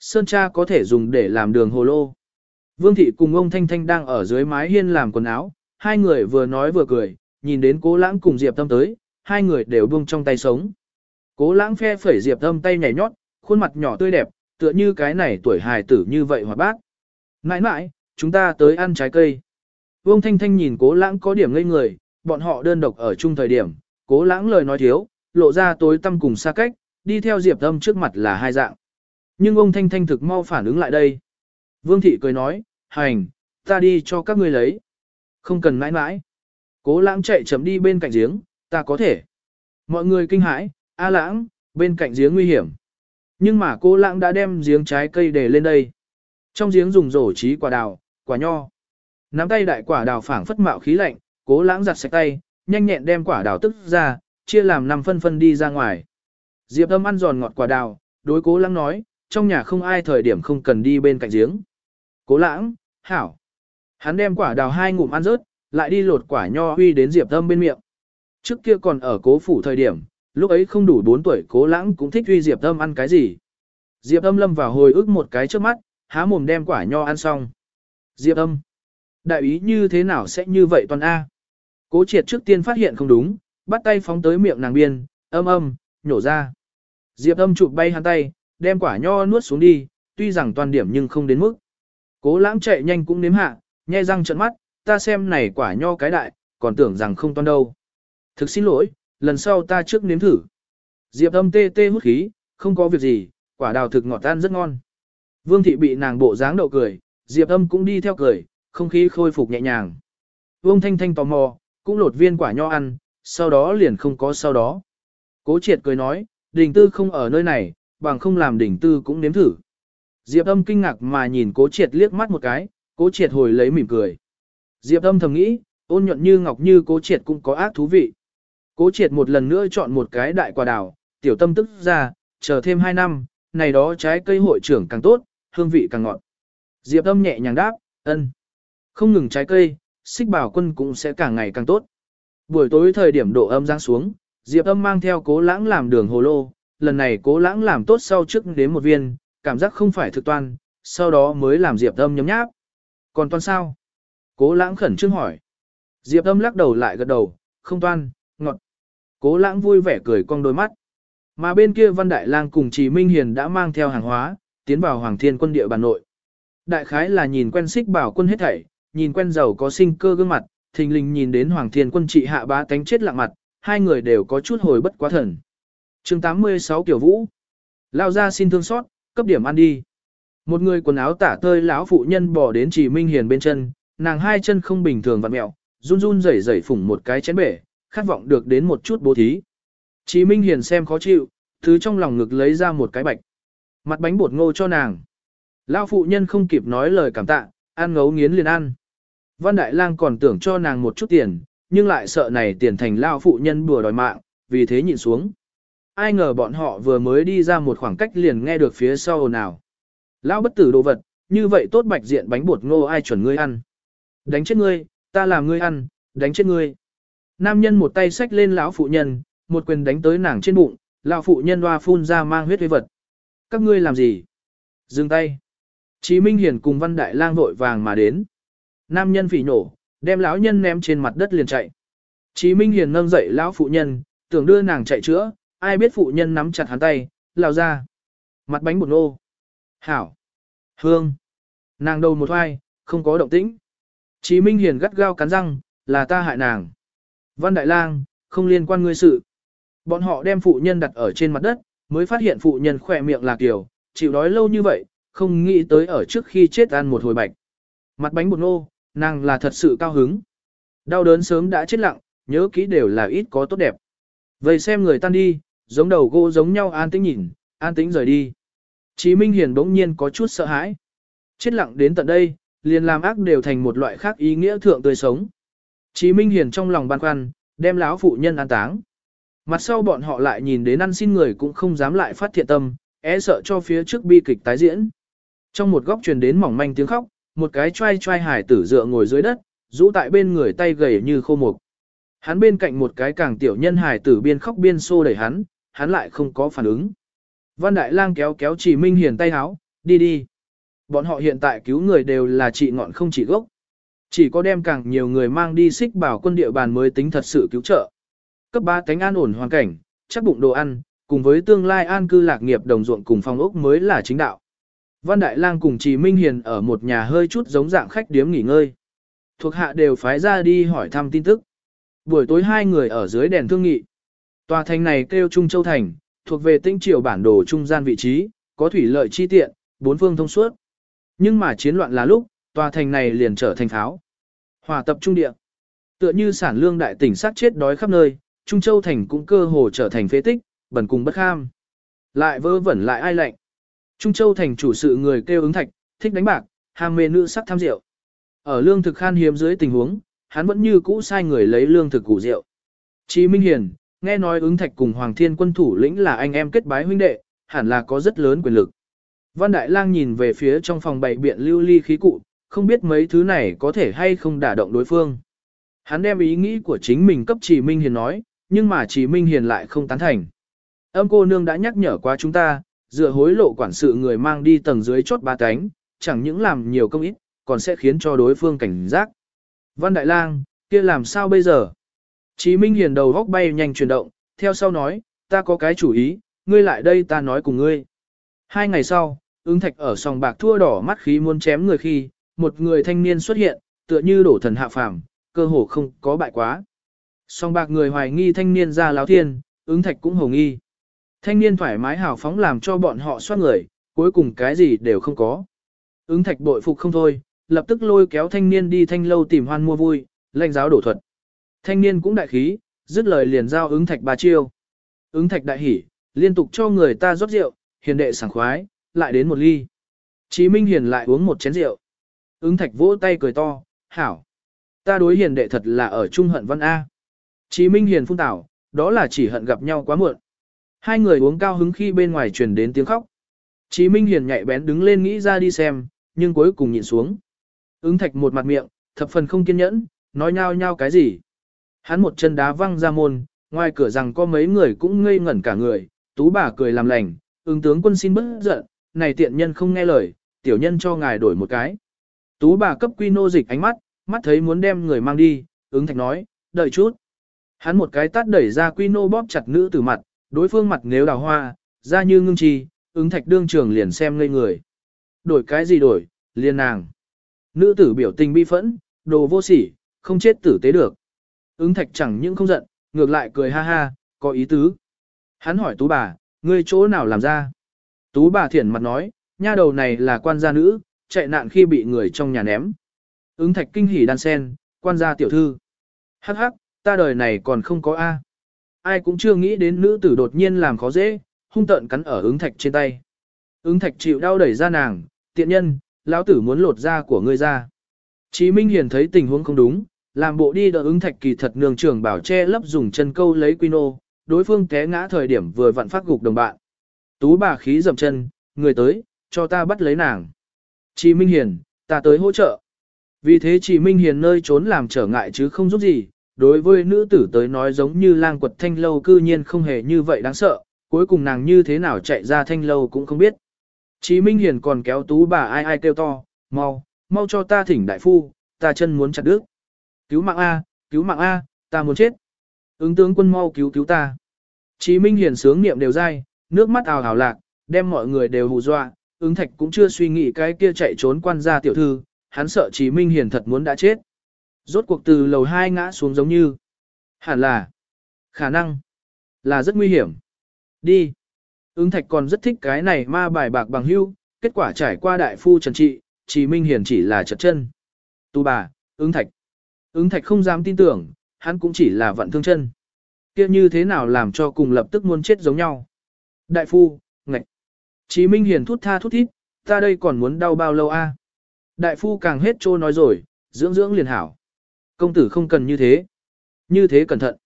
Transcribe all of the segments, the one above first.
sơn cha có thể dùng để làm đường hồ lô. Vương thị cùng ông Thanh Thanh đang ở dưới mái hiên làm quần áo, hai người vừa nói vừa cười, nhìn đến cố lãng cùng Diệp Tâm tới, hai người đều buông trong tay sống. Cố lãng phe phẩy Diệp Tâm tay nhảy nhót, khuôn mặt nhỏ tươi đẹp, tựa như cái này tuổi hài tử như vậy hoạt bác. Nãi nãi, chúng ta tới ăn trái cây. Vương Thanh Thanh nhìn cố lãng có điểm ngây người, bọn họ đơn độc ở chung thời điểm, cố lãng lời nói thiếu, lộ ra tối tâm cùng xa cách, đi theo Diệp Tâm trước mặt là hai dạng. Nhưng ông Thanh Thanh thực mau phản ứng lại đây. Vương Thị cười nói, hành, ta đi cho các ngươi lấy. Không cần mãi mãi. Cố lãng chạy chậm đi bên cạnh giếng, ta có thể. Mọi người kinh hãi, A lãng, bên cạnh giếng nguy hiểm. Nhưng mà cố lãng đã đem giếng trái cây để lên đây. Trong giếng dùng rổ trí quả đào, quả nho. Nắm tay đại quả đào phảng phất mạo khí lạnh, cố lãng giặt sạch tay, nhanh nhẹn đem quả đào tức ra, chia làm năm phân phân đi ra ngoài. Diệp âm ăn giòn ngọt quả đào, đối cố lãng nói, trong nhà không ai thời điểm không cần đi bên cạnh giếng. Cố lãng, hảo. Hắn đem quả đào hai ngụm ăn rớt, lại đi lột quả nho huy đến Diệp âm bên miệng. Trước kia còn ở cố phủ thời điểm, lúc ấy không đủ 4 tuổi cố lãng cũng thích huy Diệp âm ăn cái gì. Diệp âm lâm vào hồi ức một cái trước mắt, há mồm đem quả nho ăn xong. Diệp âm. Đại ý như thế nào sẽ như vậy toàn A? Cố triệt trước tiên phát hiện không đúng, bắt tay phóng tới miệng nàng biên, âm âm, nhổ ra. Diệp âm chụp bay hắn tay, đem quả nho nuốt xuống đi, tuy rằng toàn điểm nhưng không đến mức. Cố lãng chạy nhanh cũng nếm hạ, nhai răng trợn mắt, ta xem này quả nho cái đại, còn tưởng rằng không toan đâu. Thực xin lỗi, lần sau ta trước nếm thử. Diệp âm tê tê hút khí, không có việc gì, quả đào thực ngọt tan rất ngon. Vương thị bị nàng bộ dáng đậu cười, Diệp âm cũng đi theo cười, không khí khôi phục nhẹ nhàng. Vương thanh thanh tò mò, cũng lột viên quả nho ăn, sau đó liền không có sau đó. Cố triệt cười nói, đình tư không ở nơi này, bằng không làm đỉnh tư cũng nếm thử. Diệp âm kinh ngạc mà nhìn cố triệt liếc mắt một cái, cố triệt hồi lấy mỉm cười. Diệp âm thầm nghĩ, ôn nhuận như ngọc như cố triệt cũng có ác thú vị. Cố triệt một lần nữa chọn một cái đại quả đào, tiểu tâm tức ra, chờ thêm hai năm, này đó trái cây hội trưởng càng tốt, hương vị càng ngọt. Diệp âm nhẹ nhàng đáp, ân. Không ngừng trái cây, xích bảo quân cũng sẽ càng ngày càng tốt. Buổi tối thời điểm độ âm giáng xuống, Diệp âm mang theo cố lãng làm đường hồ lô, lần này cố lãng làm tốt sau trước đến một viên, cảm giác không phải thực toan, sau đó mới làm Diệp âm nhấm nháp. Còn toan sao? Cố lãng khẩn trương hỏi. Diệp âm lắc đầu lại gật đầu, không toan, ngọt. Cố lãng vui vẻ cười cong đôi mắt. Mà bên kia Văn Đại Lang cùng Trì Minh Hiền đã mang theo hàng hóa, tiến vào Hoàng Thiên quân địa bàn nội. Đại khái là nhìn quen xích bảo quân hết thảy, nhìn quen giàu có sinh cơ gương mặt, thình lình nhìn đến Hoàng Thiên quân trị hạ bá tánh chết lặng mặt, hai người đều có chút hồi bất quá thần chương 86 Tiểu Vũ Lao ra xin thương xót, cấp điểm ăn đi. Một người quần áo tả tơi lão phụ nhân bỏ đến chỉ Minh Hiền bên chân, nàng hai chân không bình thường vặn mẹo, run run rẩy rẩy phủng một cái chén bể, khát vọng được đến một chút bố thí. chỉ Minh Hiền xem khó chịu, thứ trong lòng ngực lấy ra một cái bạch. Mặt bánh bột ngô cho nàng. Lão phụ nhân không kịp nói lời cảm tạ, ăn ngấu nghiến liền ăn. Văn Đại Lang còn tưởng cho nàng một chút tiền, nhưng lại sợ này tiền thành lão phụ nhân bừa đòi mạng, vì thế nhịn xuống. Ai ngờ bọn họ vừa mới đi ra một khoảng cách liền nghe được phía sau ồn ào. Lão bất tử đồ vật, như vậy tốt bạch diện bánh bột ngô ai chuẩn ngươi ăn. Đánh chết ngươi, ta làm ngươi ăn, đánh chết ngươi. Nam nhân một tay xách lên lão phụ nhân, một quyền đánh tới nàng trên bụng, lão phụ nhân hoa phun ra mang huyết với vật. Các ngươi làm gì? Dừng tay. Chí Minh Hiền cùng Văn Đại Lang vội vàng mà đến. Nam nhân phỉ nổ, đem lão nhân ném trên mặt đất liền chạy. Chí Minh Hiền nâng dậy lão phụ nhân, tưởng đưa nàng chạy chữa, ai biết phụ nhân nắm chặt hắn tay, lao ra. Mặt bánh bột nô. Hảo. Hương. Nàng đầu một hoai, không có động tĩnh. Chí Minh Hiền gắt gao cắn răng, là ta hại nàng. Văn Đại Lang, không liên quan ngươi sự. Bọn họ đem phụ nhân đặt ở trên mặt đất, mới phát hiện phụ nhân khỏe miệng là kiểu, chịu đói lâu như vậy, không nghĩ tới ở trước khi chết ăn một hồi bạch. Mặt bánh bột nô, nàng là thật sự cao hứng. Đau đớn sớm đã chết lặng, nhớ kỹ đều là ít có tốt đẹp. Vậy xem người tan đi, giống đầu gỗ giống nhau an tĩnh nhìn, an tĩnh rời đi. Chí Minh Hiền bỗng nhiên có chút sợ hãi. Chết lặng đến tận đây, liền làm ác đều thành một loại khác ý nghĩa thượng tươi sống. Chí Minh Hiền trong lòng băn khoăn, đem lão phụ nhân an táng. Mặt sau bọn họ lại nhìn đến ăn xin người cũng không dám lại phát thiện tâm, é sợ cho phía trước bi kịch tái diễn. Trong một góc truyền đến mỏng manh tiếng khóc, một cái trai trai hải tử dựa ngồi dưới đất, rũ tại bên người tay gầy như khô mục. Hắn bên cạnh một cái càng tiểu nhân hải tử biên khóc biên xô đẩy hắn, hắn lại không có phản ứng. Văn Đại Lang kéo kéo Chỉ Minh Hiền tay háo, Đi đi. Bọn họ hiện tại cứu người đều là trị ngọn không trị gốc. Chỉ có đem càng nhiều người mang đi xích bảo quân địa bàn mới tính thật sự cứu trợ. Cấp 3 cánh an ổn hoàn cảnh, chắc bụng đồ ăn, cùng với tương lai an cư lạc nghiệp đồng ruộng cùng phong ốc mới là chính đạo. Văn Đại Lang cùng Trì Minh Hiền ở một nhà hơi chút giống dạng khách điếm nghỉ ngơi. Thuộc hạ đều phái ra đi hỏi thăm tin tức. Buổi tối hai người ở dưới đèn thương nghị. Tòa thành này kêu Trung Châu Thành, thuộc về tinh triều bản đồ trung gian vị trí, có thủy lợi chi tiện, bốn phương thông suốt. Nhưng mà chiến loạn là lúc, tòa thành này liền trở thành pháo. Hòa tập trung địa. Tựa như sản lương đại tỉnh sát chết đói khắp nơi, Trung Châu Thành cũng cơ hồ trở thành phế tích, bẩn cùng bất kham. Lại vơ vẩn lại ai lạnh. Trung Châu Thành chủ sự người kêu ứng thạch, thích đánh bạc, ham mê nữ sắc tham rượu. Ở lương thực khan hiếm dưới tình huống, hắn vẫn như cũ sai người lấy lương thực củ rượu. Chí Minh Hiền, nghe nói ứng thạch cùng Hoàng Thiên quân thủ lĩnh là anh em kết bái huynh đệ, hẳn là có rất lớn quyền lực. Văn Đại Lang nhìn về phía trong phòng bày biện lưu ly khí cụ, không biết mấy thứ này có thể hay không đả động đối phương. Hắn đem ý nghĩ của chính mình cấp Chỉ Minh Hiền nói, nhưng mà Chỉ Minh Hiền lại không tán thành. Âm cô nương đã nhắc nhở qua chúng ta, dựa hối lộ quản sự người mang đi tầng dưới chốt ba cánh, chẳng những làm nhiều công ít, còn sẽ khiến cho đối phương cảnh giác. Văn Đại Lang, kia làm sao bây giờ? Chí Minh Hiền đầu góc bay nhanh chuyển động, theo sau nói, ta có cái chủ ý, ngươi lại đây ta nói cùng ngươi. Hai ngày sau, ứng thạch ở sòng bạc thua đỏ mắt khí muốn chém người khi, một người thanh niên xuất hiện, tựa như đổ thần hạ phàm, cơ hồ không có bại quá. Song bạc người hoài nghi thanh niên ra láo thiên, ứng thạch cũng hồ nghi. Thanh niên thoải mái hào phóng làm cho bọn họ xoát người, cuối cùng cái gì đều không có. Ứng thạch bội phục không thôi, lập tức lôi kéo thanh niên đi thanh lâu tìm hoan mua vui, lãnh giáo đổ thuật. Thanh niên cũng đại khí, dứt lời liền giao ứng thạch ba chiêu. Ứng thạch đại hỉ, liên tục cho người ta rót rượu, hiền đệ sảng khoái, lại đến một ly. Chí Minh Hiền lại uống một chén rượu. Ứng thạch vỗ tay cười to, hảo. Ta đối hiền đệ thật là ở trung hận văn A. Chí Minh Hiền phun tảo, đó là chỉ hận gặp nhau quá muộn. Hai người uống cao hứng khi bên ngoài truyền đến tiếng khóc. Chí Minh Hiền nhạy bén đứng lên nghĩ ra đi xem, nhưng cuối cùng nhìn xuống. Ứng thạch một mặt miệng, thập phần không kiên nhẫn, nói nhau nhau cái gì. Hắn một chân đá văng ra môn, ngoài cửa rằng có mấy người cũng ngây ngẩn cả người, tú bà cười làm lành, ứng tướng quân xin bớt giận, này tiện nhân không nghe lời, tiểu nhân cho ngài đổi một cái. Tú bà cấp quy nô dịch ánh mắt, mắt thấy muốn đem người mang đi, ứng thạch nói, đợi chút. Hắn một cái tát đẩy ra quy nô bóp chặt nữ từ mặt, đối phương mặt nếu đào hoa, ra như ngưng trì, ứng thạch đương trường liền xem ngây người. Đổi cái gì đổi, liên nàng. Nữ tử biểu tình bi phẫn, đồ vô sỉ, không chết tử tế được. Ứng thạch chẳng những không giận, ngược lại cười ha ha, có ý tứ. Hắn hỏi tú bà, ngươi chỗ nào làm ra? Tú bà thiển mặt nói, nha đầu này là quan gia nữ, chạy nạn khi bị người trong nhà ném. Ứng thạch kinh hỉ đan sen, quan gia tiểu thư. Hắc hắc, ta đời này còn không có A. Ai cũng chưa nghĩ đến nữ tử đột nhiên làm khó dễ, hung tợn cắn ở ứng thạch trên tay. Ứng thạch chịu đau đẩy ra nàng, tiện nhân, lão tử muốn lột da của ngươi ra. Chí Minh Hiền thấy tình huống không đúng, làm bộ đi đỡ ứng thạch kỳ thật nương trưởng bảo che lấp dùng chân câu lấy quy nô, đối phương té ngã thời điểm vừa vặn phát gục đồng bạn. Tú bà khí dậm chân, người tới, cho ta bắt lấy nàng. Chị Minh Hiền, ta tới hỗ trợ. Vì thế chị Minh Hiền nơi trốn làm trở ngại chứ không giúp gì, đối với nữ tử tới nói giống như lang quật thanh lâu cư nhiên không hề như vậy đáng sợ, cuối cùng nàng như thế nào chạy ra thanh lâu cũng không biết. Chí Minh Hiền còn kéo tú bà ai ai kêu to, mau, mau cho ta thỉnh đại phu, ta chân muốn chặt đứt. Cứu mạng A, cứu mạng A, ta muốn chết. Ứng tướng quân mau cứu cứu ta. Chí Minh Hiền sướng niệm đều dai, nước mắt ào ào lạc, đem mọi người đều hù dọa, ứng thạch cũng chưa suy nghĩ cái kia chạy trốn quan gia tiểu thư, hắn sợ Chí Minh Hiền thật muốn đã chết. Rốt cuộc từ lầu hai ngã xuống giống như. Hẳn là. Khả năng. Là rất nguy hiểm. Đi. Ứng thạch còn rất thích cái này ma bài bạc bằng hưu, kết quả trải qua đại phu trần trị, Chí Minh Hiền chỉ là chật chân. Tu bà, ứng thạch. Ứng thạch không dám tin tưởng, hắn cũng chỉ là vận thương chân. kia như thế nào làm cho cùng lập tức muốn chết giống nhau. Đại phu, ngạch. Chí Minh Hiền thút tha thút thít, ta đây còn muốn đau bao lâu a? Đại phu càng hết trô nói rồi, dưỡng dưỡng liền hảo. Công tử không cần như thế. Như thế cẩn thận.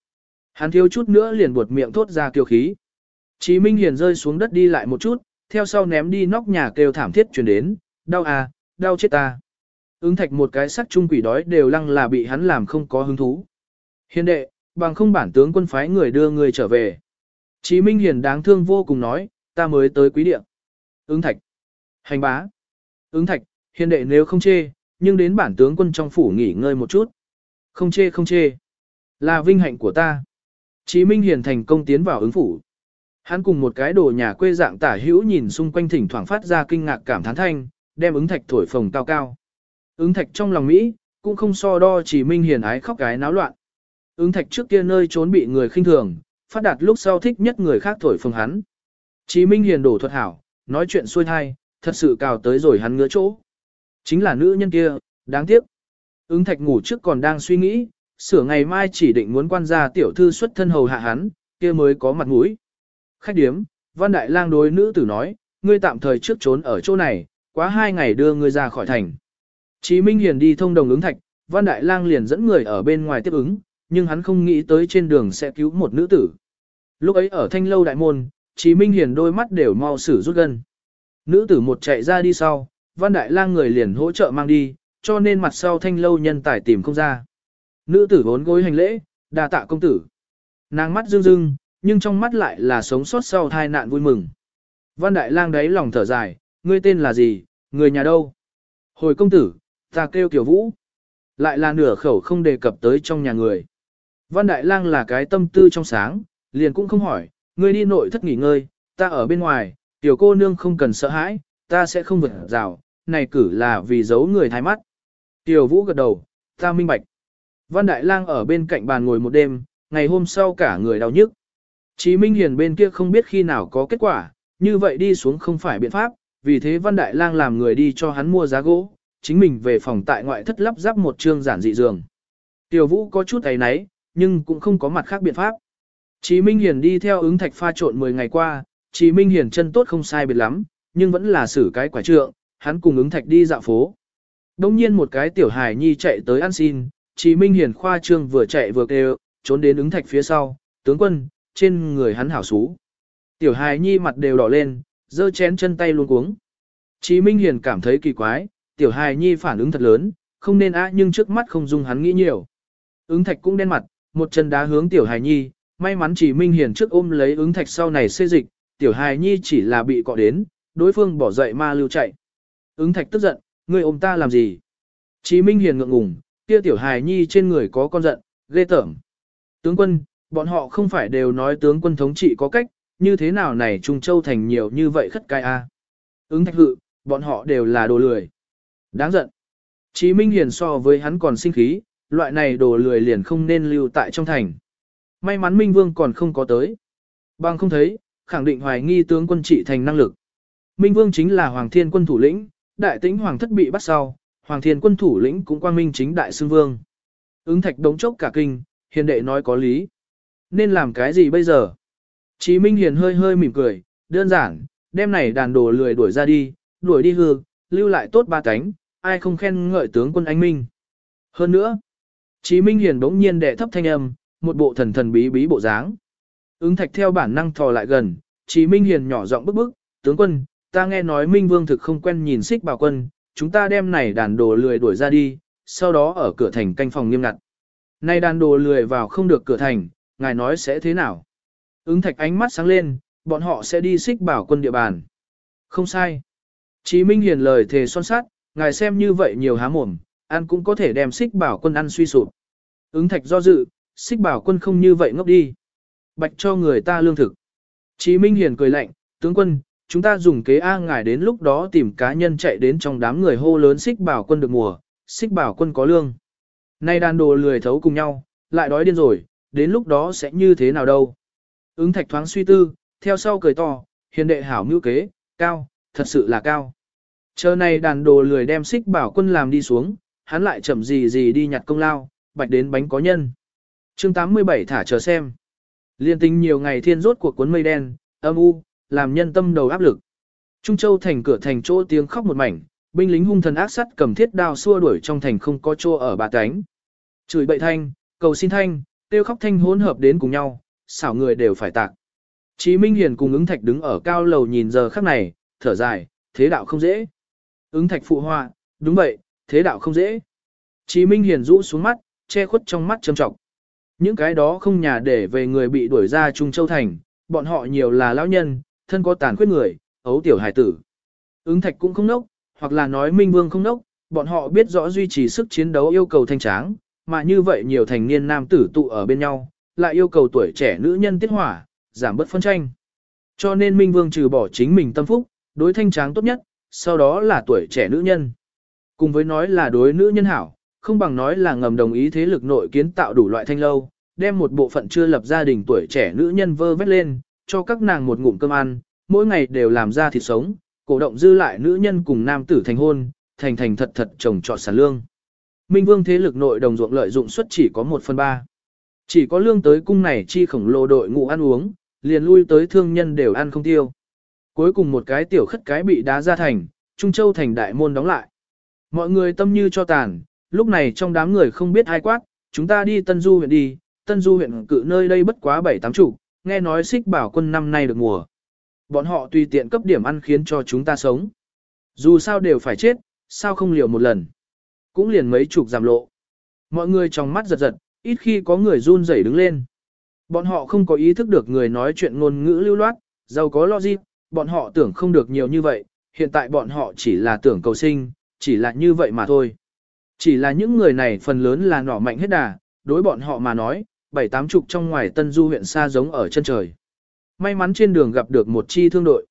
Hắn thiếu chút nữa liền buột miệng thốt ra kiều khí. Chí Minh Hiền rơi xuống đất đi lại một chút, theo sau ném đi nóc nhà kêu thảm thiết truyền đến, đau à, đau chết ta. Ứng thạch một cái sắc trung quỷ đói đều lăng là bị hắn làm không có hứng thú. Hiền đệ, bằng không bản tướng quân phái người đưa người trở về. Chí Minh Hiền đáng thương vô cùng nói, ta mới tới quý địa. Ứng thạch. Hành bá. Ứng thạch, hiền đệ nếu không chê, nhưng đến bản tướng quân trong phủ nghỉ ngơi một chút. Không chê không chê. Là vinh hạnh của ta. Chí Minh Hiền thành công tiến vào ứng phủ. Hắn cùng một cái đồ nhà quê dạng tả hữu nhìn xung quanh thỉnh thoảng phát ra kinh ngạc cảm thán thanh, đem ứng thạch thổi phồng cao cao. Ứng thạch trong lòng Mỹ, cũng không so đo chỉ Minh Hiền ái khóc cái náo loạn. Ứng thạch trước kia nơi trốn bị người khinh thường, phát đạt lúc sau thích nhất người khác thổi phồng hắn. Chí Minh Hiền đổ thuật hảo, nói chuyện xuôi thai, thật sự cào tới rồi hắn ngứa chỗ. Chính là nữ nhân kia, đáng tiếc. Ứng thạch ngủ trước còn đang suy nghĩ, sửa ngày mai chỉ định muốn quan gia tiểu thư xuất thân hầu hạ hắn, kia mới có mặt mũi. Khách điếm, Văn Đại Lang đối nữ tử nói, ngươi tạm thời trước trốn ở chỗ này, quá hai ngày đưa ngươi ra khỏi thành. Chí Minh Hiền đi thông đồng ứng thạch, Văn Đại Lang liền dẫn người ở bên ngoài tiếp ứng, nhưng hắn không nghĩ tới trên đường sẽ cứu một nữ tử. Lúc ấy ở thanh lâu đại môn, Chí Minh Hiền đôi mắt đều mau sử rút gần. Nữ tử một chạy ra đi sau, Văn Đại Lang người liền hỗ trợ mang đi, cho nên mặt sau thanh lâu nhân tài tìm không ra. Nữ tử vốn gối hành lễ, đa tạ công tử. Nàng mắt rưng rưng, nhưng trong mắt lại là sống sót sau tai nạn vui mừng. Văn Đại Lang đấy lòng thở dài, ngươi tên là gì, người nhà đâu? Hồi công tử, ta kêu tiểu Vũ. Lại là nửa khẩu không đề cập tới trong nhà người. Văn Đại Lang là cái tâm tư trong sáng, liền cũng không hỏi, ngươi đi nội thất nghỉ ngơi, ta ở bên ngoài, tiểu cô nương không cần sợ hãi, ta sẽ không vượt rào, này cử là vì giấu người thái mắt. Tiểu Vũ gật đầu, ta minh bạch. Văn Đại Lang ở bên cạnh bàn ngồi một đêm, ngày hôm sau cả người đau nhức. Chí Minh Hiền bên kia không biết khi nào có kết quả, như vậy đi xuống không phải biện pháp, vì thế Văn Đại Lang làm người đi cho hắn mua giá gỗ, chính mình về phòng tại ngoại thất lắp ráp một trương giản dị giường. Tiểu Vũ có chút ấy nấy, nhưng cũng không có mặt khác biện pháp. Chí Minh Hiền đi theo ứng thạch pha trộn 10 ngày qua, Chí Minh Hiền chân tốt không sai biệt lắm, nhưng vẫn là xử cái quả trượng, hắn cùng ứng thạch đi dạo phố. Đông nhiên một cái tiểu hài nhi chạy tới ăn xin, Chí Minh Hiền khoa trương vừa chạy vừa kêu, trốn đến ứng thạch phía sau, tướng quân, trên người hắn hảo xú. Tiểu hài nhi mặt đều đỏ lên, giơ chén chân tay luôn cuống. Chí Minh Hiền cảm thấy kỳ quái, tiểu hài nhi phản ứng thật lớn, không nên á nhưng trước mắt không dung hắn nghĩ nhiều. Ứng thạch cũng đen mặt, một chân đá hướng tiểu hài nhi, may mắn chỉ Minh Hiền trước ôm lấy ứng thạch sau này xê dịch, tiểu hài nhi chỉ là bị cọ đến, đối phương bỏ dậy ma lưu chạy. Ứng thạch tức giận, ngươi ôm ta làm gì? Chí Minh Hiền ngượng ngùng, kia tiểu hài nhi trên người có con giận, ghê tởm. Tướng quân, bọn họ không phải đều nói tướng quân thống trị có cách, như thế nào này Trung Châu thành nhiều như vậy khất cai a. Ứng thạch hự, bọn họ đều là đồ lười. Đáng giận. Chí Minh Hiền so với hắn còn sinh khí, loại này đồ lười liền không nên lưu tại trong thành. May mắn Minh Vương còn không có tới. Bằng không thấy, khẳng định hoài nghi tướng quân trị thành năng lực. Minh Vương chính là Hoàng Thiên quân thủ lĩnh, đại tĩnh Hoàng thất bị bắt sau, Hoàng Thiên quân thủ lĩnh cũng quang minh chính đại xương vương. Ứng thạch đống chốc cả kinh, hiền đệ nói có lý. Nên làm cái gì bây giờ? Chí Minh Hiền hơi hơi mỉm cười, đơn giản, đem này đàn đồ lười đuổi ra đi, đuổi đi hư, lưu lại tốt ba cánh, ai không khen ngợi tướng quân anh Minh. Hơn nữa, Chí Minh Hiền bỗng nhiên đệ thấp thanh âm, một bộ thần thần bí bí bộ dáng. Ứng thạch theo bản năng thò lại gần, Chí Minh Hiền nhỏ giọng bức bức, tướng quân, ta nghe nói Minh Vương thực không quen nhìn xích bảo quân, chúng ta đem này đàn đồ lười đuổi ra đi, sau đó ở cửa thành canh phòng nghiêm ngặt. Nay đàn đồ lười vào không được cửa thành, ngài nói sẽ thế nào? Ứng thạch ánh mắt sáng lên, bọn họ sẽ đi xích bảo quân địa bàn. Không sai. Chí Minh Hiền lời thề son sát, ngài xem như vậy nhiều há mồm, ăn cũng có thể đem xích bảo quân ăn suy sụp. Ứng thạch do dự, xích bảo quân không như vậy ngốc đi. Bạch cho người ta lương thực. Chí Minh Hiền cười lạnh, tướng quân, chúng ta dùng kế A ngài đến lúc đó tìm cá nhân chạy đến trong đám người hô lớn xích bảo quân được mùa, xích bảo quân có lương. Nay đàn đồ lười thấu cùng nhau, lại đói điên rồi, đến lúc đó sẽ như thế nào đâu. Ứng thạch thoáng suy tư, theo sau cười to, hiền đệ hảo mưu kế, cao, thật sự là cao. Chờ này đàn đồ lười đem xích bảo quân làm đi xuống, hắn lại chậm gì gì đi nhặt công lao, bạch đến bánh có nhân. chương 87 thả chờ xem. Liên tính nhiều ngày thiên rốt cuộc cuốn mây đen, âm u, làm nhân tâm đầu áp lực. Trung Châu thành cửa thành chỗ tiếng khóc một mảnh, binh lính hung thần ác sắt cầm thiết đao xua đuổi trong thành không có chỗ ở bà cánh. Chửi bậy thanh, cầu xin thanh, tiêu khóc thanh hỗn hợp đến cùng nhau, xảo người đều phải tạc. Chí Minh Hiền cùng ứng thạch đứng ở cao lầu nhìn giờ khắc này, thở dài, thế đạo không dễ. Ứng thạch phụ họa, đúng vậy, thế đạo không dễ. Chí Minh Hiền rũ xuống mắt, che khuất trong mắt trầm trọng. Những cái đó không nhà để về người bị đuổi ra Trung Châu Thành, bọn họ nhiều là lão nhân, thân có tàn khuyết người, ấu tiểu hài tử. Ứng thạch cũng không nốc, hoặc là nói Minh Vương không nốc, bọn họ biết rõ duy trì sức chiến đấu yêu cầu thanh tráng, mà như vậy nhiều thành niên nam tử tụ ở bên nhau, lại yêu cầu tuổi trẻ nữ nhân tiết hỏa, giảm bớt phân tranh. Cho nên Minh Vương trừ bỏ chính mình tâm phúc, đối thanh tráng tốt nhất, sau đó là tuổi trẻ nữ nhân. Cùng với nói là đối nữ nhân hảo, không bằng nói là ngầm đồng ý thế lực nội kiến tạo đủ loại thanh lâu, đem một bộ phận chưa lập gia đình tuổi trẻ nữ nhân vơ vét lên, cho các nàng một ngụm cơm ăn, mỗi ngày đều làm ra thịt sống, cổ động dư lại nữ nhân cùng nam tử thành hôn, thành thành thật thật trồng trọt sản lương. Minh Vương thế lực nội đồng ruộng lợi dụng suất chỉ có 1 phần 3. Chỉ có lương tới cung này chi khổng lồ đội ngũ ăn uống, liền lui tới thương nhân đều ăn không tiêu. Cuối cùng một cái tiểu khất cái bị đá ra thành, Trung Châu thành đại môn đóng lại. Mọi người tâm như cho tàn, lúc này trong đám người không biết ai quát, chúng ta đi Tân Du huyện đi, Tân Du huyện cự nơi đây bất quá bảy tám chủ, nghe nói xích bảo quân năm nay được mùa. Bọn họ tùy tiện cấp điểm ăn khiến cho chúng ta sống. Dù sao đều phải chết, sao không liều một lần. Cũng liền mấy chục giảm lộ. Mọi người trong mắt giật giật, ít khi có người run rẩy đứng lên. Bọn họ không có ý thức được người nói chuyện ngôn ngữ lưu loát, giàu có logic, bọn họ tưởng không được nhiều như vậy, hiện tại bọn họ chỉ là tưởng cầu sinh, chỉ là như vậy mà thôi. Chỉ là những người này phần lớn là nỏ mạnh hết đà, đối bọn họ mà nói, bảy tám chục trong ngoài Tân Du huyện xa giống ở chân trời. May mắn trên đường gặp được một chi thương đội.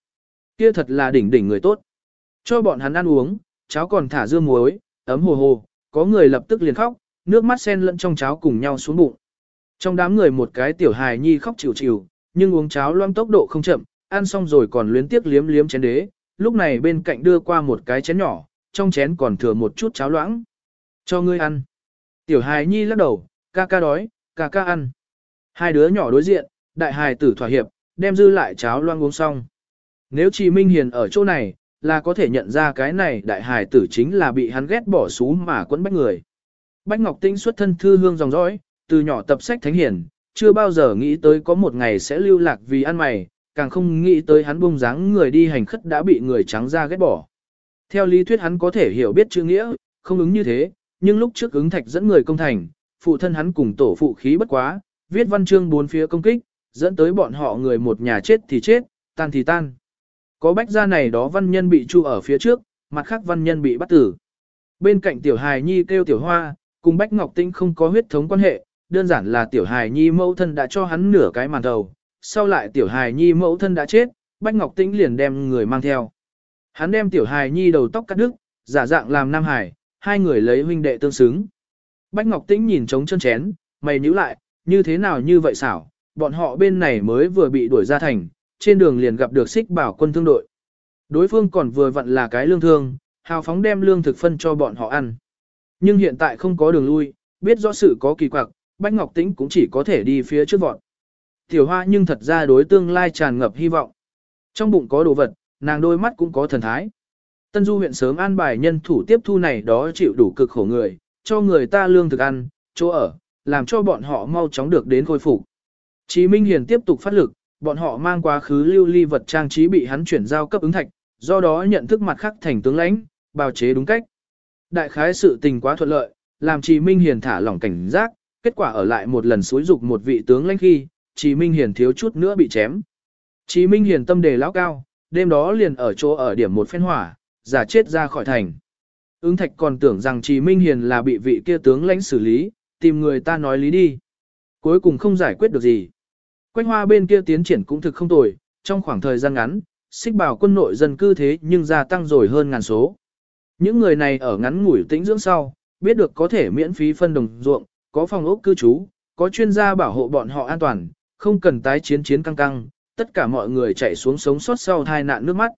Kia thật là đỉnh đỉnh người tốt. Cho bọn hắn ăn uống, cháo còn thả dưa muối, ấm hồ hồ, có người lập tức liền khóc, nước mắt sen lẫn trong cháo cùng nhau xuống bụng. Trong đám người một cái tiểu hài nhi khóc chịu chịu, nhưng uống cháo loang tốc độ không chậm, ăn xong rồi còn luyến tiếc liếm liếm chén đế, lúc này bên cạnh đưa qua một cái chén nhỏ, trong chén còn thừa một chút cháo loãng. Cho ngươi ăn. Tiểu hài nhi lắc đầu, ca ca đói, ca ca ăn. Hai đứa nhỏ đối diện, đại hài tử thỏa hiệp, đem dư lại cháo loãng uống xong. Nếu Trì Minh Hiền ở chỗ này, là có thể nhận ra cái này đại hài tử chính là bị hắn ghét bỏ xú mà quấn bách người. Bách Ngọc Tinh xuất thân thư hương dòng dõi, từ nhỏ tập sách thánh hiển, chưa bao giờ nghĩ tới có một ngày sẽ lưu lạc vì ăn mày, càng không nghĩ tới hắn bông dáng người đi hành khất đã bị người trắng ra ghét bỏ. Theo lý thuyết hắn có thể hiểu biết chữ nghĩa, không ứng như thế, nhưng lúc trước ứng thạch dẫn người công thành, phụ thân hắn cùng tổ phụ khí bất quá, viết văn chương bốn phía công kích, dẫn tới bọn họ người một nhà chết thì chết, tan thì tan. Có bách gia này đó văn nhân bị chu ở phía trước, mặt khác văn nhân bị bắt tử. Bên cạnh tiểu hài nhi kêu tiểu hoa, cùng bách ngọc tinh không có huyết thống quan hệ, đơn giản là tiểu hài nhi mẫu thân đã cho hắn nửa cái màn đầu, sau lại tiểu hài nhi mẫu thân đã chết, bách ngọc tinh liền đem người mang theo. Hắn đem tiểu hài nhi đầu tóc cắt đứt, giả dạng làm nam hải, hai người lấy huynh đệ tương xứng. Bách Ngọc Tĩnh nhìn trống chân chén, mày nhíu lại, như thế nào như vậy xảo, bọn họ bên này mới vừa bị đuổi ra thành, trên đường liền gặp được xích bảo quân thương đội. Đối phương còn vừa vặn là cái lương thương, hào phóng đem lương thực phân cho bọn họ ăn. Nhưng hiện tại không có đường lui, biết rõ sự có kỳ quặc, Bách Ngọc Tĩnh cũng chỉ có thể đi phía trước vọt. Tiểu hoa nhưng thật ra đối tương lai tràn ngập hy vọng. Trong bụng có đồ vật, nàng đôi mắt cũng có thần thái. Tân Du huyện sớm an bài nhân thủ tiếp thu này đó chịu đủ cực khổ người, cho người ta lương thực ăn, chỗ ở, làm cho bọn họ mau chóng được đến khôi phục. Chí Minh Hiền tiếp tục phát lực, bọn họ mang quá khứ lưu ly vật trang trí bị hắn chuyển giao cấp ứng thạch, do đó nhận thức mặt khác thành tướng lãnh, bào chế đúng cách. Đại khái sự tình quá thuận lợi, làm Chí Minh Hiền thả lỏng cảnh giác, kết quả ở lại một lần xúi dục một vị tướng lãnh khi, Chí Minh Hiền thiếu chút nữa bị chém. Chí Minh Hiền tâm đề lão cao, đêm đó liền ở chỗ ở điểm một phen hỏa, giả chết ra khỏi thành. Ứng thạch còn tưởng rằng Chí Minh Hiền là bị vị kia tướng lãnh xử lý, tìm người ta nói lý đi. Cuối cùng không giải quyết được gì. Quách hoa bên kia tiến triển cũng thực không tồi, trong khoảng thời gian ngắn, xích bảo quân nội dân cư thế nhưng gia tăng rồi hơn ngàn số. Những người này ở ngắn ngủi tĩnh dưỡng sau, biết được có thể miễn phí phân đồng ruộng, có phòng ốc cư trú, có chuyên gia bảo hộ bọn họ an toàn, không cần tái chiến chiến căng căng, tất cả mọi người chạy xuống sống sót sau tai nạn nước mắt.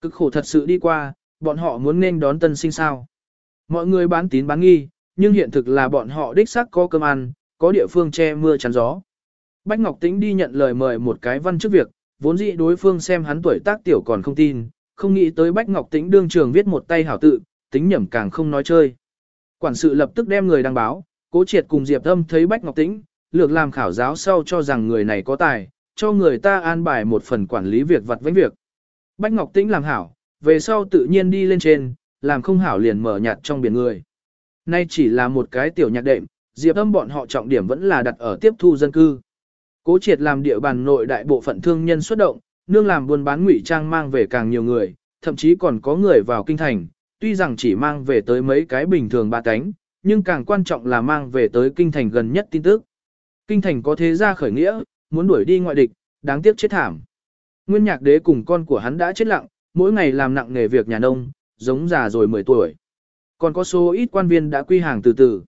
Cực khổ thật sự đi qua, bọn họ muốn nên đón tân sinh sao. Mọi người bán tín bán nghi, nhưng hiện thực là bọn họ đích xác có cơm ăn, có địa phương che mưa chắn gió. Bách Ngọc Tĩnh đi nhận lời mời một cái văn chức việc, vốn dĩ đối phương xem hắn tuổi tác tiểu còn không tin, không nghĩ tới Bách Ngọc Tĩnh đương trường viết một tay hảo tự, tính nhẩm càng không nói chơi. Quản sự lập tức đem người đăng báo, cố triệt cùng Diệp Âm thấy Bách Ngọc Tĩnh, lược làm khảo giáo sau cho rằng người này có tài, cho người ta an bài một phần quản lý việc vặt vãnh việc. Bách Ngọc Tĩnh làm hảo, về sau tự nhiên đi lên trên, làm không hảo liền mở nhạt trong biển người. Nay chỉ là một cái tiểu nhạc đệm, Diệp Âm bọn họ trọng điểm vẫn là đặt ở tiếp thu dân cư. Cố triệt làm địa bàn nội đại bộ phận thương nhân xuất động, nương làm buôn bán ngụy trang mang về càng nhiều người, thậm chí còn có người vào kinh thành, tuy rằng chỉ mang về tới mấy cái bình thường ba cánh, nhưng càng quan trọng là mang về tới kinh thành gần nhất tin tức. Kinh thành có thế gia khởi nghĩa, muốn đuổi đi ngoại địch, đáng tiếc chết thảm. Nguyên nhạc đế cùng con của hắn đã chết lặng, mỗi ngày làm nặng nghề việc nhà nông, giống già rồi 10 tuổi. Còn có số ít quan viên đã quy hàng từ từ.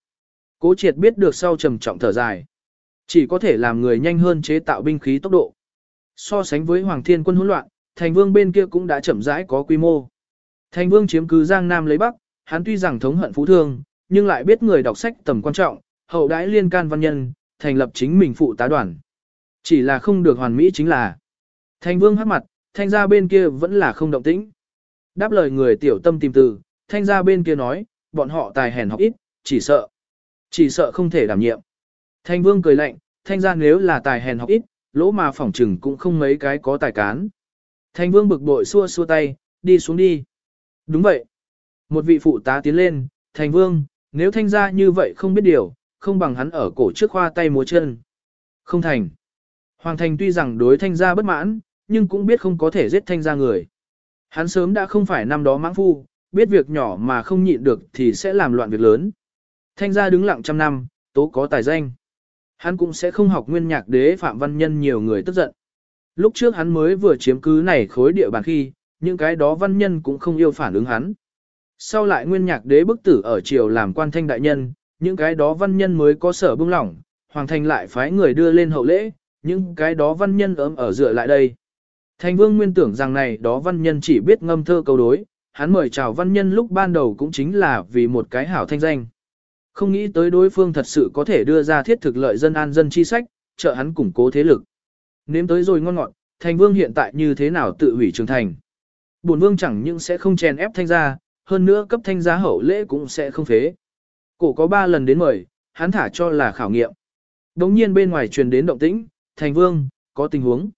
Cố triệt biết được sau trầm trọng thở dài. Chỉ có thể làm người nhanh hơn chế tạo binh khí tốc độ. So sánh với Hoàng Thiên quân hỗn loạn, thành vương bên kia cũng đã chậm rãi có quy mô. Thành vương chiếm cứ Giang Nam lấy Bắc, hắn tuy rằng thống hận phú thương, nhưng lại biết người đọc sách tầm quan trọng, hậu đãi liên can văn nhân, thành lập chính mình phụ tá đoàn. Chỉ là không được hoàn mỹ chính là. thanh vương hắc mặt, thanh gia bên kia vẫn là không động tĩnh. Đáp lời người tiểu tâm tìm từ, thanh gia bên kia nói, bọn họ tài hèn học ít, chỉ sợ. Chỉ sợ không thể đảm nhiệm. Thanh vương cười lạnh, thanh gia nếu là tài hèn học ít, lỗ mà phỏng trừng cũng không mấy cái có tài cán. Thanh vương bực bội xua xua tay, đi xuống đi. Đúng vậy. Một vị phụ tá tiến lên, thành vương, nếu thanh gia như vậy không biết điều, không bằng hắn ở cổ trước khoa tay múa chân. Không thành. Hoàng thành tuy rằng đối thanh gia bất mãn, nhưng cũng biết không có thể giết thanh gia người. Hắn sớm đã không phải năm đó mãng phu, biết việc nhỏ mà không nhịn được thì sẽ làm loạn việc lớn. Thanh gia đứng lặng trăm năm, tố có tài danh. Hắn cũng sẽ không học nguyên nhạc đế Phạm Văn Nhân nhiều người tức giận. Lúc trước hắn mới vừa chiếm cứ này khối địa bàn khi, những cái đó văn nhân cũng không yêu phản ứng hắn. Sau lại nguyên nhạc đế bức tử ở triều làm quan thanh đại nhân, những cái đó văn nhân mới có sở bưng lỏng, hoàng thành lại phái người đưa lên hậu lễ, những cái đó văn nhân ấm ở dựa lại đây. Thành vương nguyên tưởng rằng này đó văn nhân chỉ biết ngâm thơ câu đối, hắn mời chào văn nhân lúc ban đầu cũng chính là vì một cái hảo thanh danh. Không nghĩ tới đối phương thật sự có thể đưa ra thiết thực lợi dân an dân chi sách, trợ hắn củng cố thế lực. Nếm tới rồi ngon ngọt, thành vương hiện tại như thế nào tự hủy trường thành. Bổn vương chẳng những sẽ không chèn ép thanh gia, hơn nữa cấp thanh gia hậu lễ cũng sẽ không phế. Cổ có ba lần đến mời, hắn thả cho là khảo nghiệm. Đống nhiên bên ngoài truyền đến động tĩnh, thành vương, có tình huống.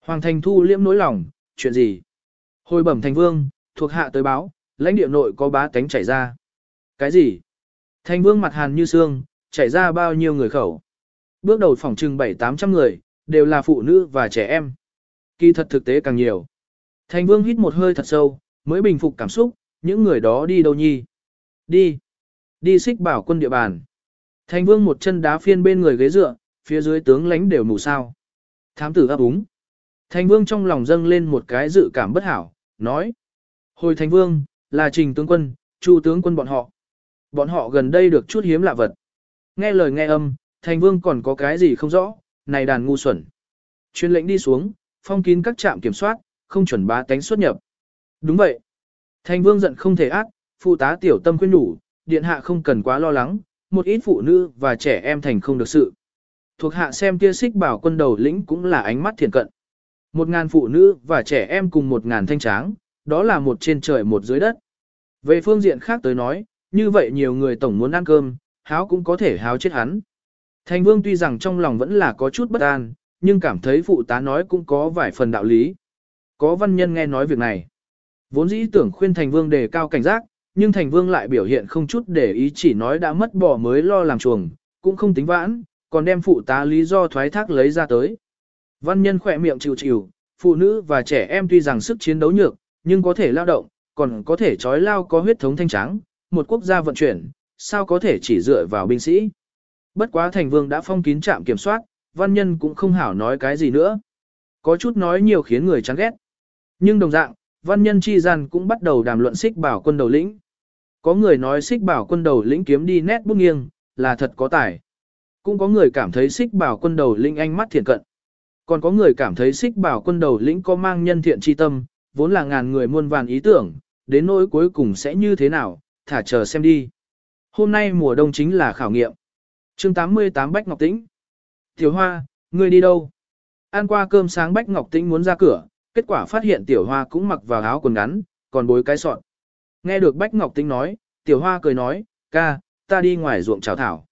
Hoàng thành thu liễm nỗi lòng, chuyện gì? Hồi bẩm thành vương, thuộc hạ tới báo, lãnh địa nội có bá tánh chảy ra. Cái gì? Thành vương mặt hàn như xương, chảy ra bao nhiêu người khẩu. Bước đầu phòng trừng 7-800 người, đều là phụ nữ và trẻ em. Kỳ thật thực tế càng nhiều. Thành vương hít một hơi thật sâu, mới bình phục cảm xúc, những người đó đi đâu nhi? Đi. Đi xích bảo quân địa bàn. Thành vương một chân đá phiên bên người ghế dựa, phía dưới tướng lãnh đều mù sao. Thám tử ấp úng. Thành vương trong lòng dâng lên một cái dự cảm bất hảo, nói. Hồi thành vương, là trình tướng quân, chu tướng quân bọn họ. Bọn họ gần đây được chút hiếm lạ vật. Nghe lời nghe âm, thành vương còn có cái gì không rõ, này đàn ngu xuẩn. Chuyên lệnh đi xuống, phong kín các trạm kiểm soát, không chuẩn bá tánh xuất nhập. Đúng vậy. Thành vương giận không thể ác, phụ tá tiểu tâm khuyên nhủ, điện hạ không cần quá lo lắng, một ít phụ nữ và trẻ em thành không được sự. Thuộc hạ xem kia xích bảo quân đầu lĩnh cũng là ánh mắt thiền cận. Một ngàn phụ nữ và trẻ em cùng một ngàn thanh tráng, đó là một trên trời một dưới đất. Về phương diện khác tới nói, như vậy nhiều người tổng muốn ăn cơm, háo cũng có thể háo chết hắn. Thành vương tuy rằng trong lòng vẫn là có chút bất an, nhưng cảm thấy phụ tá nói cũng có vài phần đạo lý. Có văn nhân nghe nói việc này. Vốn dĩ tưởng khuyên thành vương đề cao cảnh giác, nhưng thành vương lại biểu hiện không chút để ý chỉ nói đã mất bỏ mới lo làm chuồng, cũng không tính vãn, còn đem phụ tá lý do thoái thác lấy ra tới. Văn nhân khỏe miệng chịu chịu, phụ nữ và trẻ em tuy rằng sức chiến đấu nhược, nhưng có thể lao động, còn có thể trói lao có huyết thống thanh trắng, một quốc gia vận chuyển, sao có thể chỉ dựa vào binh sĩ. Bất quá thành vương đã phong kín trạm kiểm soát, văn nhân cũng không hảo nói cái gì nữa. Có chút nói nhiều khiến người chán ghét. Nhưng đồng dạng, văn nhân chi gian cũng bắt đầu đàm luận xích bảo quân đầu lĩnh. Có người nói xích bảo quân đầu lĩnh kiếm đi nét bút nghiêng, là thật có tài. Cũng có người cảm thấy xích bảo quân đầu lĩnh ánh mắt thiện cận. Còn có người cảm thấy xích bảo quân đầu lĩnh có mang nhân thiện chi tâm, vốn là ngàn người muôn vàn ý tưởng, đến nỗi cuối cùng sẽ như thế nào, thả chờ xem đi. Hôm nay mùa đông chính là khảo nghiệm. chương 88 Bách Ngọc Tĩnh. Tiểu Hoa, ngươi đi đâu? Ăn qua cơm sáng Bách Ngọc Tĩnh muốn ra cửa, kết quả phát hiện Tiểu Hoa cũng mặc vào áo quần ngắn, còn bối cái sọt. Nghe được Bách Ngọc Tĩnh nói, Tiểu Hoa cười nói, ca, ta đi ngoài ruộng chào thảo.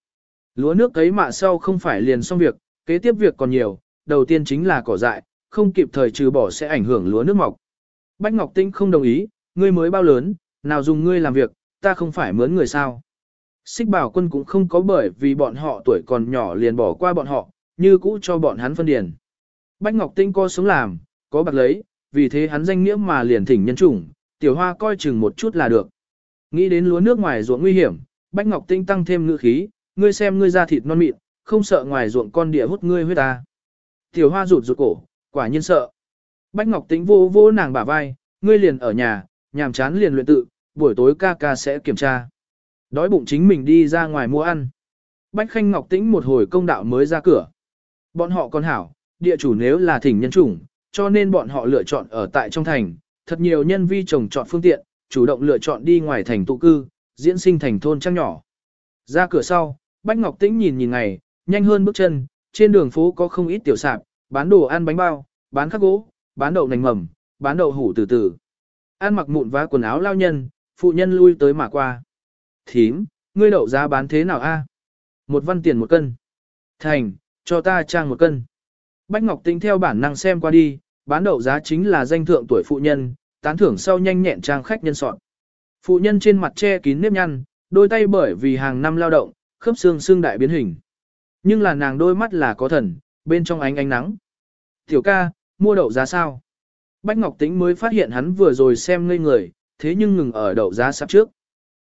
Lúa nước cấy mạ sau không phải liền xong việc, kế tiếp việc còn nhiều, đầu tiên chính là cỏ dại, không kịp thời trừ bỏ sẽ ảnh hưởng lúa nước mọc. Bách Ngọc Tĩnh không đồng ý, ngươi mới bao lớn, nào dùng ngươi làm việc, ta không phải mướn người sao. Xích bảo quân cũng không có bởi vì bọn họ tuổi còn nhỏ liền bỏ qua bọn họ, như cũ cho bọn hắn phân điền. Bách Ngọc Tinh co sống làm, có bạc lấy, vì thế hắn danh nghĩa mà liền thỉnh nhân chủng, Tiểu hoa coi chừng một chút là được. Nghĩ đến lúa nước ngoài ruộng nguy hiểm, Bách Ngọc Tinh tăng thêm ngữ khí, ngươi xem ngươi da thịt non mịn, không sợ ngoài ruộng con địa hút ngươi huyết ta. Tiểu hoa rụt rụt cổ, quả nhiên sợ. Bách Ngọc Tĩnh vô vô nàng bả vai, ngươi liền ở nhà, nhàm chán liền luyện tự, buổi tối ca ca sẽ kiểm tra. Đói bụng chính mình đi ra ngoài mua ăn. Bách Khanh Ngọc Tĩnh một hồi công đạo mới ra cửa. Bọn họ còn hảo, địa chủ nếu là thỉnh nhân chủng, cho nên bọn họ lựa chọn ở tại trong thành. Thật nhiều nhân vi trồng chọn phương tiện, chủ động lựa chọn đi ngoài thành tụ cư, diễn sinh thành thôn trang nhỏ. Ra cửa sau, Bách Ngọc Tĩnh nhìn nhìn ngày, nhanh hơn bước chân, trên đường phố có không ít tiểu sạp, bán đồ ăn bánh bao, bán khắc gỗ, bán đậu nành mầm, bán đậu hủ từ từ. Ăn mặc mụn vá quần áo lao nhân, phụ nhân lui tới mà qua. Thím, ngươi đậu giá bán thế nào a? Một văn tiền một cân. Thành, cho ta trang một cân. Bách Ngọc Tĩnh theo bản năng xem qua đi, bán đậu giá chính là danh thượng tuổi phụ nhân, tán thưởng sau nhanh nhẹn trang khách nhân soạn. Phụ nhân trên mặt che kín nếp nhăn, đôi tay bởi vì hàng năm lao động, khớp xương xương đại biến hình. Nhưng là nàng đôi mắt là có thần, bên trong ánh ánh nắng. Tiểu ca, mua đậu giá sao? Bách Ngọc Tĩnh mới phát hiện hắn vừa rồi xem ngây người, thế nhưng ngừng ở đậu giá sắp trước.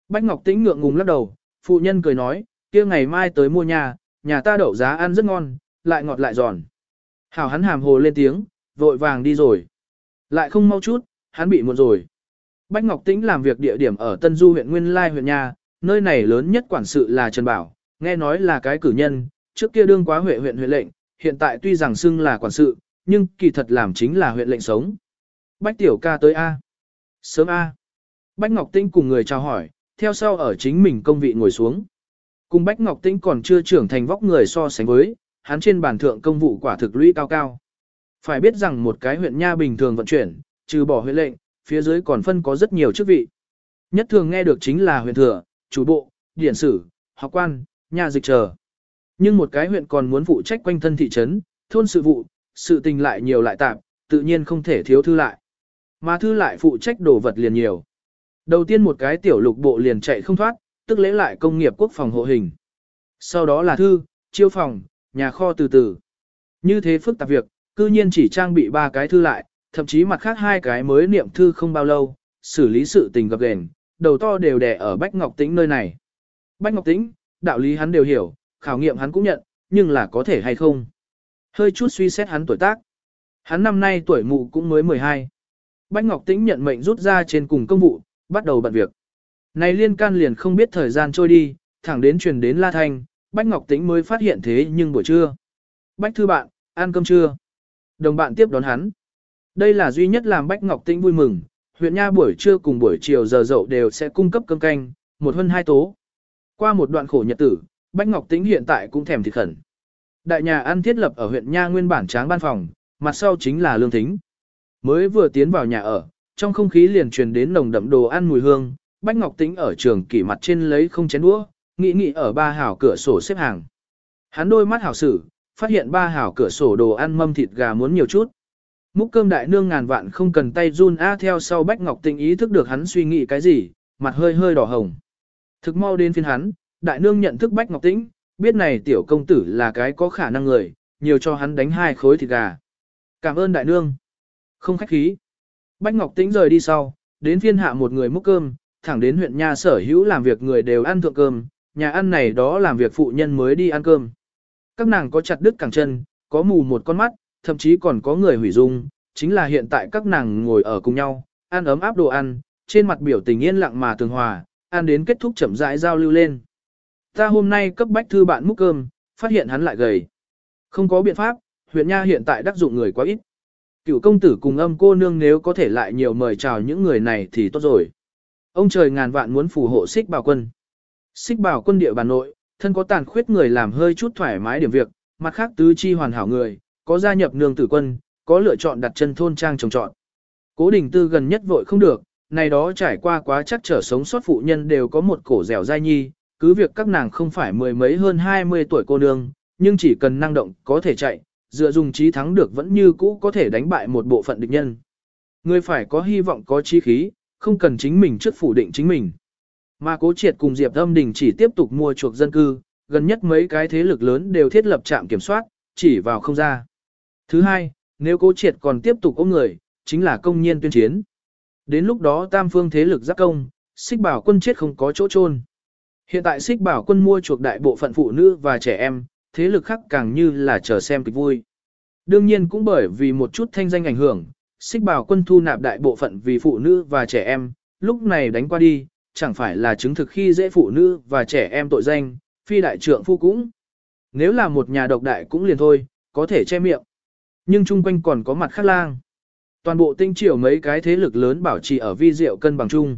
Bách Ngọc Tĩnh ngượng ngùng lắc đầu, phụ nhân cười nói, kia ngày mai tới mua nhà, nhà ta đậu giá ăn rất ngon, lại ngọt lại giòn. Hảo hắn hàm hồ lên tiếng, vội vàng đi rồi. Lại không mau chút, hắn bị muộn rồi. Bách Ngọc Tĩnh làm việc địa điểm ở Tân Du huyện Nguyên Lai huyện nhà, nơi này lớn nhất quản sự là Trần Bảo, nghe nói là cái cử nhân, trước kia đương quá huệ huyện huyện lệnh, hiện tại tuy rằng xưng là quản sự, nhưng kỳ thật làm chính là huyện lệnh sống. Bách Tiểu ca tới A. Sớm A. Bách Ngọc Tĩnh cùng người chào hỏi, theo sau ở chính mình công vị ngồi xuống. Cùng Bách Ngọc Tĩnh còn chưa trưởng thành vóc người so sánh với, hắn trên bàn thượng công vụ quả thực lũy cao cao. Phải biết rằng một cái huyện nha bình thường vận chuyển, trừ bỏ huyện lệnh, phía dưới còn phân có rất nhiều chức vị. Nhất thường nghe được chính là huyện thừa, chủ bộ, điển sử, học quan, nhà dịch chờ. Nhưng một cái huyện còn muốn phụ trách quanh thân thị trấn, thôn sự vụ, sự tình lại nhiều lại tạp, tự nhiên không thể thiếu thư lại. Mà thư lại phụ trách đồ vật liền nhiều. Đầu tiên một cái tiểu lục bộ liền chạy không thoát, tức lễ lại công nghiệp quốc phòng hộ hình. Sau đó là thư, chiêu phòng, nhà kho từ từ. Như thế phức tạp việc, cư nhiên chỉ trang bị ba cái thư lại, thậm chí mặt khác hai cái mới niệm thư không bao lâu, xử lý sự tình gặp gền, đầu to đều đè ở Bách Ngọc Tĩnh nơi này. Bách Ngọc Tĩnh, đạo lý hắn đều hiểu, khảo nghiệm hắn cũng nhận, nhưng là có thể hay không. Hơi chút suy xét hắn tuổi tác. Hắn năm nay tuổi mụ cũng mới 12. Bách Ngọc Tĩnh nhận mệnh rút ra trên cùng công vụ, bắt đầu bận việc. Này liên can liền không biết thời gian trôi đi, thẳng đến truyền đến La Thanh, Bách Ngọc Tĩnh mới phát hiện thế nhưng buổi trưa. Bách thư bạn, ăn cơm trưa. Đồng bạn tiếp đón hắn. Đây là duy nhất làm Bách Ngọc Tĩnh vui mừng, huyện Nha buổi trưa cùng buổi chiều giờ dậu đều sẽ cung cấp cơm canh, một hơn hai tố. Qua một đoạn khổ nhật tử, Bách Ngọc Tĩnh hiện tại cũng thèm thịt khẩn. Đại nhà ăn thiết lập ở huyện Nha nguyên bản tráng ban phòng, mặt sau chính là lương thính. Mới vừa tiến vào nhà ở, trong không khí liền truyền đến nồng đậm đồ ăn mùi hương, Bách Ngọc Tĩnh ở trường kỷ mặt trên lấy không chén đũa, nghĩ nghĩ ở ba hảo cửa sổ xếp hàng. Hắn đôi mắt hảo sử, phát hiện ba hảo cửa sổ đồ ăn mâm thịt gà muốn nhiều chút. Múc cơm đại nương ngàn vạn không cần tay run a theo sau Bách Ngọc Tĩnh ý thức được hắn suy nghĩ cái gì, mặt hơi hơi đỏ hồng. Thực mau đến phiên hắn, đại nương nhận thức Bách Ngọc Tĩnh, biết này tiểu công tử là cái có khả năng người, nhiều cho hắn đánh hai khối thịt gà. Cảm ơn đại nương. Không khách khí. Bách Ngọc Tĩnh rời đi sau, đến phiên hạ một người múc cơm, thẳng đến huyện nha sở hữu làm việc người đều ăn thượng cơm, nhà ăn này đó làm việc phụ nhân mới đi ăn cơm. Các nàng có chặt đứt cẳng chân, có mù một con mắt, thậm chí còn có người hủy dung, chính là hiện tại các nàng ngồi ở cùng nhau, ăn ấm áp đồ ăn, trên mặt biểu tình yên lặng mà tường hòa, ăn đến kết thúc chậm rãi giao lưu lên. Ta hôm nay cấp bách thư bạn múc cơm, phát hiện hắn lại gầy. Không có biện pháp, huyện nha hiện tại đắc dụng người quá ít. Cựu công tử cùng âm cô nương nếu có thể lại nhiều mời chào những người này thì tốt rồi. Ông trời ngàn vạn muốn phù hộ xích bảo quân. Xích bảo quân địa bàn nội, thân có tàn khuyết người làm hơi chút thoải mái điểm việc, mặt khác tứ chi hoàn hảo người, có gia nhập nương tử quân, có lựa chọn đặt chân thôn trang trồng trọt. Cố đình tư gần nhất vội không được, này đó trải qua quá chắc trở sống sót phụ nhân đều có một cổ dẻo dai nhi, cứ việc các nàng không phải mười mấy hơn 20 tuổi cô nương, nhưng chỉ cần năng động có thể chạy, dựa dùng trí thắng được vẫn như cũ có thể đánh bại một bộ phận địch nhân. Người phải có hy vọng có trí khí, không cần chính mình trước phủ định chính mình. Mà cố triệt cùng Diệp Âm Đình chỉ tiếp tục mua chuộc dân cư, gần nhất mấy cái thế lực lớn đều thiết lập trạm kiểm soát, chỉ vào không ra. Thứ hai, nếu cố triệt còn tiếp tục ôm người, chính là công nhiên tuyên chiến. Đến lúc đó tam phương thế lực giác công, xích bảo quân chết không có chỗ chôn. Hiện tại xích bảo quân mua chuộc đại bộ phận phụ nữ và trẻ em, thế lực khác càng như là chờ xem kịch vui. Đương nhiên cũng bởi vì một chút thanh danh ảnh hưởng, xích bảo quân thu nạp đại bộ phận vì phụ nữ và trẻ em, lúc này đánh qua đi, chẳng phải là chứng thực khi dễ phụ nữ và trẻ em tội danh, phi đại trượng phu cũng. Nếu là một nhà độc đại cũng liền thôi, có thể che miệng. Nhưng chung quanh còn có mặt khác lang. Toàn bộ tinh triều mấy cái thế lực lớn bảo trì ở vi diệu cân bằng chung.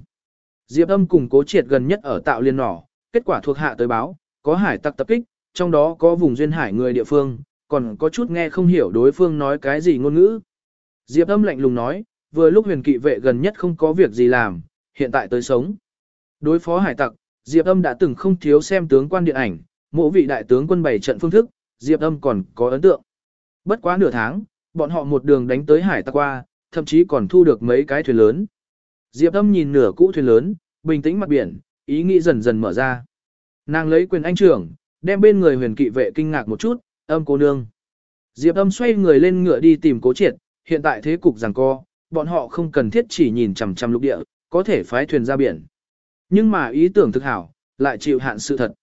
Diệp âm cùng cố triệt gần nhất ở tạo liên nỏ, kết quả thuộc hạ tới báo, có hải tặc tập kích, trong đó có vùng duyên hải người địa phương, còn có chút nghe không hiểu đối phương nói cái gì ngôn ngữ. Diệp âm lạnh lùng nói, vừa lúc huyền kỵ vệ gần nhất không có việc gì làm, hiện tại tới sống. Đối phó hải tặc, Diệp âm đã từng không thiếu xem tướng quan điện ảnh, mỗi vị đại tướng quân bày trận phương thức, Diệp âm còn có ấn tượng. Bất quá nửa tháng, bọn họ một đường đánh tới hải tặc qua, thậm chí còn thu được mấy cái thuyền lớn. Diệp âm nhìn nửa cũ thuyền lớn, bình tĩnh mặt biển, ý nghĩ dần dần mở ra. Nàng lấy quyền anh trưởng, đem bên người huyền kỵ vệ kinh ngạc một chút, âm cô nương. Diệp âm xoay người lên ngựa đi tìm cố triệt, hiện tại thế cục rằng co, bọn họ không cần thiết chỉ nhìn chằm chằm lục địa, có thể phái thuyền ra biển. Nhưng mà ý tưởng thực hảo, lại chịu hạn sự thật.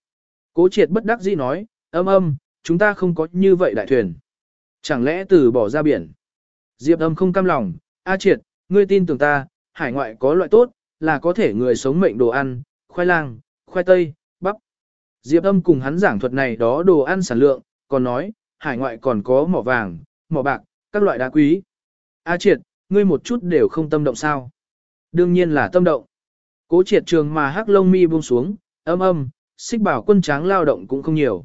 Cố triệt bất đắc dĩ nói, âm âm, chúng ta không có như vậy đại thuyền. Chẳng lẽ từ bỏ ra biển? Diệp âm không cam lòng, A triệt, ngươi tin tưởng ta, hải ngoại có loại tốt, là có thể người sống mệnh đồ ăn, khoai lang, khoai tây, bắp. Diệp âm cùng hắn giảng thuật này đó đồ ăn sản lượng, còn nói, hải ngoại còn có mỏ vàng, mỏ bạc, các loại đá quý. A triệt, ngươi một chút đều không tâm động sao? Đương nhiên là tâm động. Cố triệt trường mà hắc lông mi buông xuống, âm âm, xích bảo quân tráng lao động cũng không nhiều.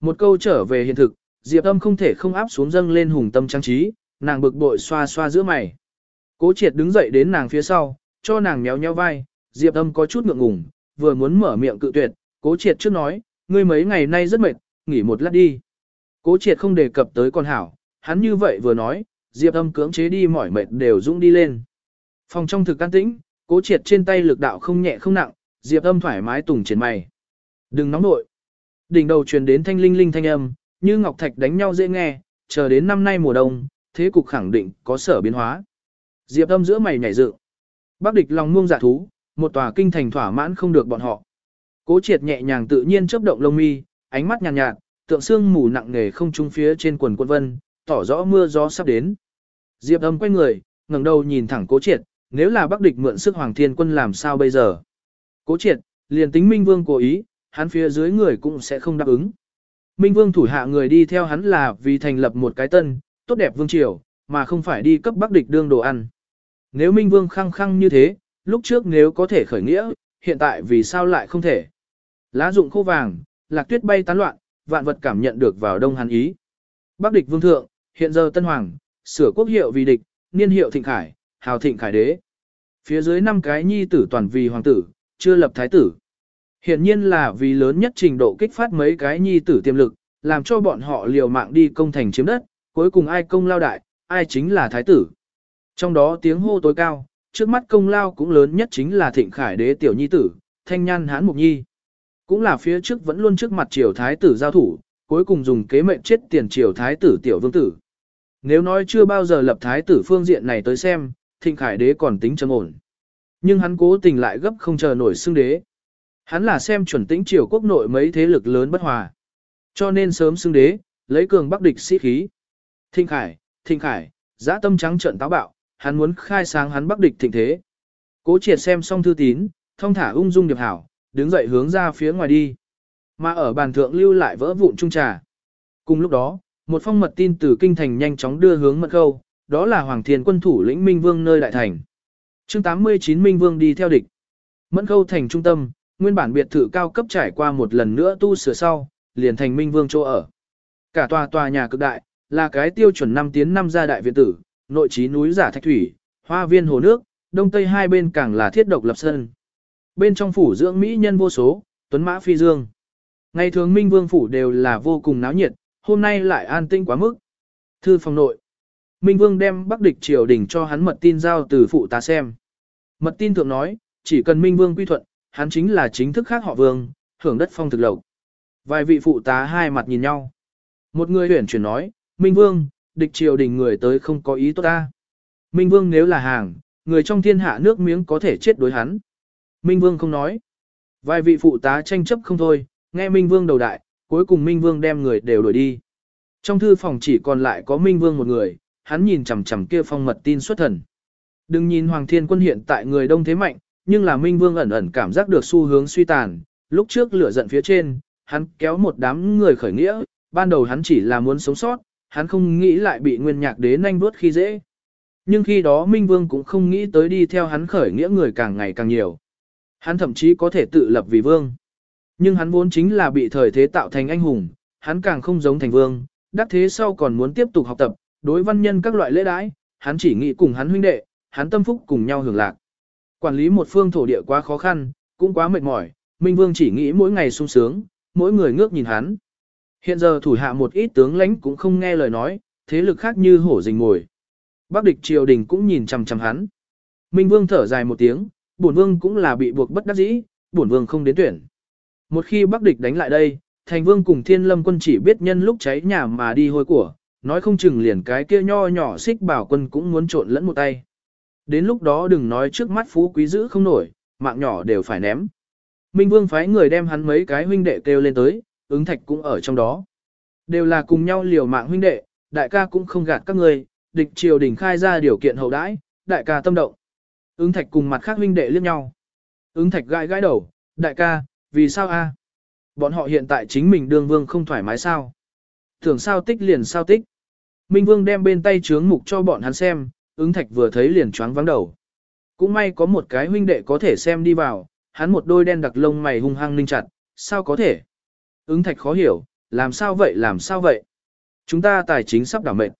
Một câu trở về hiện thực, Diệp âm không thể không áp xuống dâng lên hùng tâm trang trí, nàng bực bội xoa xoa giữa mày. Cố triệt đứng dậy đến nàng phía sau, cho nàng méo nhéo vai, Diệp âm có chút ngượng ngùng, vừa muốn mở miệng cự tuyệt, cố triệt trước nói, ngươi mấy ngày nay rất mệt, nghỉ một lát đi. Cố triệt không đề cập tới con hảo, hắn như vậy vừa nói, Diệp âm cưỡng chế đi mỏi mệt đều dũng đi lên. Phòng trong thực an tĩnh, cố triệt trên tay lực đạo không nhẹ không nặng, Diệp âm thoải mái tùng trên mày. Đừng nóng nội. Đỉnh đầu truyền đến thanh linh linh thanh âm, như ngọc thạch đánh nhau dễ nghe, chờ đến năm nay mùa đông, thế cục khẳng định có sở biến hóa. Diệp âm giữa mày nhảy dựng. Bắc địch lòng muông dạ thú, một tòa kinh thành thỏa mãn không được bọn họ. Cố triệt nhẹ nhàng tự nhiên chớp động lông mi, ánh mắt nhàn nhạt, nhạt, tượng xương mù nặng nề không trung phía trên quần quân vân, tỏ rõ mưa gió sắp đến. Diệp âm quay người, ngẩng đầu nhìn thẳng cố triệt, nếu là bắc địch mượn sức hoàng thiên quân làm sao bây giờ? Cố triệt, liền tính minh vương cố ý, hắn phía dưới người cũng sẽ không đáp ứng. Minh vương thủ hạ người đi theo hắn là vì thành lập một cái tân, tốt đẹp vương triều, mà không phải đi cấp bắc địch đương đồ ăn. Nếu Minh Vương khăng khăng như thế, lúc trước nếu có thể khởi nghĩa, hiện tại vì sao lại không thể? Lá dụng khô vàng, lạc tuyết bay tán loạn, vạn vật cảm nhận được vào đông hắn ý. Bắc địch vương thượng, hiện giờ tân hoàng, sửa quốc hiệu vì địch, niên hiệu thịnh khải, hào thịnh khải đế. Phía dưới năm cái nhi tử toàn vì hoàng tử, chưa lập thái tử. Hiện nhiên là vì lớn nhất trình độ kích phát mấy cái nhi tử tiềm lực, làm cho bọn họ liều mạng đi công thành chiếm đất, cuối cùng ai công lao đại, ai chính là thái tử. Trong đó tiếng hô tối cao, trước mắt công lao cũng lớn nhất chính là thịnh khải đế tiểu nhi tử, thanh nhan hán mục nhi. Cũng là phía trước vẫn luôn trước mặt triều thái tử giao thủ, cuối cùng dùng kế mệnh chết tiền triều thái tử tiểu vương tử. Nếu nói chưa bao giờ lập thái tử phương diện này tới xem, thịnh khải đế còn tính trầm ổn. Nhưng hắn cố tình lại gấp không chờ nổi xưng đế. Hắn là xem chuẩn tĩnh triều quốc nội mấy thế lực lớn bất hòa. Cho nên sớm xưng đế, lấy cường bắc địch sĩ khí. thinh khải, thinh khải, giã tâm trắng trận táo bạo, hắn muốn khai sáng hắn bắc địch thịnh thế. Cố triệt xem xong thư tín, thông thả ung dung điệp hảo, đứng dậy hướng ra phía ngoài đi. Mà ở bàn thượng lưu lại vỡ vụn trung trà. Cùng lúc đó, một phong mật tin từ kinh thành nhanh chóng đưa hướng mật khâu, đó là Hoàng Thiên quân thủ lĩnh Minh Vương nơi đại thành. chương 89 Minh Vương đi theo địch. Mẫn khâu thành trung tâm, nguyên bản biệt thự cao cấp trải qua một lần nữa tu sửa sau, liền thành Minh Vương chỗ ở. Cả tòa tòa nhà cực đại, là cái tiêu chuẩn năm tiến năm gia đại viện tử, nội trí núi giả thạch thủy, hoa viên hồ nước, đông tây hai bên càng là thiết độc lập sân. Bên trong phủ dưỡng mỹ nhân vô số, tuấn mã phi dương. Ngày thường minh vương phủ đều là vô cùng náo nhiệt, hôm nay lại an tinh quá mức. Thư phòng nội. Minh vương đem bắc địch triều đình cho hắn mật tin giao từ phụ tá xem. Mật tin thượng nói, chỉ cần minh vương quy thuận, hắn chính là chính thức khác họ vương, hưởng đất phong thực lộc. Vài vị phụ tá hai mặt nhìn nhau. Một người huyển chuyển nói, Minh vương, địch triều đình người tới không có ý tốt ta. Minh Vương nếu là hàng, người trong thiên hạ nước miếng có thể chết đối hắn. Minh Vương không nói. Vài vị phụ tá tranh chấp không thôi, nghe Minh Vương đầu đại, cuối cùng Minh Vương đem người đều đuổi đi. Trong thư phòng chỉ còn lại có Minh Vương một người, hắn nhìn chằm chằm kia phong mật tin xuất thần. Đừng nhìn Hoàng Thiên Quân hiện tại người đông thế mạnh, nhưng là Minh Vương ẩn ẩn cảm giác được xu hướng suy tàn, lúc trước lửa giận phía trên, hắn kéo một đám người khởi nghĩa, ban đầu hắn chỉ là muốn sống sót, hắn không nghĩ lại bị nguyên nhạc đế nhanh vuốt khi dễ. Nhưng khi đó Minh Vương cũng không nghĩ tới đi theo hắn khởi nghĩa người càng ngày càng nhiều. Hắn thậm chí có thể tự lập vì vương. Nhưng hắn vốn chính là bị thời thế tạo thành anh hùng, hắn càng không giống thành vương, đắc thế sau còn muốn tiếp tục học tập, đối văn nhân các loại lễ đãi, hắn chỉ nghĩ cùng hắn huynh đệ, hắn tâm phúc cùng nhau hưởng lạc. Quản lý một phương thổ địa quá khó khăn, cũng quá mệt mỏi, Minh Vương chỉ nghĩ mỗi ngày sung sướng, mỗi người ngước nhìn hắn. Hiện giờ thủ hạ một ít tướng lãnh cũng không nghe lời nói, thế lực khác như hổ rình ngồi. Bắc địch triều đình cũng nhìn chằm chằm hắn. Minh Vương thở dài một tiếng, bổn vương cũng là bị buộc bất đắc dĩ, bổn vương không đến tuyển. Một khi Bắc địch đánh lại đây, thành vương cùng thiên lâm quân chỉ biết nhân lúc cháy nhà mà đi hôi của, nói không chừng liền cái kia nho nhỏ xích bảo quân cũng muốn trộn lẫn một tay. Đến lúc đó đừng nói trước mắt phú quý giữ không nổi, mạng nhỏ đều phải ném. Minh Vương phái người đem hắn mấy cái huynh đệ kêu lên tới, ứng thạch cũng ở trong đó. Đều là cùng nhau liều mạng huynh đệ, đại ca cũng không gạt các người, địch triều đình khai ra điều kiện hậu đãi, đại ca tâm động. Ứng thạch cùng mặt khác huynh đệ liếc nhau. Ứng thạch gãi gãi đầu, đại ca, vì sao a? Bọn họ hiện tại chính mình đương vương không thoải mái sao? Thường sao tích liền sao tích. Minh Vương đem bên tay chướng mục cho bọn hắn xem, ứng thạch vừa thấy liền choáng vắng đầu. Cũng may có một cái huynh đệ có thể xem đi vào, hắn một đôi đen đặc lông mày hung hăng ninh chặt, sao có thể? Ứng thạch khó hiểu, làm sao vậy làm sao vậy? Chúng ta tài chính sắp đảo mệnh.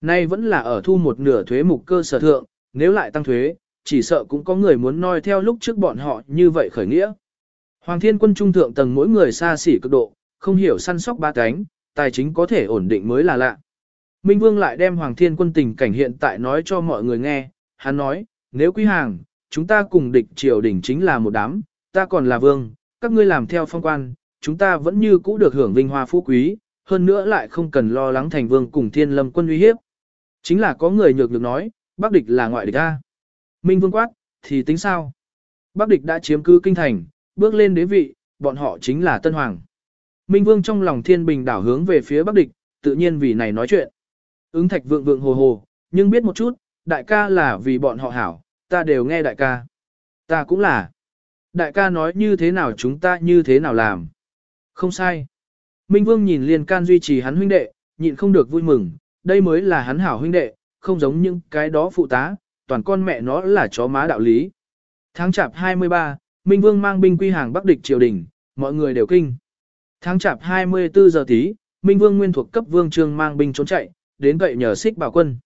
Nay vẫn là ở thu một nửa thuế mục cơ sở thượng, nếu lại tăng thuế, chỉ sợ cũng có người muốn noi theo lúc trước bọn họ như vậy khởi nghĩa. Hoàng thiên quân trung thượng tầng mỗi người xa xỉ cực độ, không hiểu săn sóc ba cánh, tài chính có thể ổn định mới là lạ. Minh Vương lại đem Hoàng thiên quân tình cảnh hiện tại nói cho mọi người nghe, hắn nói, nếu quý hàng, chúng ta cùng địch triều đỉnh chính là một đám, ta còn là vương, các ngươi làm theo phong quan, chúng ta vẫn như cũ được hưởng vinh hoa phú quý, hơn nữa lại không cần lo lắng thành vương cùng thiên lâm quân uy hiếp. Chính là có người nhược được nói, Bắc địch là ngoại địch ta. Minh Vương quát, thì tính sao? Bắc địch đã chiếm cứ kinh thành, bước lên đế vị, bọn họ chính là Tân Hoàng. Minh Vương trong lòng thiên bình đảo hướng về phía Bắc địch, tự nhiên vì này nói chuyện. Ứng thạch vượng vượng hồ hồ, nhưng biết một chút, đại ca là vì bọn họ hảo, ta đều nghe đại ca. Ta cũng là. Đại ca nói như thế nào chúng ta như thế nào làm. Không sai. Minh Vương nhìn liên can duy trì hắn huynh đệ, nhịn không được vui mừng, đây mới là hắn hảo huynh đệ, không giống những cái đó phụ tá, toàn con mẹ nó là chó má đạo lý. Tháng chạp 23, Minh Vương mang binh quy hàng Bắc địch triều đình, mọi người đều kinh. Tháng chạp 24 giờ tí, Minh Vương nguyên thuộc cấp vương trương mang binh trốn chạy, đến vậy nhờ xích bảo quân.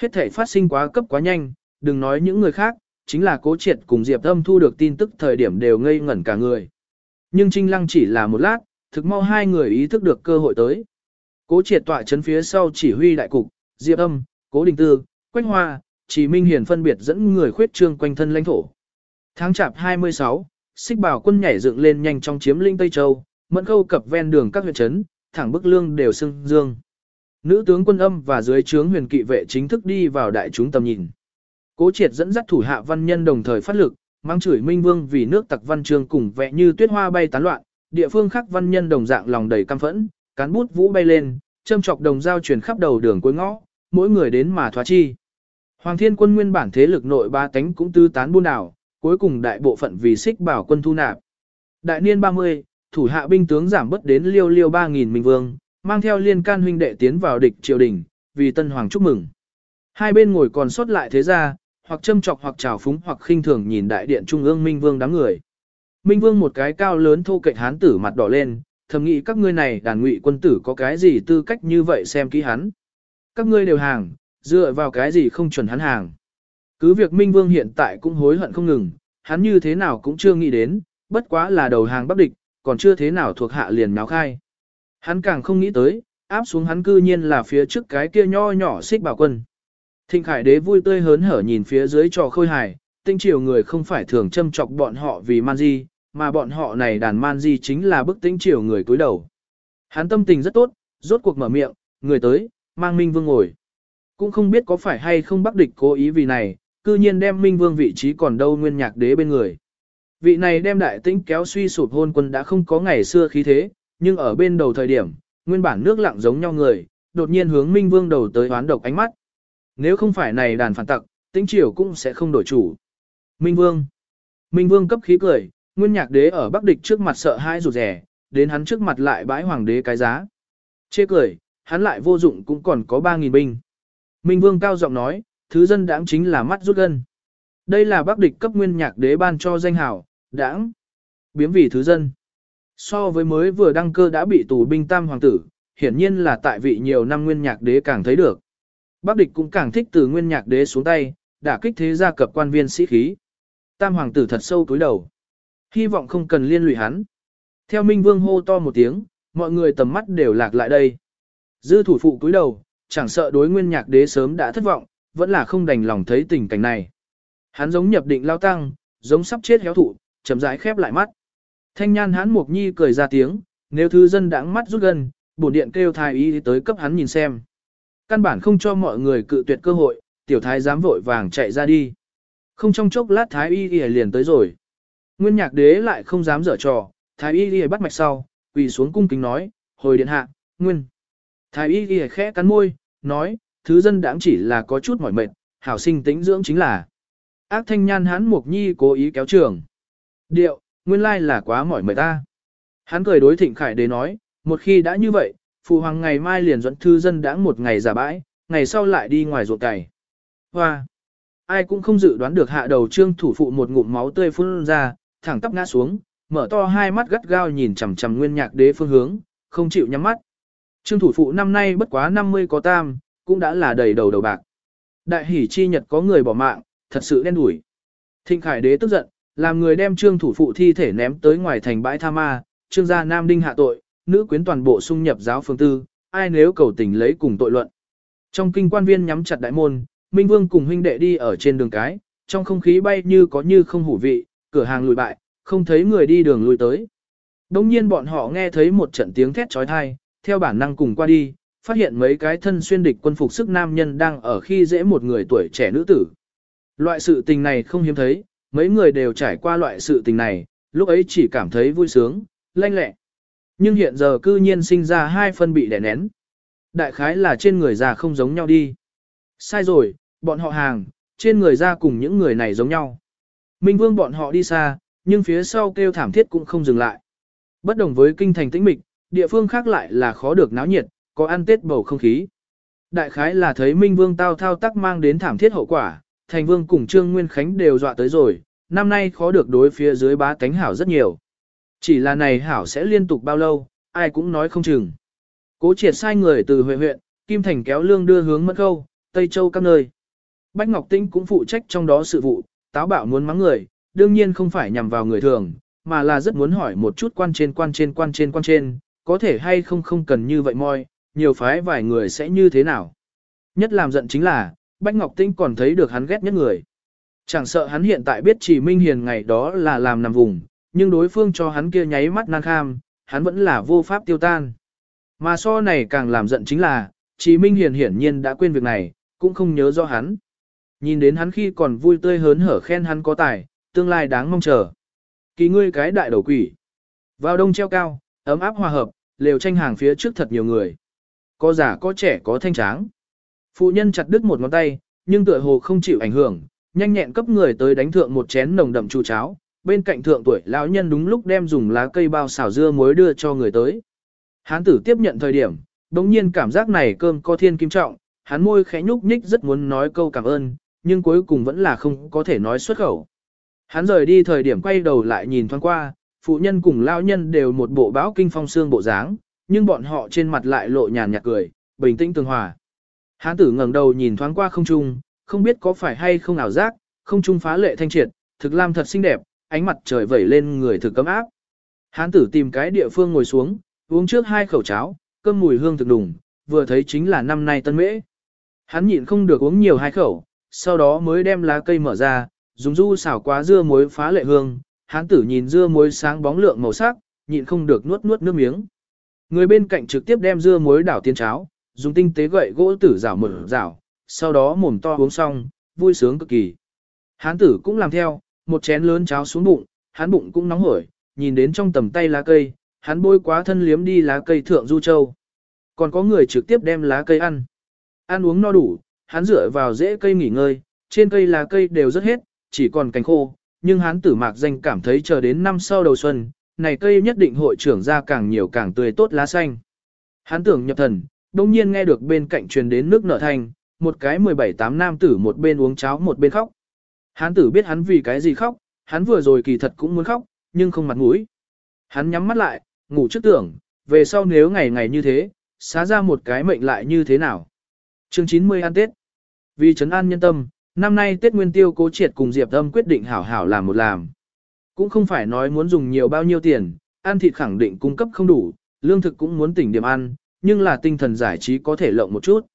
Hết thể phát sinh quá cấp quá nhanh, đừng nói những người khác, chính là cố triệt cùng Diệp Âm thu được tin tức thời điểm đều ngây ngẩn cả người. Nhưng Trinh Lăng chỉ là một lát, thực mau hai người ý thức được cơ hội tới. Cố triệt tọa chấn phía sau chỉ huy đại cục, Diệp Âm, Cố Đình Tư, Quách Hoa, Chỉ Minh Hiền phân biệt dẫn người khuyết trương quanh thân lãnh thổ. Tháng chạp 26, xích bảo quân nhảy dựng lên nhanh trong chiếm linh Tây Châu, mẫn khâu cập ven đường các huyện trấn, thẳng bức lương đều sưng dương. Nữ tướng quân âm và dưới trướng huyền kỵ vệ chính thức đi vào đại chúng tầm nhìn. Cố triệt dẫn dắt thủ hạ văn nhân đồng thời phát lực, mang chửi Minh Vương vì nước tặc văn trường cùng vẽ như tuyết hoa bay tán loạn, địa phương khác văn nhân đồng dạng lòng đầy căm phẫn, cán bút vũ bay lên, châm chọc đồng giao truyền khắp đầu đường cuối ngõ, mỗi người đến mà thoá chi. Hoàng thiên quân nguyên bản thế lực nội ba tánh cũng tư tán buôn đảo, cuối cùng đại bộ phận vì xích bảo quân thu nạp. Đại niên 30, thủ hạ binh tướng giảm bớt đến liêu liêu 3.000 minh vương, mang theo liên can huynh đệ tiến vào địch triều đình, vì tân hoàng chúc mừng. Hai bên ngồi còn sót lại thế ra, hoặc châm chọc hoặc trào phúng hoặc khinh thường nhìn đại điện trung ương minh vương đám người. Minh vương một cái cao lớn thô cạnh hán tử mặt đỏ lên, thầm nghĩ các ngươi này đàn ngụy quân tử có cái gì tư cách như vậy xem kỹ hắn. Các ngươi đều hàng, dựa vào cái gì không chuẩn hắn hàng. Cứ việc Minh Vương hiện tại cũng hối hận không ngừng, hắn như thế nào cũng chưa nghĩ đến, bất quá là đầu hàng bắc địch, còn chưa thế nào thuộc hạ liền náo khai. Hắn càng không nghĩ tới, áp xuống hắn cư nhiên là phía trước cái kia nho nhỏ xích bảo quân. Thịnh Khải Đế vui tươi hớn hở nhìn phía dưới trò khôi hài, tinh triều người không phải thường châm chọc bọn họ vì man di, mà bọn họ này đàn man di chính là bức tinh triều người cúi đầu. Hắn tâm tình rất tốt, rốt cuộc mở miệng, người tới, mang Minh Vương ngồi. Cũng không biết có phải hay không bắc địch cố ý vì này, cư nhiên đem minh vương vị trí còn đâu nguyên nhạc đế bên người. Vị này đem đại tĩnh kéo suy sụp hôn quân đã không có ngày xưa khí thế, nhưng ở bên đầu thời điểm, nguyên bản nước lặng giống nhau người, đột nhiên hướng minh vương đầu tới hoán độc ánh mắt. Nếu không phải này đàn phản tặc, tĩnh triều cũng sẽ không đổi chủ. Minh vương. Minh vương cấp khí cười, nguyên nhạc đế ở bắc địch trước mặt sợ hãi rụt rẻ, đến hắn trước mặt lại bãi hoàng đế cái giá. Chê cười, hắn lại vô dụng cũng còn có 3.000 binh. Minh Vương cao giọng nói, thứ dân đảng chính là mắt rút gân. Đây là Bắc địch cấp nguyên nhạc đế ban cho danh hảo, đảng. Biếm vì thứ dân. So với mới vừa đăng cơ đã bị tù binh tam hoàng tử, hiển nhiên là tại vị nhiều năm nguyên nhạc đế càng thấy được. Bác địch cũng càng thích từ nguyên nhạc đế xuống tay, đã kích thế gia cập quan viên sĩ khí. Tam hoàng tử thật sâu túi đầu. Hy vọng không cần liên lụy hắn. Theo Minh Vương hô to một tiếng, mọi người tầm mắt đều lạc lại đây. Dư thủ phụ cúi đầu, chẳng sợ đối nguyên nhạc đế sớm đã thất vọng, vẫn là không đành lòng thấy tình cảnh này. Hắn giống nhập định lao tăng, giống sắp chết héo thụ, chậm rãi khép lại mắt. Thanh nhan hắn mục nhi cười ra tiếng, nếu thứ dân đãng mắt rút gần, bổn điện kêu thái y tới cấp hắn nhìn xem. Căn bản không cho mọi người cự tuyệt cơ hội, tiểu thái dám vội vàng chạy ra đi. Không trong chốc lát thái y liền tới rồi. Nguyên nhạc đế lại không dám dở trò, thái y y bắt mạch sau, quỳ xuống cung kính nói, hồi điện hạ, nguyên. Thái y y khẽ cắn môi, nói, thứ dân đáng chỉ là có chút mỏi mệt, hảo sinh tĩnh dưỡng chính là. Ác thanh nhan hắn mục nhi cố ý kéo trường. Điệu, nguyên lai là quá mỏi mệt ta. Hắn cười đối thịnh khải đế nói, một khi đã như vậy, phụ hoàng ngày mai liền dẫn thư dân đãng một ngày giả bãi, ngày sau lại đi ngoài ruột cày. Hoa! Ai cũng không dự đoán được hạ đầu trương thủ phụ một ngụm máu tươi phun ra, thẳng tắp ngã xuống, mở to hai mắt gắt gao nhìn chằm chằm nguyên nhạc đế phương hướng, không chịu nhắm mắt. Trương thủ phụ năm nay bất quá 50 có tam, cũng đã là đầy đầu đầu bạc. Đại hỷ chi nhật có người bỏ mạng, thật sự đen đủi. Thịnh khải đế tức giận, làm người đem trương thủ phụ thi thể ném tới ngoài thành bãi tha ma, trương gia nam đinh hạ tội, nữ quyến toàn bộ xung nhập giáo phương tư, ai nếu cầu tình lấy cùng tội luận. Trong kinh quan viên nhắm chặt đại môn, Minh Vương cùng huynh đệ đi ở trên đường cái, trong không khí bay như có như không hủ vị, cửa hàng lùi bại, không thấy người đi đường lùi tới. Đông nhiên bọn họ nghe thấy một trận tiếng thét trói thai, theo bản năng cùng qua đi, phát hiện mấy cái thân xuyên địch quân phục sức nam nhân đang ở khi dễ một người tuổi trẻ nữ tử. Loại sự tình này không hiếm thấy, mấy người đều trải qua loại sự tình này, lúc ấy chỉ cảm thấy vui sướng, lanh lẹ. Nhưng hiện giờ cư nhiên sinh ra hai phân bị đè nén. Đại khái là trên người già không giống nhau đi. Sai rồi, bọn họ hàng, trên người ra cùng những người này giống nhau. Minh vương bọn họ đi xa, nhưng phía sau kêu thảm thiết cũng không dừng lại. Bất đồng với kinh thành tĩnh mịch, địa phương khác lại là khó được náo nhiệt, có ăn tết bầu không khí. Đại khái là thấy Minh Vương tao thao tác mang đến thảm thiết hậu quả, Thành Vương cùng Trương Nguyên Khánh đều dọa tới rồi, năm nay khó được đối phía dưới bá tánh hảo rất nhiều. Chỉ là này hảo sẽ liên tục bao lâu, ai cũng nói không chừng. Cố triệt sai người từ huyện huyện, Kim Thành kéo lương đưa hướng mất câu, Tây Châu các nơi. Bách Ngọc Tinh cũng phụ trách trong đó sự vụ, táo bạo muốn mắng người, đương nhiên không phải nhằm vào người thường, mà là rất muốn hỏi một chút quan trên quan trên quan trên quan trên, có thể hay không không cần như vậy moi, nhiều phái vài người sẽ như thế nào. Nhất làm giận chính là, Bách Ngọc Tinh còn thấy được hắn ghét nhất người. Chẳng sợ hắn hiện tại biết chỉ Minh Hiền ngày đó là làm nằm vùng, nhưng đối phương cho hắn kia nháy mắt nan kham, hắn vẫn là vô pháp tiêu tan. Mà so này càng làm giận chính là, chỉ Minh Hiền hiển nhiên đã quên việc này, cũng không nhớ do hắn. Nhìn đến hắn khi còn vui tươi hớn hở khen hắn có tài, tương lai đáng mong chờ. Kỳ ngươi cái đại đầu quỷ. Vào đông treo cao, ấm áp hòa hợp, lều tranh hàng phía trước thật nhiều người. Có già có trẻ có thanh tráng. Phụ nhân chặt đứt một ngón tay, nhưng tựa hồ không chịu ảnh hưởng, nhanh nhẹn cấp người tới đánh thượng một chén nồng đậm chu cháo. Bên cạnh thượng tuổi lão nhân đúng lúc đem dùng lá cây bao xào dưa muối đưa cho người tới. Hán tử tiếp nhận thời điểm, đống nhiên cảm giác này cơm có thiên kim trọng, hắn môi khẽ nhúc nhích rất muốn nói câu cảm ơn, nhưng cuối cùng vẫn là không có thể nói xuất khẩu. Hắn rời đi thời điểm quay đầu lại nhìn thoáng qua, phụ nhân cùng lão nhân đều một bộ báo kinh phong xương bộ dáng, nhưng bọn họ trên mặt lại lộ nhàn nhạt cười, bình tĩnh tương hòa. Hán tử ngẩng đầu nhìn thoáng qua không trung, không biết có phải hay không ảo giác, không trung phá lệ thanh triệt, thực lam thật xinh đẹp, ánh mặt trời vẩy lên người thực cấm áp. Hán tử tìm cái địa phương ngồi xuống, uống trước hai khẩu cháo, cơm mùi hương thực đùng, vừa thấy chính là năm nay tân mễ. Hắn nhịn không được uống nhiều hai khẩu, sau đó mới đem lá cây mở ra, dùng du xảo quá dưa muối phá lệ hương, hán tử nhìn dưa muối sáng bóng lượng màu sắc, nhịn không được nuốt nuốt nước miếng. Người bên cạnh trực tiếp đem dưa muối đảo tiên cháo, dùng tinh tế gậy gỗ tử rảo mở rảo, sau đó mồm to uống xong, vui sướng cực kỳ. Hán tử cũng làm theo, một chén lớn cháo xuống bụng, hắn bụng cũng nóng hổi, nhìn đến trong tầm tay lá cây, hắn bôi quá thân liếm đi lá cây thượng du châu. Còn có người trực tiếp đem lá cây ăn. Ăn uống no đủ, hắn dựa vào rễ cây nghỉ ngơi, trên cây lá cây đều rất hết, chỉ còn cành khô, nhưng hắn tử mạc danh cảm thấy chờ đến năm sau đầu xuân, này cây nhất định hội trưởng ra càng nhiều càng tươi tốt lá xanh. Hắn tưởng nhập thần, đồng nhiên nghe được bên cạnh truyền đến nước nở thanh, một cái 17-8 nam tử một bên uống cháo một bên khóc. Hắn tử biết hắn vì cái gì khóc, hắn vừa rồi kỳ thật cũng muốn khóc, nhưng không mặt mũi. Hắn nhắm mắt lại, ngủ trước tưởng, về sau nếu ngày ngày như thế, xá ra một cái mệnh lại như thế nào. Chương 90 ăn Tết. Vì trấn an nhân tâm, năm nay Tết Nguyên Tiêu cố triệt cùng Diệp Âm quyết định hảo hảo làm một làm. Cũng không phải nói muốn dùng nhiều bao nhiêu tiền, ăn thịt khẳng định cung cấp không đủ, lương thực cũng muốn tỉnh điểm ăn, nhưng là tinh thần giải trí có thể lộng một chút.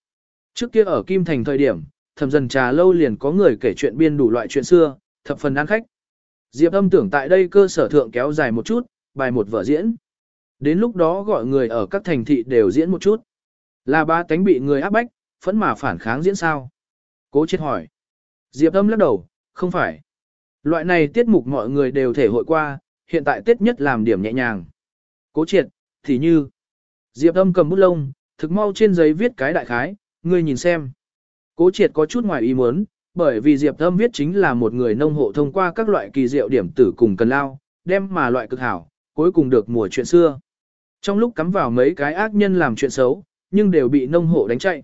Trước kia ở Kim Thành thời điểm, thầm dần trà lâu liền có người kể chuyện biên đủ loại chuyện xưa, thập phần ăn khách. Diệp âm tưởng tại đây cơ sở thượng kéo dài một chút, bài một vở diễn. Đến lúc đó gọi người ở các thành thị đều diễn một chút. Là ba tánh bị người áp bách, phẫn mà phản kháng diễn sao? Cố chết hỏi. Diệp âm lắc đầu, không phải. Loại này tiết mục mọi người đều thể hội qua, hiện tại tiết nhất làm điểm nhẹ nhàng. Cố triệt, thì như. Diệp âm cầm bút lông, thực mau trên giấy viết cái đại khái, ngươi nhìn xem. Cố triệt có chút ngoài ý muốn, bởi vì Diệp Thâm viết chính là một người nông hộ thông qua các loại kỳ diệu điểm tử cùng cần lao, đem mà loại cực hảo, cuối cùng được mùa chuyện xưa. Trong lúc cắm vào mấy cái ác nhân làm chuyện xấu, nhưng đều bị nông hộ đánh chạy.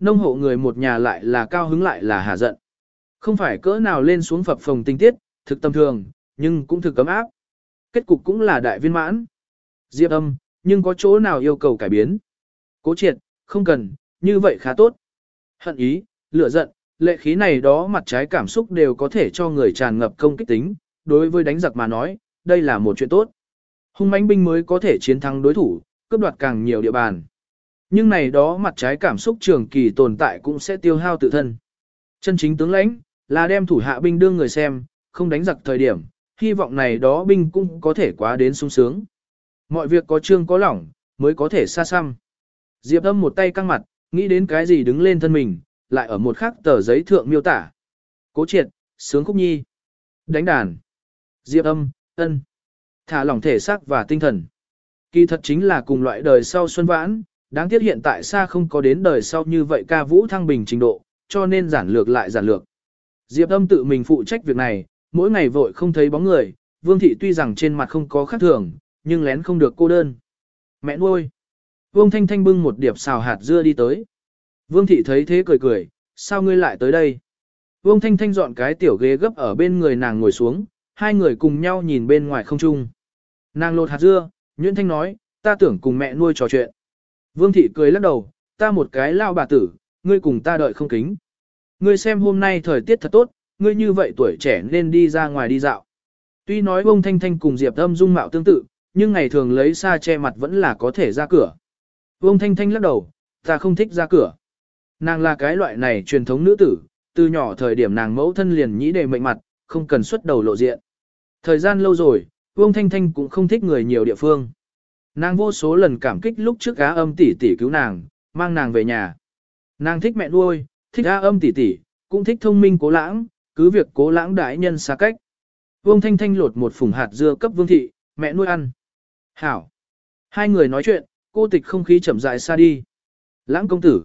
Nông hộ người một nhà lại là cao hứng lại là hà giận. Không phải cỡ nào lên xuống phập phồng tinh tiết, thực tâm thường, nhưng cũng thực cấm áp. Kết cục cũng là đại viên mãn. Diệp âm, nhưng có chỗ nào yêu cầu cải biến. Cố triệt, không cần, như vậy khá tốt. Hận ý, lửa giận, lệ khí này đó mặt trái cảm xúc đều có thể cho người tràn ngập công kích tính. Đối với đánh giặc mà nói, đây là một chuyện tốt. Hung mãnh binh mới có thể chiến thắng đối thủ, cướp đoạt càng nhiều địa bàn. Nhưng này đó mặt trái cảm xúc trường kỳ tồn tại cũng sẽ tiêu hao tự thân. Chân chính tướng lãnh, là đem thủ hạ binh đương người xem, không đánh giặc thời điểm, hy vọng này đó binh cũng có thể quá đến sung sướng. Mọi việc có trương có lỏng, mới có thể xa xăm. Diệp âm một tay căng mặt, nghĩ đến cái gì đứng lên thân mình, lại ở một khắc tờ giấy thượng miêu tả. Cố triệt, sướng khúc nhi. Đánh đàn. Diệp âm, ân. Thả lỏng thể xác và tinh thần. Kỳ thật chính là cùng loại đời sau xuân vãn, đáng tiếc hiện tại xa không có đến đời sau như vậy ca vũ thăng bình trình độ, cho nên giản lược lại giản lược. Diệp âm tự mình phụ trách việc này, mỗi ngày vội không thấy bóng người, Vương Thị tuy rằng trên mặt không có khác thường, nhưng lén không được cô đơn. Mẹ nuôi. Vương Thanh Thanh bưng một điệp xào hạt dưa đi tới. Vương Thị thấy thế cười cười, sao ngươi lại tới đây? Vương Thanh Thanh dọn cái tiểu ghế gấp ở bên người nàng ngồi xuống, hai người cùng nhau nhìn bên ngoài không trung. Nàng lột hạt dưa, Nguyễn Thanh nói, ta tưởng cùng mẹ nuôi trò chuyện. Vương Thị cười lắc đầu, ta một cái lao bà tử, ngươi cùng ta đợi không kính. Ngươi xem hôm nay thời tiết thật tốt, ngươi như vậy tuổi trẻ nên đi ra ngoài đi dạo. Tuy nói Vương thanh thanh cùng Diệp âm dung mạo tương tự, nhưng ngày thường lấy xa che mặt vẫn là có thể ra cửa. Vương thanh thanh lắc đầu, ta không thích ra cửa. Nàng là cái loại này truyền thống nữ tử, từ nhỏ thời điểm nàng mẫu thân liền nhĩ đề mệnh mặt, không cần xuất đầu lộ diện. Thời gian lâu rồi, Vương Thanh Thanh cũng không thích người nhiều địa phương. Nàng vô số lần cảm kích lúc trước á âm tỷ tỷ cứu nàng, mang nàng về nhà. Nàng thích mẹ nuôi, thích á âm tỷ tỷ, cũng thích thông minh cố lãng, cứ việc cố lãng đại nhân xa cách. Vương Thanh Thanh lột một phùng hạt dưa cấp Vương Thị, mẹ nuôi ăn. Hảo. Hai người nói chuyện, cô tịch không khí chậm rãi xa đi. Lãng công tử.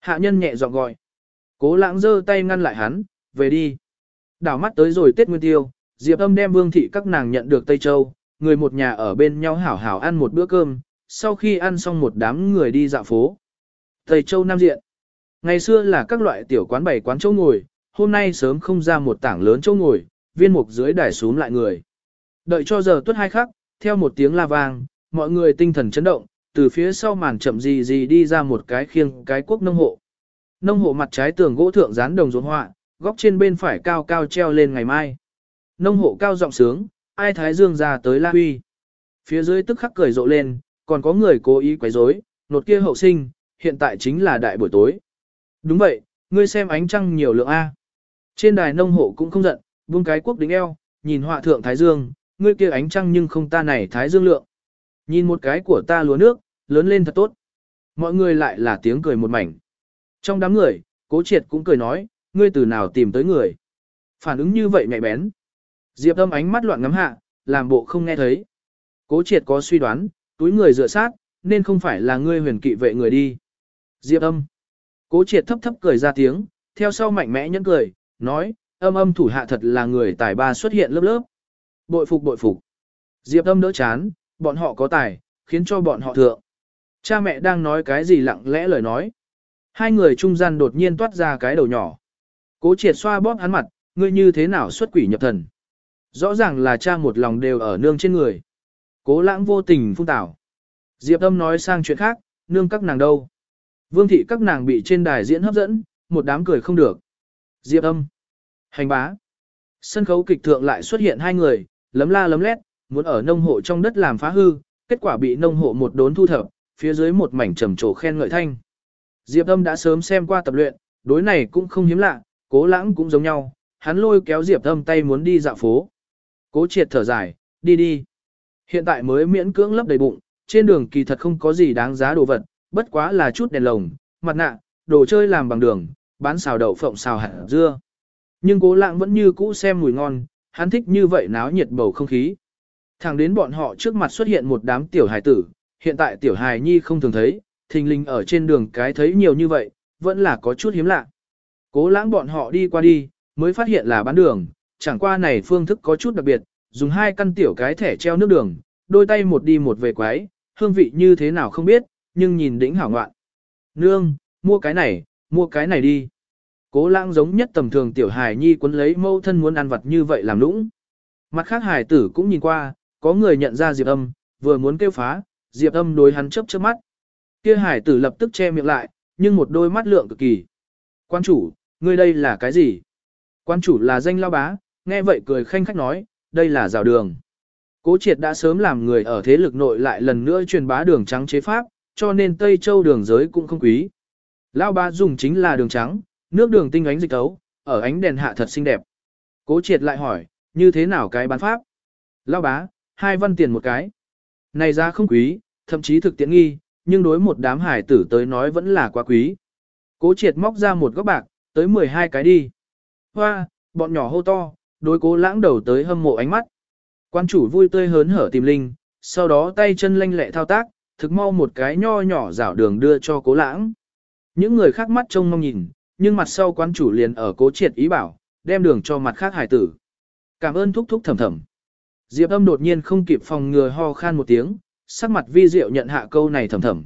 Hạ nhân nhẹ giọng gọi. Cố lãng giơ tay ngăn lại hắn, về đi. Đảo mắt tới rồi Tết Nguyên Tiêu, Diệp Âm đem Vương Thị các nàng nhận được Tây Châu, người một nhà ở bên nhau hảo hảo ăn một bữa cơm, sau khi ăn xong một đám người đi dạo phố. Tây Châu Nam Diện. Ngày xưa là các loại tiểu quán bày quán chỗ ngồi, hôm nay sớm không ra một tảng lớn chỗ ngồi, viên mục dưới đài xuống lại người. Đợi cho giờ tuất hai khắc, theo một tiếng la vang, mọi người tinh thần chấn động, từ phía sau màn chậm gì gì đi ra một cái khiêng cái quốc nông hộ. Nông hộ mặt trái tường gỗ thượng dán đồng ruộng họa, góc trên bên phải cao cao treo lên ngày mai. Nông hộ cao giọng sướng, ai thái dương ra tới la huy. Phía dưới tức khắc cười rộ lên, còn có người cố ý quấy rối, nột kia hậu sinh, hiện tại chính là đại buổi tối. Đúng vậy, ngươi xem ánh trăng nhiều lượng A. Trên đài nông hộ cũng không giận, buông cái quốc đính eo, nhìn họa thượng Thái Dương, ngươi kia ánh trăng nhưng không ta này Thái Dương lượng. Nhìn một cái của ta lúa nước, lớn lên thật tốt. Mọi người lại là tiếng cười một mảnh. Trong đám người, cố triệt cũng cười nói, ngươi từ nào tìm tới người. Phản ứng như vậy nhạy bén. Diệp âm ánh mắt loạn ngắm hạ, làm bộ không nghe thấy. Cố triệt có suy đoán, túi người dựa sát, nên không phải là ngươi huyền kỵ vệ người đi. Diệp âm. Cố triệt thấp thấp cười ra tiếng, theo sau mạnh mẽ nhẫn cười, nói, âm âm thủ hạ thật là người tài ba xuất hiện lớp lớp. Bội phục bội phục. Diệp âm đỡ chán, bọn họ có tài, khiến cho bọn họ thượng. Cha mẹ đang nói cái gì lặng lẽ lời nói. Hai người trung gian đột nhiên toát ra cái đầu nhỏ. Cố triệt xoa bóp hắn mặt, ngươi như thế nào xuất quỷ nhập thần. Rõ ràng là cha một lòng đều ở nương trên người. Cố lãng vô tình phung tảo. Diệp âm nói sang chuyện khác, nương các nàng đâu. Vương thị các nàng bị trên đài diễn hấp dẫn, một đám cười không được. Diệp âm. Hành bá. Sân khấu kịch thượng lại xuất hiện hai người, lấm la lấm lét, muốn ở nông hộ trong đất làm phá hư, kết quả bị nông hộ một đốn thu thập, phía dưới một mảnh trầm trồ khen ngợi thanh. Diệp âm đã sớm xem qua tập luyện, đối này cũng không hiếm lạ, cố lãng cũng giống nhau, hắn lôi kéo Diệp âm tay muốn đi dạo phố. Cố triệt thở dài, đi đi. Hiện tại mới miễn cưỡng lấp đầy bụng, trên đường kỳ thật không có gì đáng giá đồ vật, bất quá là chút đèn lồng, mặt nạ, đồ chơi làm bằng đường, bán xào đậu phộng xào hạt dưa. Nhưng cố lãng vẫn như cũ xem mùi ngon, hắn thích như vậy náo nhiệt bầu không khí. Thẳng đến bọn họ trước mặt xuất hiện một đám tiểu hài tử, hiện tại tiểu hài nhi không thường thấy, thình linh ở trên đường cái thấy nhiều như vậy, vẫn là có chút hiếm lạ. Cố lãng bọn họ đi qua đi, mới phát hiện là bán đường, chẳng qua này phương thức có chút đặc biệt, dùng hai căn tiểu cái thẻ treo nước đường, đôi tay một đi một về quái, hương vị như thế nào không biết, nhưng nhìn đỉnh hảo ngoạn. Nương, mua cái này, mua cái này đi. Cố lãng giống nhất tầm thường tiểu hài nhi quấn lấy mâu thân muốn ăn vật như vậy làm lũng. Mặt khác hài tử cũng nhìn qua, có người nhận ra Diệp âm, vừa muốn kêu phá, Diệp âm đối hắn chớp chớp mắt. Kia hải tử lập tức che miệng lại, nhưng một đôi mắt lượng cực kỳ. Quan chủ, ngươi đây là cái gì? Quan chủ là danh lao bá, nghe vậy cười khanh khách nói, đây là rào đường. Cố triệt đã sớm làm người ở thế lực nội lại lần nữa truyền bá đường trắng chế pháp, cho nên Tây Châu đường giới cũng không quý. Lao bá dùng chính là đường trắng, nước đường tinh ánh dịch tấu, ở ánh đèn hạ thật xinh đẹp. Cố triệt lại hỏi, như thế nào cái bán pháp? Lao bá, hai văn tiền một cái. Này ra không quý, thậm chí thực tiễn nghi, nhưng đối một đám hải tử tới nói vẫn là quá quý. Cố triệt móc ra một góc bạc, tới 12 cái đi. Hoa, bọn nhỏ hô to, đối cố lãng đầu tới hâm mộ ánh mắt. Quan chủ vui tươi hớn hở tìm linh, sau đó tay chân lanh lẹ thao tác, thực mau một cái nho nhỏ rảo đường đưa cho cố lãng. Những người khác mắt trông mong nhìn, nhưng mặt sau quan chủ liền ở cố triệt ý bảo, đem đường cho mặt khác hải tử. Cảm ơn thúc thúc thầm thầm. Diệp âm đột nhiên không kịp phòng ngừa ho khan một tiếng, sắc mặt vi diệu nhận hạ câu này thầm thầm.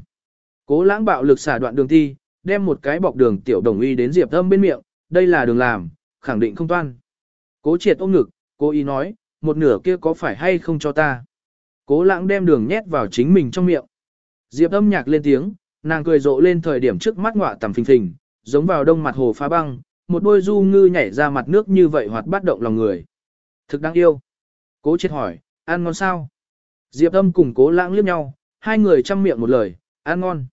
Cố lãng bạo lực xả đoạn đường thi, đem một cái bọc đường tiểu đồng y đến Diệp âm bên miệng, đây là đường làm, khẳng định không toan. Cố triệt ôm ngực, cố ý nói, một nửa kia có phải hay không cho ta. Cố lãng đem đường nhét vào chính mình trong miệng. Diệp âm nhạc lên tiếng, nàng cười rộ lên thời điểm trước mắt ngọa tầm phình phình, giống vào đông mặt hồ phá băng, một đôi du ngư nhảy ra mặt nước như vậy hoạt bát động lòng người. Thực đáng yêu. Cố triệt hỏi, ăn ngon sao? Diệp âm cùng cố lãng liếc nhau, hai người chăm miệng một lời, ăn ngon.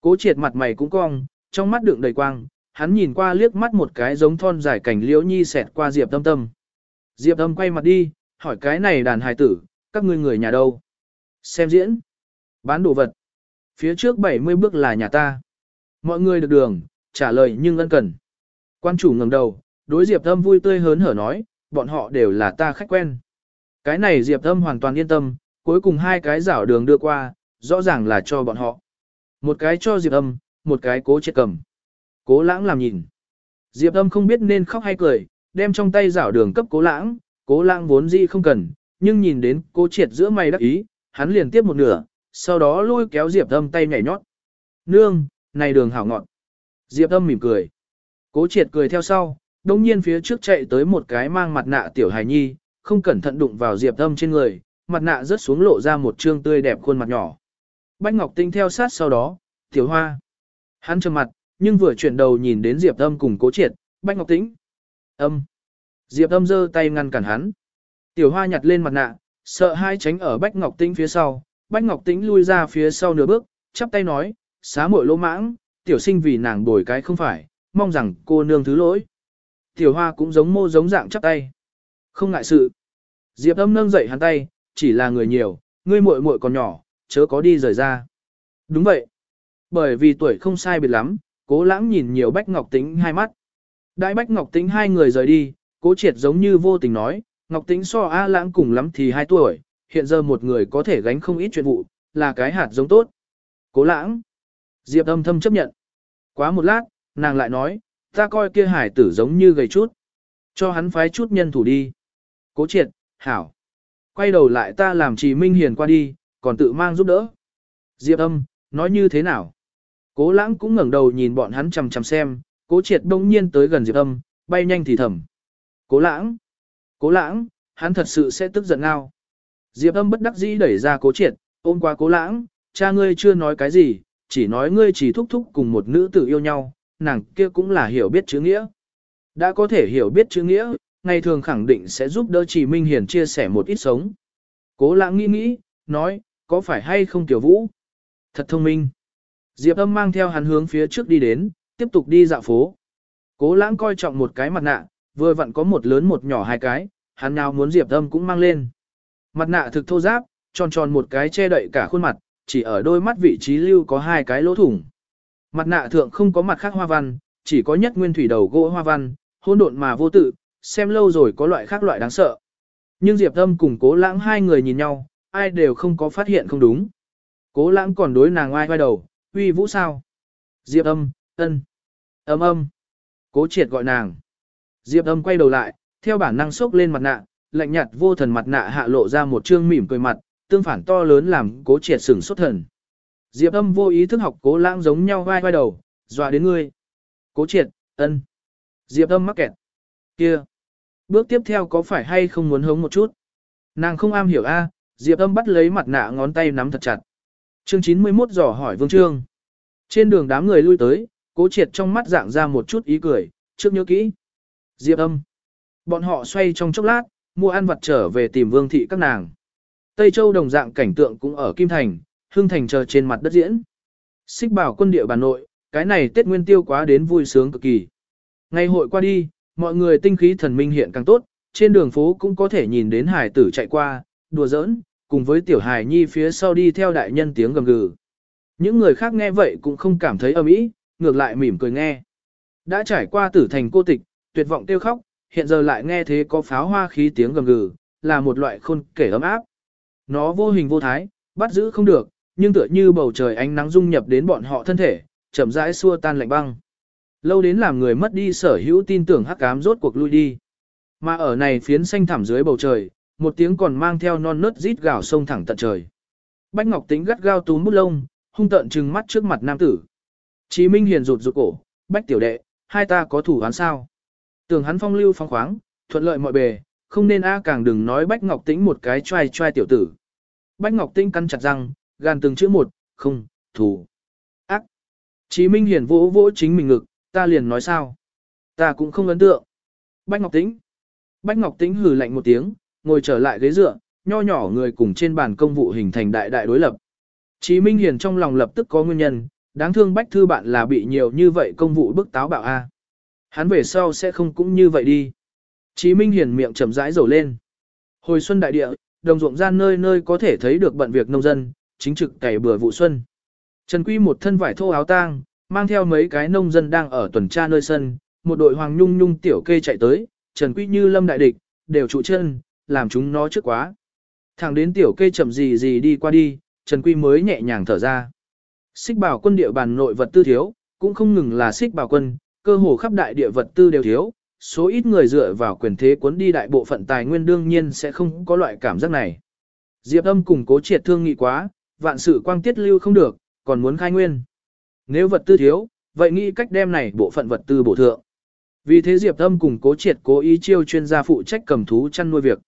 Cố triệt mặt mày cũng cong, trong mắt đựng đầy quang, hắn nhìn qua liếc mắt một cái giống thon dài cảnh liễu nhi xẹt qua Diệp tâm tâm. Diệp âm quay mặt đi, hỏi cái này đàn hài tử, các ngươi người nhà đâu? Xem diễn. Bán đồ vật. Phía trước 70 bước là nhà ta. Mọi người được đường, trả lời nhưng ân cần. Quan chủ ngẩng đầu, đối Diệp Âm vui tươi hớn hở nói, bọn họ đều là ta khách quen. Cái này Diệp Âm hoàn toàn yên tâm, cuối cùng hai cái rảo đường đưa qua, rõ ràng là cho bọn họ. Một cái cho Diệp Âm, một cái cố chết cầm. Cố lãng làm nhìn. Diệp Âm không biết nên khóc hay cười, đem trong tay rảo đường cấp cố lãng, cố lãng vốn gì không cần, nhưng nhìn đến cố triệt giữa mày đắc ý, hắn liền tiếp một nửa, sau đó lôi kéo Diệp Âm tay nhảy nhót. Nương, này đường hảo ngọn. Diệp Âm mỉm cười. Cố triệt cười theo sau, đồng nhiên phía trước chạy tới một cái mang mặt nạ tiểu hài nhi, không cẩn thận đụng vào Diệp Âm trên người, mặt nạ rớt xuống lộ ra một trương tươi đẹp khuôn mặt nhỏ. Bách Ngọc Tinh theo sát sau đó, tiểu hoa. Hắn trầm mặt, nhưng vừa chuyển đầu nhìn đến Diệp Âm cùng cố triệt, Bách Ngọc Tĩnh. Âm. Diệp Âm giơ tay ngăn cản hắn. Tiểu hoa nhặt lên mặt nạ, sợ hai tránh ở Bách Ngọc Tĩnh phía sau. Bách Ngọc Tĩnh lui ra phía sau nửa bước, chắp tay nói, xá muội lỗ mãng, tiểu sinh vì nàng đổi cái không phải, mong rằng cô nương thứ lỗi. Tiểu hoa cũng giống mô giống dạng chắp tay. Không ngại sự. Diệp âm nâng dậy hắn tay, chỉ là người nhiều, ngươi muội muội còn nhỏ, chớ có đi rời ra. Đúng vậy. Bởi vì tuổi không sai biệt lắm, cố lãng nhìn nhiều Bách Ngọc Tĩnh hai mắt. Đại Bách Ngọc Tĩnh hai người rời đi, cố triệt giống như vô tình nói, Ngọc Tĩnh so A lãng cùng lắm thì hai tuổi, hiện giờ một người có thể gánh không ít chuyện vụ, là cái hạt giống tốt. Cố lãng. Diệp âm thâm chấp nhận. Quá một lát, nàng lại nói, ta coi kia hải tử giống như gầy chút. Cho hắn phái chút nhân thủ đi. Cố triệt, hảo. Quay đầu lại ta làm trì minh hiền qua đi, còn tự mang giúp đỡ. Diệp âm, nói như thế nào? Cố lãng cũng ngẩng đầu nhìn bọn hắn chằm chằm xem, cố triệt đông nhiên tới gần Diệp âm, bay nhanh thì thầm. Cố lãng, cố lãng, hắn thật sự sẽ tức giận ngao. Diệp âm bất đắc dĩ đẩy ra cố triệt, ôm qua cố lãng, cha ngươi chưa nói cái gì, chỉ nói ngươi chỉ thúc thúc cùng một nữ tử yêu nhau, nàng kia cũng là hiểu biết chữ nghĩa. Đã có thể hiểu biết chữ nghĩa, ngày thường khẳng định sẽ giúp đỡ chỉ Minh Hiền chia sẻ một ít sống. Cố lãng nghĩ nghĩ, nói, có phải hay không tiểu vũ? Thật thông minh. Diệp âm mang theo hắn hướng phía trước đi đến, tiếp tục đi dạo phố. Cố lãng coi trọng một cái mặt nạ, vừa vặn có một lớn một nhỏ hai cái, hắn nào muốn Diệp âm cũng mang lên. Mặt nạ thực thô giáp, tròn tròn một cái che đậy cả khuôn mặt, chỉ ở đôi mắt vị trí lưu có hai cái lỗ thủng. Mặt nạ thượng không có mặt khác hoa văn, chỉ có nhất nguyên thủy đầu gỗ hoa văn, hỗn độn mà vô tự, xem lâu rồi có loại khác loại đáng sợ. Nhưng Diệp Âm cùng Cố Lãng hai người nhìn nhau, ai đều không có phát hiện không đúng. Cố Lãng còn đối nàng ai vai đầu, uy vũ sao? Diệp Âm, ân, âm âm. Cố Triệt gọi nàng. Diệp Âm quay đầu lại, theo bản năng sốc lên mặt nạ, lạnh nhạt vô thần mặt nạ hạ lộ ra một trương mỉm cười mặt, tương phản to lớn làm Cố Triệt sửng sốt thần. Diệp Âm vô ý thức học Cố Lãng giống nhau vai vai đầu, dọa đến ngươi. Cố Triệt, ân. Diệp Âm mắc kẹt. Kia. Bước tiếp theo có phải hay không muốn hống một chút? Nàng không am hiểu a, Diệp Âm bắt lấy mặt nạ ngón tay nắm thật chặt. Chương 91 dò hỏi Vương Trương. Trên đường đám người lui tới, Cố Triệt trong mắt dạng ra một chút ý cười, trước nhớ kỹ. Diệp Âm. Bọn họ xoay trong chốc lát, mua ăn vặt trở về tìm Vương thị các nàng. Tây Châu đồng dạng cảnh tượng cũng ở Kim Thành, Hưng Thành chờ trên mặt đất diễn. Xích bảo quân địa bà nội, cái này Tết Nguyên Tiêu quá đến vui sướng cực kỳ. Ngày hội qua đi, mọi người tinh khí thần minh hiện càng tốt, trên đường phố cũng có thể nhìn đến hải tử chạy qua, đùa giỡn, cùng với tiểu hài nhi phía sau đi theo đại nhân tiếng gầm gừ. Những người khác nghe vậy cũng không cảm thấy âm ý, ngược lại mỉm cười nghe. Đã trải qua tử thành cô tịch, tuyệt vọng tiêu khóc, hiện giờ lại nghe thế có pháo hoa khí tiếng gầm gừ, là một loại khôn kể ấm áp. Nó vô hình vô thái, bắt giữ không được, nhưng tựa như bầu trời ánh nắng dung nhập đến bọn họ thân thể, chậm rãi xua tan lạnh băng. Lâu đến làm người mất đi sở hữu tin tưởng hắc ám rốt cuộc lui đi. Mà ở này phiến xanh thẳm dưới bầu trời, một tiếng còn mang theo non nớt rít gào sông thẳng tận trời. Bách Ngọc Tĩnh gắt gao túm bút lông, hung tợn trừng mắt trước mặt nam tử. Chí Minh Hiền rụt rụt cổ, Bách tiểu đệ, hai ta có thủ án sao? Tưởng hắn phong lưu phong khoáng, thuận lợi mọi bề, không nên a càng đừng nói Bách Ngọc Tĩnh một cái trai trai tiểu tử. Bách Ngọc Tĩnh cắn chặt răng, gan từng chữ một, không, thủ, ác. Chí Minh Hiền vỗ vỗ chính mình ngực, ta liền nói sao? Ta cũng không ấn tượng. Bách Ngọc Tĩnh. Bách Ngọc Tĩnh hừ lạnh một tiếng, ngồi trở lại ghế dựa, nho nhỏ người cùng trên bàn công vụ hình thành đại đại đối lập. Chí Minh Hiền trong lòng lập tức có nguyên nhân, đáng thương Bách Thư bạn là bị nhiều như vậy công vụ bức táo bạo a. Hắn về sau sẽ không cũng như vậy đi. Chí Minh Hiền miệng chậm rãi rầu lên. Hồi xuân đại địa, đồng ruộng gian nơi nơi có thể thấy được bận việc nông dân, chính trực cày bừa vụ xuân. Trần Quy một thân vải thô áo tang, mang theo mấy cái nông dân đang ở tuần tra nơi sân, một đội hoàng nhung nhung tiểu kê chạy tới, Trần Quý như lâm đại địch, đều trụ chân, làm chúng nó trước quá. Thẳng đến tiểu kê chậm gì gì đi qua đi, Trần Quý mới nhẹ nhàng thở ra. Xích bảo quân địa bàn nội vật tư thiếu, cũng không ngừng là xích bảo quân, cơ hồ khắp đại địa vật tư đều thiếu, số ít người dựa vào quyền thế cuốn đi đại bộ phận tài nguyên đương nhiên sẽ không có loại cảm giác này. Diệp âm cùng cố triệt thương nghị quá, vạn sự quang tiết lưu không được, còn muốn khai nguyên. Nếu vật tư thiếu, vậy nghĩ cách đem này bộ phận vật tư bổ thượng. Vì thế Diệp Âm cùng cố triệt cố ý chiêu chuyên gia phụ trách cầm thú chăn nuôi việc.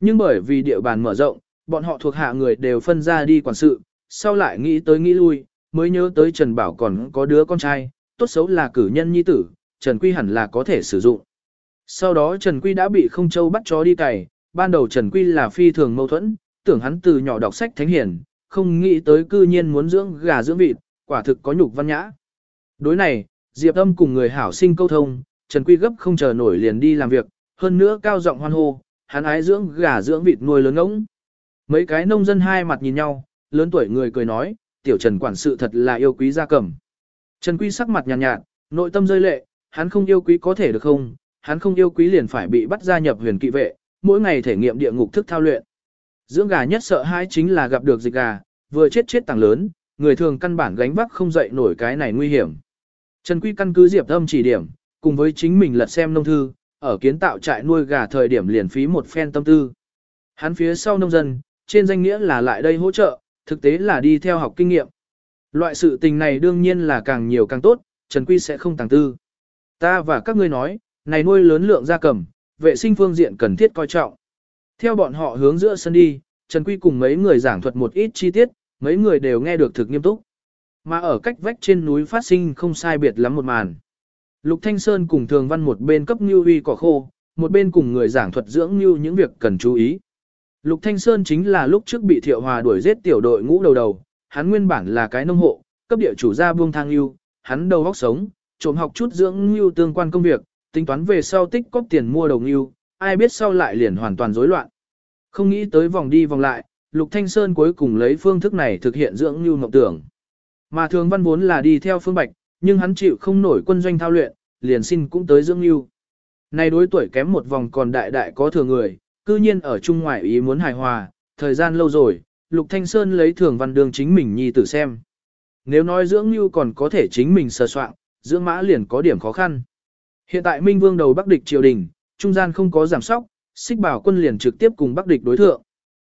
Nhưng bởi vì địa bàn mở rộng, bọn họ thuộc hạ người đều phân ra đi quản sự, sau lại nghĩ tới nghĩ lui, mới nhớ tới Trần Bảo còn có đứa con trai, tốt xấu là cử nhân nhi tử, Trần Quy hẳn là có thể sử dụng. Sau đó Trần Quy đã bị không châu bắt chó đi cày, ban đầu Trần Quy là phi thường mâu thuẫn, tưởng hắn từ nhỏ đọc sách thánh hiển, không nghĩ tới cư nhiên muốn dưỡng gà dưỡng vịt, quả thực có nhục văn nhã. Đối này, Diệp Âm cùng người hảo sinh câu thông, Trần Quy gấp không chờ nổi liền đi làm việc, hơn nữa cao giọng hoan hô, hắn ái dưỡng gà dưỡng vịt nuôi lớn ngỗng. Mấy cái nông dân hai mặt nhìn nhau, lớn tuổi người cười nói, tiểu Trần quản sự thật là yêu quý gia cầm. Trần Quy sắc mặt nhàn nhạt, nhạt, nội tâm rơi lệ, hắn không yêu quý có thể được không, hắn không yêu quý liền phải bị bắt gia nhập huyền kỵ vệ, mỗi ngày thể nghiệm địa ngục thức thao luyện. Dưỡng gà nhất sợ hãi chính là gặp được dịch gà, vừa chết chết tàng lớn, người thường căn bản gánh vác không dậy nổi cái này nguy hiểm. Trần Quy căn cứ Diệp Âm chỉ điểm, cùng với chính mình lật xem nông thư, ở kiến tạo trại nuôi gà thời điểm liền phí một phen tâm tư. Hắn phía sau nông dân, trên danh nghĩa là lại đây hỗ trợ, thực tế là đi theo học kinh nghiệm. Loại sự tình này đương nhiên là càng nhiều càng tốt, Trần Quy sẽ không tàng tư. Ta và các ngươi nói, này nuôi lớn lượng gia cầm, vệ sinh phương diện cần thiết coi trọng. Theo bọn họ hướng giữa sân đi, Trần Quy cùng mấy người giảng thuật một ít chi tiết, mấy người đều nghe được thực nghiêm túc. Mà ở cách vách trên núi phát sinh không sai biệt lắm một màn. Lục Thanh Sơn cùng Thường Văn một bên cấp Ngưu Uy cỏ khô, một bên cùng người giảng thuật dưỡng Ngưu những việc cần chú ý. Lục Thanh Sơn chính là lúc trước bị Thiệu Hòa đuổi giết tiểu đội ngũ đầu đầu, hắn nguyên bản là cái nông hộ, cấp địa chủ gia buông thang Ngưu, hắn đầu óc sống, trộm học chút dưỡng Ngưu tương quan công việc, tính toán về sau tích cóp tiền mua đầu Ngưu, ai biết sau lại liền hoàn toàn rối loạn. Không nghĩ tới vòng đi vòng lại, Lục Thanh Sơn cuối cùng lấy phương thức này thực hiện dưỡng như mộng tưởng. Mà thường văn vốn là đi theo phương bạch, nhưng hắn chịu không nổi quân doanh thao luyện, liền xin cũng tới dưỡng lưu. Nay đối tuổi kém một vòng còn đại đại có thừa người, cư nhiên ở chung ngoại ý muốn hài hòa, thời gian lâu rồi, Lục Thanh Sơn lấy thường văn đường chính mình nhi tử xem. Nếu nói dưỡng lưu còn có thể chính mình sờ soạn, dưỡng mã liền có điểm khó khăn. Hiện tại Minh Vương đầu Bắc địch triều đình, trung gian không có giảm sóc, xích bảo quân liền trực tiếp cùng Bắc địch đối thượng.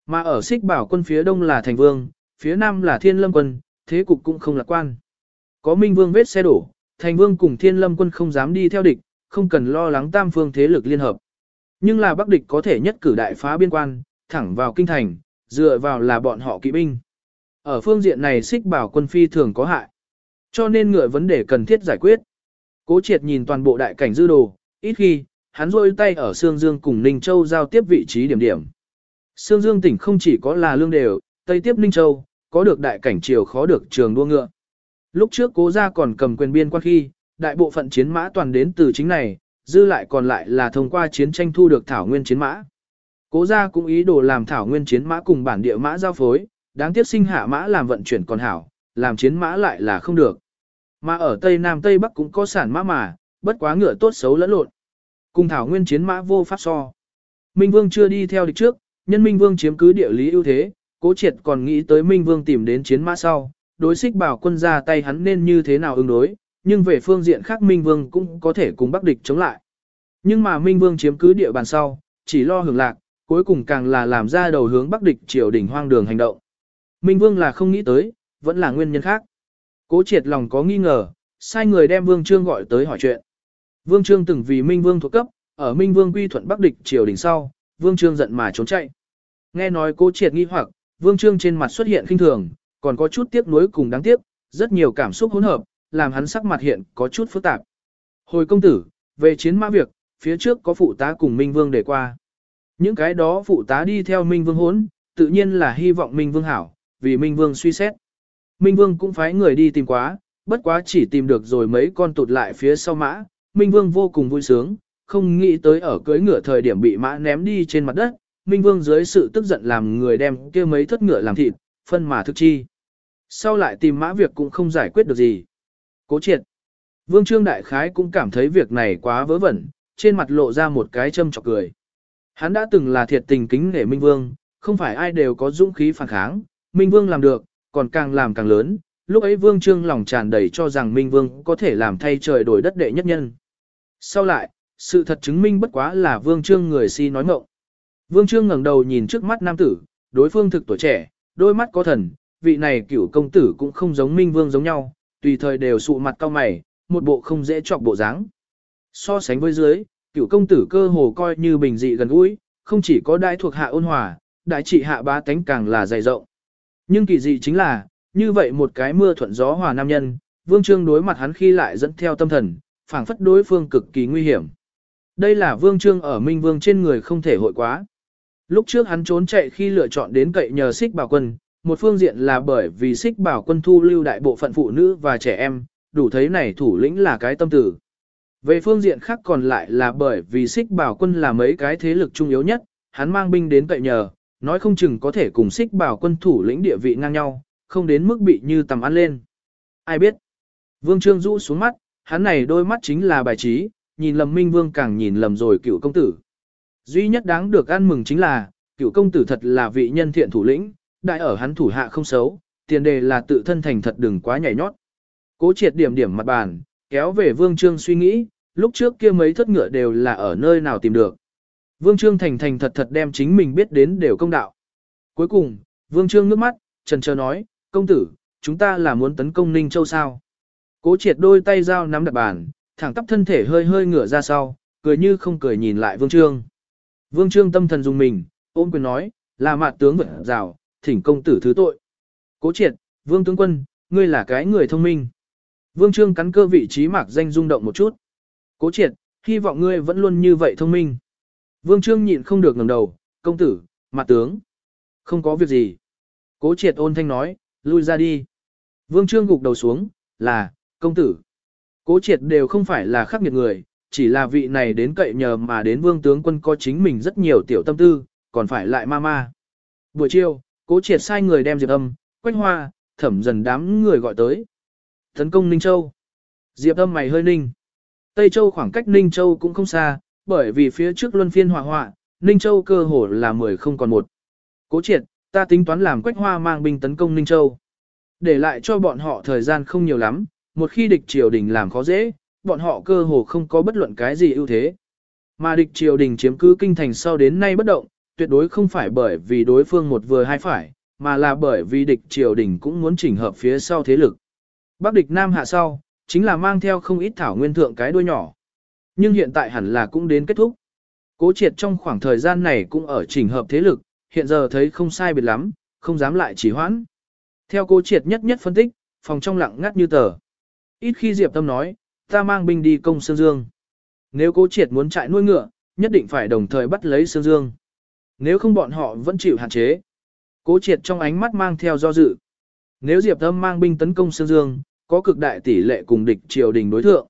Mà ở xích bảo quân phía đông là thành vương, phía nam là thiên lâm quân, thế cục cũng không lạc quan. Có Minh Vương vết xe đổ, Thành Vương cùng Thiên Lâm quân không dám đi theo địch, không cần lo lắng tam phương thế lực liên hợp. Nhưng là Bắc địch có thể nhất cử đại phá biên quan, thẳng vào kinh thành, dựa vào là bọn họ kỵ binh. Ở phương diện này xích bảo quân phi thường có hại. Cho nên ngựa vấn đề cần thiết giải quyết. Cố triệt nhìn toàn bộ đại cảnh dư đồ, ít khi, hắn rôi tay ở Sương Dương cùng Ninh Châu giao tiếp vị trí điểm điểm. Sương Dương tỉnh không chỉ có là lương đều, Tây tiếp Ninh Châu, có được đại cảnh triều khó được trường đua ngựa. Lúc trước cố gia còn cầm quyền biên quan khi, đại bộ phận chiến mã toàn đến từ chính này, dư lại còn lại là thông qua chiến tranh thu được thảo nguyên chiến mã. Cố gia cũng ý đồ làm thảo nguyên chiến mã cùng bản địa mã giao phối, đáng tiếc sinh hạ mã làm vận chuyển còn hảo, làm chiến mã lại là không được. Mà ở Tây Nam Tây Bắc cũng có sản mã mà, bất quá ngựa tốt xấu lẫn lộn. Cùng thảo nguyên chiến mã vô pháp so. Minh Vương chưa đi theo địch trước, nhân Minh Vương chiếm cứ địa lý ưu thế, cố triệt còn nghĩ tới Minh Vương tìm đến chiến mã sau, đối xích bảo quân ra tay hắn nên như thế nào ứng đối, nhưng về phương diện khác Minh Vương cũng có thể cùng Bắc địch chống lại. Nhưng mà Minh Vương chiếm cứ địa bàn sau, chỉ lo hưởng lạc, cuối cùng càng là làm ra đầu hướng Bắc địch triều đỉnh hoang đường hành động. Minh Vương là không nghĩ tới, vẫn là nguyên nhân khác. Cố triệt lòng có nghi ngờ, sai người đem Vương Trương gọi tới hỏi chuyện. Vương Trương từng vì Minh Vương thuộc cấp, ở Minh Vương quy thuận Bắc địch triều đỉnh sau, Vương Trương giận mà trốn chạy. Nghe nói cố triệt nghi hoặc, Vương Trương trên mặt xuất hiện khinh thường, còn có chút tiếc nuối cùng đáng tiếc, rất nhiều cảm xúc hỗn hợp, làm hắn sắc mặt hiện có chút phức tạp. Hồi công tử, về chiến mã việc, phía trước có phụ tá cùng Minh Vương để qua. Những cái đó phụ tá đi theo Minh Vương hốn, tự nhiên là hy vọng Minh Vương hảo, vì Minh Vương suy xét. Minh Vương cũng phái người đi tìm quá, bất quá chỉ tìm được rồi mấy con tụt lại phía sau mã, Minh Vương vô cùng vui sướng, không nghĩ tới ở cưới ngựa thời điểm bị mã ném đi trên mặt đất, Minh Vương dưới sự tức giận làm người đem kia mấy thất ngựa làm thịt, phân mà thực chi. Sau lại tìm mã việc cũng không giải quyết được gì. Cố triệt. Vương Trương Đại Khái cũng cảm thấy việc này quá vớ vẩn, trên mặt lộ ra một cái châm chọc cười. Hắn đã từng là thiệt tình kính nể Minh Vương, không phải ai đều có dũng khí phản kháng, Minh Vương làm được, còn càng làm càng lớn, lúc ấy Vương Trương lòng tràn đầy cho rằng Minh Vương có thể làm thay trời đổi đất đệ nhất nhân. Sau lại, sự thật chứng minh bất quá là Vương Trương người si nói mộng. Vương Trương ngẩng đầu nhìn trước mắt nam tử, đối phương thực tuổi trẻ, đôi mắt có thần, vị này cửu công tử cũng không giống Minh Vương giống nhau, tùy thời đều sụ mặt cao mày, một bộ không dễ chọc bộ dáng. So sánh với dưới, cửu công tử cơ hồ coi như bình dị gần gũi, không chỉ có đại thuộc hạ ôn hòa, đại trị hạ bá tánh càng là dày rộng. Nhưng kỳ dị chính là, như vậy một cái mưa thuận gió hòa nam nhân, Vương Trương đối mặt hắn khi lại dẫn theo tâm thần, phảng phất đối phương cực kỳ nguy hiểm. Đây là Vương Trương ở Minh Vương trên người không thể hội quá. Lúc trước hắn trốn chạy khi lựa chọn đến cậy nhờ xích bảo quân, một phương diện là bởi vì xích bảo quân thu lưu đại bộ phận phụ nữ và trẻ em, đủ thấy này thủ lĩnh là cái tâm tử. Về phương diện khác còn lại là bởi vì xích bảo quân là mấy cái thế lực trung yếu nhất, hắn mang binh đến cậy nhờ, nói không chừng có thể cùng xích bảo quân thủ lĩnh địa vị ngang nhau, không đến mức bị như tầm ăn lên. Ai biết? Vương Trương rũ xuống mắt, hắn này đôi mắt chính là bài trí, nhìn lầm minh vương càng nhìn lầm rồi cựu công tử. Duy nhất đáng được ăn mừng chính là, cựu công tử thật là vị nhân thiện thủ lĩnh, đại ở hắn thủ hạ không xấu, tiền đề là tự thân thành thật đừng quá nhảy nhót. Cố triệt điểm điểm mặt bàn, kéo về vương trương suy nghĩ, lúc trước kia mấy thất ngựa đều là ở nơi nào tìm được. Vương trương thành thành thật thật đem chính mình biết đến đều công đạo. Cuối cùng, vương trương nước mắt, trần chờ nói, công tử, chúng ta là muốn tấn công Ninh Châu sao. Cố triệt đôi tay dao nắm đặt bàn, thẳng tắp thân thể hơi hơi ngửa ra sau, cười như không cười nhìn lại vương trương. Vương trương tâm thần dùng mình, ôm quyền nói, là mạt tướng vật rào, thỉnh công tử thứ tội. Cố triệt, vương tướng quân, ngươi là cái người thông minh. Vương trương cắn cơ vị trí mạc danh rung động một chút. Cố triệt, hy vọng ngươi vẫn luôn như vậy thông minh. Vương trương nhịn không được ngẩng đầu, công tử, mặt tướng. Không có việc gì. Cố triệt ôn thanh nói, lui ra đi. Vương trương gục đầu xuống, là, công tử. Cố triệt đều không phải là khắc nghiệt người, chỉ là vị này đến cậy nhờ mà đến vương tướng quân có chính mình rất nhiều tiểu tâm tư, còn phải lại ma ma. Buổi chiều, cố triệt sai người đem Diệp Âm, Quách Hoa, thẩm dần đám người gọi tới. Tấn công Ninh Châu. Diệp Âm mày hơi ninh. Tây Châu khoảng cách Ninh Châu cũng không xa, bởi vì phía trước luân phiên hỏa hoạ, Ninh Châu cơ hồ là 10 không còn một. Cố triệt, ta tính toán làm Quách Hoa mang binh tấn công Ninh Châu. Để lại cho bọn họ thời gian không nhiều lắm, một khi địch triều đình làm khó dễ, bọn họ cơ hồ không có bất luận cái gì ưu thế. Mà địch triều đình chiếm cứ kinh thành sau đến nay bất động, tuyệt đối không phải bởi vì đối phương một vừa hai phải, mà là bởi vì địch triều đình cũng muốn chỉnh hợp phía sau thế lực. Bắc địch Nam hạ sau, chính là mang theo không ít thảo nguyên thượng cái đuôi nhỏ. Nhưng hiện tại hẳn là cũng đến kết thúc. Cố triệt trong khoảng thời gian này cũng ở chỉnh hợp thế lực, hiện giờ thấy không sai biệt lắm, không dám lại chỉ hoãn. Theo cố triệt nhất nhất phân tích, phòng trong lặng ngắt như tờ. Ít khi Diệp Tâm nói, ta mang binh đi công Sương Dương. Nếu cố triệt muốn chạy nuôi ngựa, nhất định phải đồng thời bắt lấy Sương Dương. Nếu không bọn họ vẫn chịu hạn chế. Cố triệt trong ánh mắt mang theo do dự. Nếu Diệp Tâm mang binh tấn công Sương Dương, có cực đại tỷ lệ cùng địch triều đình đối thượng.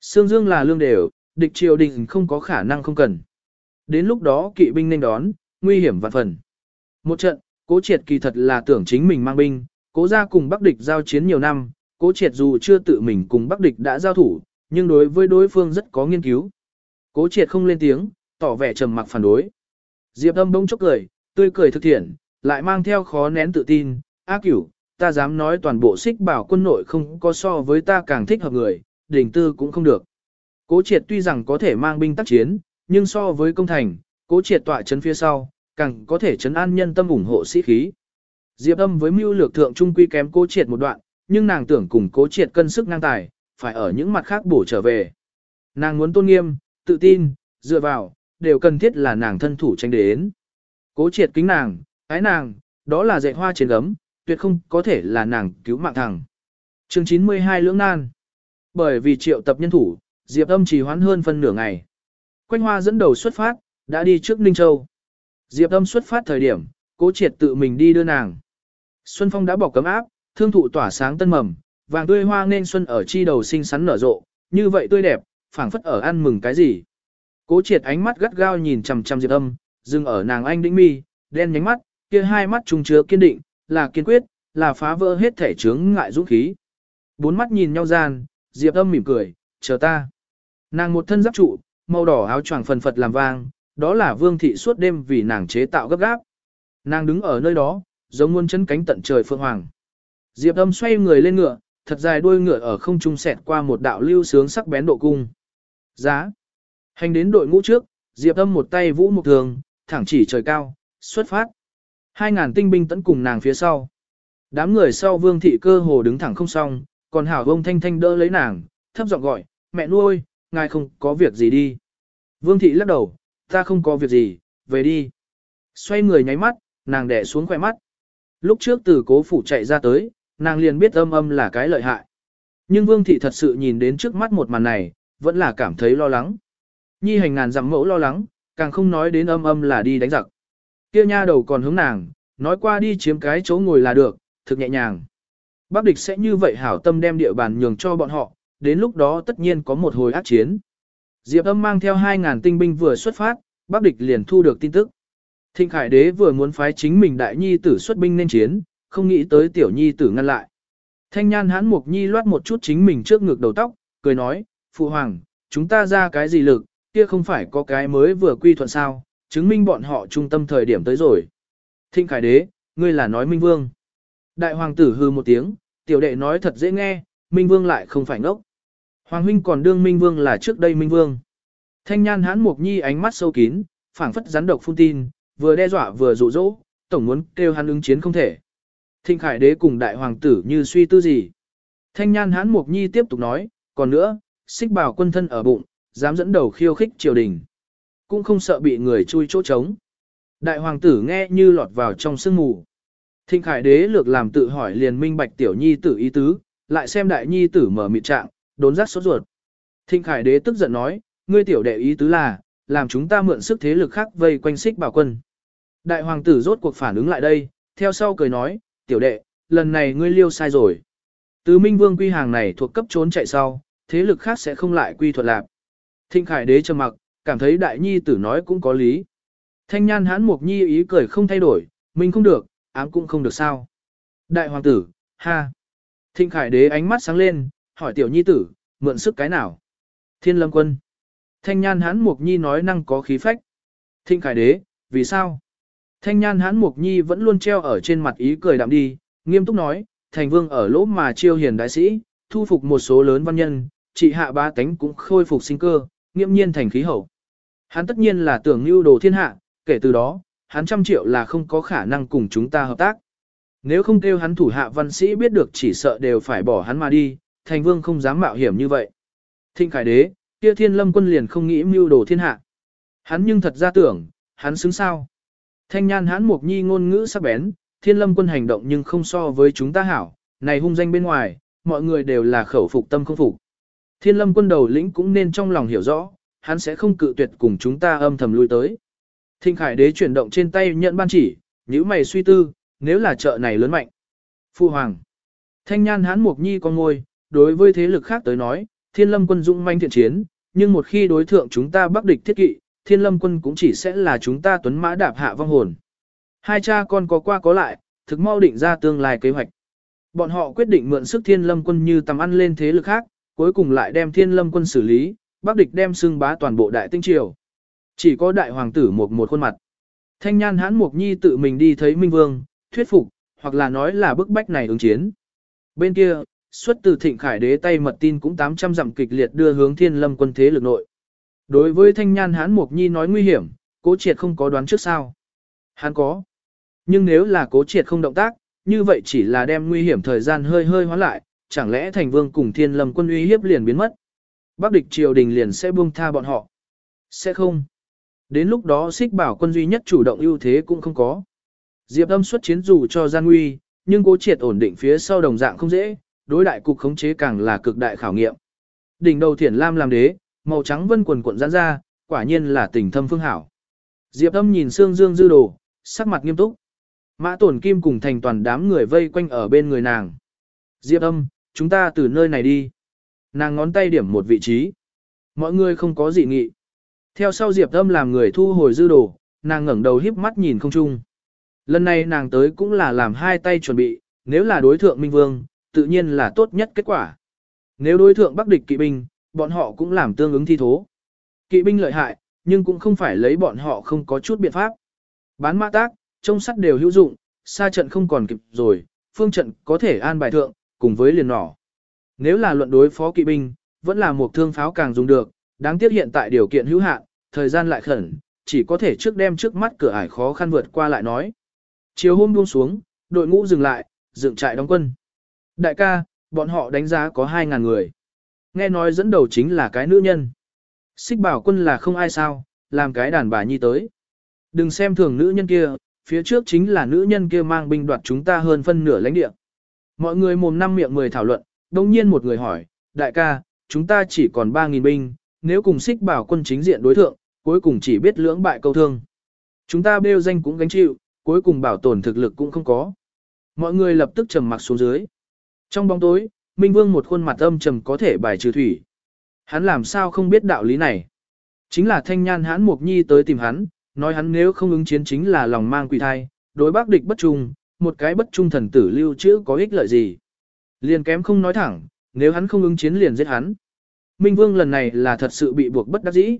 Sương Dương là lương đều, địch triều đình không có khả năng không cần. Đến lúc đó kỵ binh nên đón, nguy hiểm vạn phần. Một trận, cố triệt kỳ thật là tưởng chính mình mang binh, cố ra cùng Bắc địch giao chiến nhiều năm, cố triệt dù chưa tự mình cùng Bắc địch đã giao thủ, nhưng đối với đối phương rất có nghiên cứu. Cố triệt không lên tiếng, tỏ vẻ trầm mặc phản đối. Diệp âm bỗng chốc cười, tươi cười thực thiện, lại mang theo khó nén tự tin, A cửu, ta dám nói toàn bộ xích bảo quân nội không có so với ta càng thích hợp người, đỉnh tư cũng không được. Cố triệt tuy rằng có thể mang binh tác chiến, nhưng so với công thành, cố triệt tọa chấn phía sau, càng có thể chấn an nhân tâm ủng hộ sĩ khí. Diệp âm với mưu lược thượng trung quy kém cố triệt một đoạn, nhưng nàng tưởng cùng cố triệt cân sức ngang tài, phải ở những mặt khác bổ trở về. Nàng muốn tôn nghiêm, tự tin, dựa vào, đều cần thiết là nàng thân thủ tranh đến. Cố triệt kính nàng, ái nàng, đó là dạy hoa trên gấm, tuyệt không có thể là nàng cứu mạng thằng. Chương 92 lưỡng nan. Bởi vì triệu tập nhân thủ, Diệp âm trì hoãn hơn phân nửa ngày. Quanh hoa dẫn đầu xuất phát, đã đi trước Ninh Châu. Diệp âm xuất phát thời điểm, cố triệt tự mình đi đưa nàng. Xuân phong đã bỏ cấm áp, thương thụ tỏa sáng tân mầm, vàng tươi hoa nên xuân ở chi đầu xinh xắn nở rộ, như vậy tươi đẹp, phảng phất ở ăn mừng cái gì. Cố triệt ánh mắt gắt gao nhìn chằm chằm Diệp âm, dừng ở nàng anh đĩnh mi, đen nhánh mắt, kia hai mắt trùng chứa kiên định, là kiên quyết, là phá vỡ hết thể chướng ngại dũng khí. Bốn mắt nhìn nhau gian, Diệp âm mỉm cười, chờ ta. Nàng một thân giáp trụ, màu đỏ áo choàng phần phật làm vang, đó là vương thị suốt đêm vì nàng chế tạo gấp gáp. Nàng đứng ở nơi đó, giống muôn chân cánh tận trời phượng hoàng. Diệp âm xoay người lên ngựa, thật dài đuôi ngựa ở không trung xẹt qua một đạo lưu sướng sắc bén độ cung. Giá. Hành đến đội ngũ trước, Diệp âm một tay vũ một thường, thẳng chỉ trời cao, xuất phát. Hai ngàn tinh binh tấn cùng nàng phía sau. Đám người sau vương thị cơ hồ đứng thẳng không xong, còn hảo bông thanh thanh đỡ lấy nàng, thấp giọng gọi, mẹ nuôi, ngài không có việc gì đi. Vương thị lắc đầu, ta không có việc gì, về đi. Xoay người nháy mắt, nàng đẻ xuống khỏe mắt. Lúc trước từ cố phủ chạy ra tới, nàng liền biết âm âm là cái lợi hại. Nhưng vương thị thật sự nhìn đến trước mắt một màn này, vẫn là cảm thấy lo lắng. Nhi hành ngàn dặm mẫu lo lắng, càng không nói đến âm âm là đi đánh giặc. Kia nha đầu còn hướng nàng, nói qua đi chiếm cái chỗ ngồi là được, thực nhẹ nhàng. Bác địch sẽ như vậy hảo tâm đem địa bàn nhường cho bọn họ, đến lúc đó tất nhiên có một hồi ác chiến. Diệp âm mang theo 2.000 tinh binh vừa xuất phát, bác địch liền thu được tin tức. Thịnh Khải Đế vừa muốn phái chính mình đại nhi tử xuất binh nên chiến, không nghĩ tới tiểu nhi tử ngăn lại. Thanh nhan hán mục nhi loát một chút chính mình trước ngực đầu tóc, cười nói, Phụ Hoàng, chúng ta ra cái gì lực, kia không phải có cái mới vừa quy thuận sao, chứng minh bọn họ trung tâm thời điểm tới rồi. Thịnh Khải Đế, ngươi là nói Minh Vương. Đại hoàng tử hư một tiếng, tiểu đệ nói thật dễ nghe, Minh Vương lại không phải ngốc. Hoàng huynh còn đương Minh Vương là trước đây Minh Vương. Thanh nhan hán mục nhi ánh mắt sâu kín, phảng phất rắn độc phun tin, vừa đe dọa vừa dụ dỗ, tổng muốn kêu hắn ứng chiến không thể. Thịnh Khải Đế cùng đại hoàng tử như suy tư gì. Thanh nhan hán mục nhi tiếp tục nói, còn nữa, xích bảo quân thân ở bụng, dám dẫn đầu khiêu khích triều đình. Cũng không sợ bị người chui chỗ trống. Đại hoàng tử nghe như lọt vào trong sương mù. Thịnh khải đế lược làm tự hỏi liền minh bạch tiểu nhi tử ý tứ, lại xem đại nhi tử mở mịt trạng, đốn giác sốt ruột. Thịnh khải đế tức giận nói, ngươi tiểu đệ ý tứ là, làm chúng ta mượn sức thế lực khác vây quanh xích bảo quân. Đại hoàng tử rốt cuộc phản ứng lại đây, theo sau cười nói, tiểu đệ, lần này ngươi liêu sai rồi. Từ minh vương quy hàng này thuộc cấp trốn chạy sau, thế lực khác sẽ không lại quy thuật lạc. Thịnh khải đế trầm mặc, cảm thấy đại nhi tử nói cũng có lý. Thanh nhan hán mục nhi ý cười không thay đổi, mình không được, ám cũng không được sao. Đại hoàng tử, ha. Thịnh khải đế ánh mắt sáng lên, hỏi tiểu nhi tử, mượn sức cái nào? Thiên lâm quân. Thanh nhan hán mục nhi nói năng có khí phách. Thịnh khải đế, vì sao? Thanh nhan hán mục nhi vẫn luôn treo ở trên mặt ý cười đạm đi, nghiêm túc nói, thành vương ở lỗ mà chiêu hiền đại sĩ, thu phục một số lớn văn nhân, trị hạ ba tánh cũng khôi phục sinh cơ, nghiêm nhiên thành khí hậu. Hắn tất nhiên là tưởng lưu đồ thiên hạ, kể từ đó, hắn trăm triệu là không có khả năng cùng chúng ta hợp tác. Nếu không kêu hắn thủ hạ văn sĩ biết được chỉ sợ đều phải bỏ hắn mà đi, thành vương không dám mạo hiểm như vậy. Thịnh khải đế, kia thiên lâm quân liền không nghĩ mưu đồ thiên hạ. Hắn nhưng thật ra tưởng, hắn xứng sao. Thanh nhan hãn mục nhi ngôn ngữ sắc bén, thiên lâm quân hành động nhưng không so với chúng ta hảo, này hung danh bên ngoài, mọi người đều là khẩu phục tâm không phục. Thiên lâm quân đầu lĩnh cũng nên trong lòng hiểu rõ, hắn sẽ không cự tuyệt cùng chúng ta âm thầm lui tới. Thinh Khải Đế chuyển động trên tay nhận ban chỉ, nếu mày suy tư, nếu là chợ này lớn mạnh. Phu Hoàng. Thanh nhan hán mục nhi con ngôi, đối với thế lực khác tới nói, thiên lâm quân dũng manh thiện chiến, nhưng một khi đối thượng chúng ta bắc địch thiết kỵ, thiên lâm quân cũng chỉ sẽ là chúng ta tuấn mã đạp hạ vong hồn. Hai cha con có qua có lại, thực mau định ra tương lai kế hoạch. Bọn họ quyết định mượn sức thiên lâm quân như tầm ăn lên thế lực khác, cuối cùng lại đem thiên lâm quân xử lý, bắc địch đem xưng bá toàn bộ đại tinh triều. Chỉ có đại hoàng tử một một khuôn mặt. Thanh nhan hãn mục nhi tự mình đi thấy Minh Vương, thuyết phục, hoặc là nói là bức bách này ứng chiến. Bên kia, xuất từ thịnh khải đế tay mật tin cũng 800 dặm kịch liệt đưa hướng thiên lâm quân thế lực nội. Đối với thanh nhan hán mục nhi nói nguy hiểm, cố triệt không có đoán trước sao. Hắn có. Nhưng nếu là cố triệt không động tác, như vậy chỉ là đem nguy hiểm thời gian hơi hơi hóa lại, chẳng lẽ thành vương cùng thiên lâm quân uy hiếp liền biến mất. Bắc địch triều đình liền sẽ buông tha bọn họ. Sẽ không. Đến lúc đó xích bảo quân duy nhất chủ động ưu thế cũng không có. Diệp âm xuất chiến dù cho gian nguy, nhưng cố triệt ổn định phía sau đồng dạng không dễ, đối đại cục khống chế càng là cực đại khảo nghiệm. Đỉnh đầu thiển lam làm đế, màu trắng vân quần cuộn giãn ra, quả nhiên là tình thâm phương hảo. Diệp âm nhìn xương dương dư đồ, sắc mặt nghiêm túc. Mã tổn kim cùng thành toàn đám người vây quanh ở bên người nàng. Diệp âm, chúng ta từ nơi này đi. Nàng ngón tay điểm một vị trí. Mọi người không có gì nghị. Theo sau Diệp Âm làm người thu hồi dư đồ, nàng ngẩng đầu híp mắt nhìn không trung. Lần này nàng tới cũng là làm hai tay chuẩn bị, nếu là đối thượng Minh Vương, tự nhiên là tốt nhất kết quả. Nếu đối thượng Bắc địch kỵ binh, bọn họ cũng làm tương ứng thi thố. Kỵ binh lợi hại, nhưng cũng không phải lấy bọn họ không có chút biện pháp. Bán mã tác, trông sắt đều hữu dụng, xa trận không còn kịp rồi, phương trận có thể an bài thượng, cùng với liền nỏ. Nếu là luận đối phó kỵ binh, vẫn là một thương pháo càng dùng được, đáng tiếc hiện tại điều kiện hữu hạn, thời gian lại khẩn, chỉ có thể trước đem trước mắt cửa ải khó khăn vượt qua lại nói. Chiều hôm buông xuống, đội ngũ dừng lại, dựng trại đóng quân. Đại ca, bọn họ đánh giá có 2.000 người. Nghe nói dẫn đầu chính là cái nữ nhân. Xích bảo quân là không ai sao, làm cái đàn bà nhi tới. Đừng xem thường nữ nhân kia, phía trước chính là nữ nhân kia mang binh đoạt chúng ta hơn phân nửa lãnh địa. Mọi người mồm năm miệng mười thảo luận, đồng nhiên một người hỏi, đại ca, chúng ta chỉ còn 3.000 binh, nếu cùng xích bảo quân chính diện đối thượng, cuối cùng chỉ biết lưỡng bại câu thương. Chúng ta bêu danh cũng gánh chịu, cuối cùng bảo tồn thực lực cũng không có. Mọi người lập tức trầm mặc xuống dưới. Trong bóng tối, Minh Vương một khuôn mặt âm trầm có thể bài trừ thủy. Hắn làm sao không biết đạo lý này. Chính là thanh nhan hãn mục nhi tới tìm hắn, nói hắn nếu không ứng chiến chính là lòng mang quỷ thai, đối bác địch bất trung, một cái bất trung thần tử lưu trữ có ích lợi gì. Liền kém không nói thẳng, nếu hắn không ứng chiến liền giết hắn. Minh Vương lần này là thật sự bị buộc bất đắc dĩ.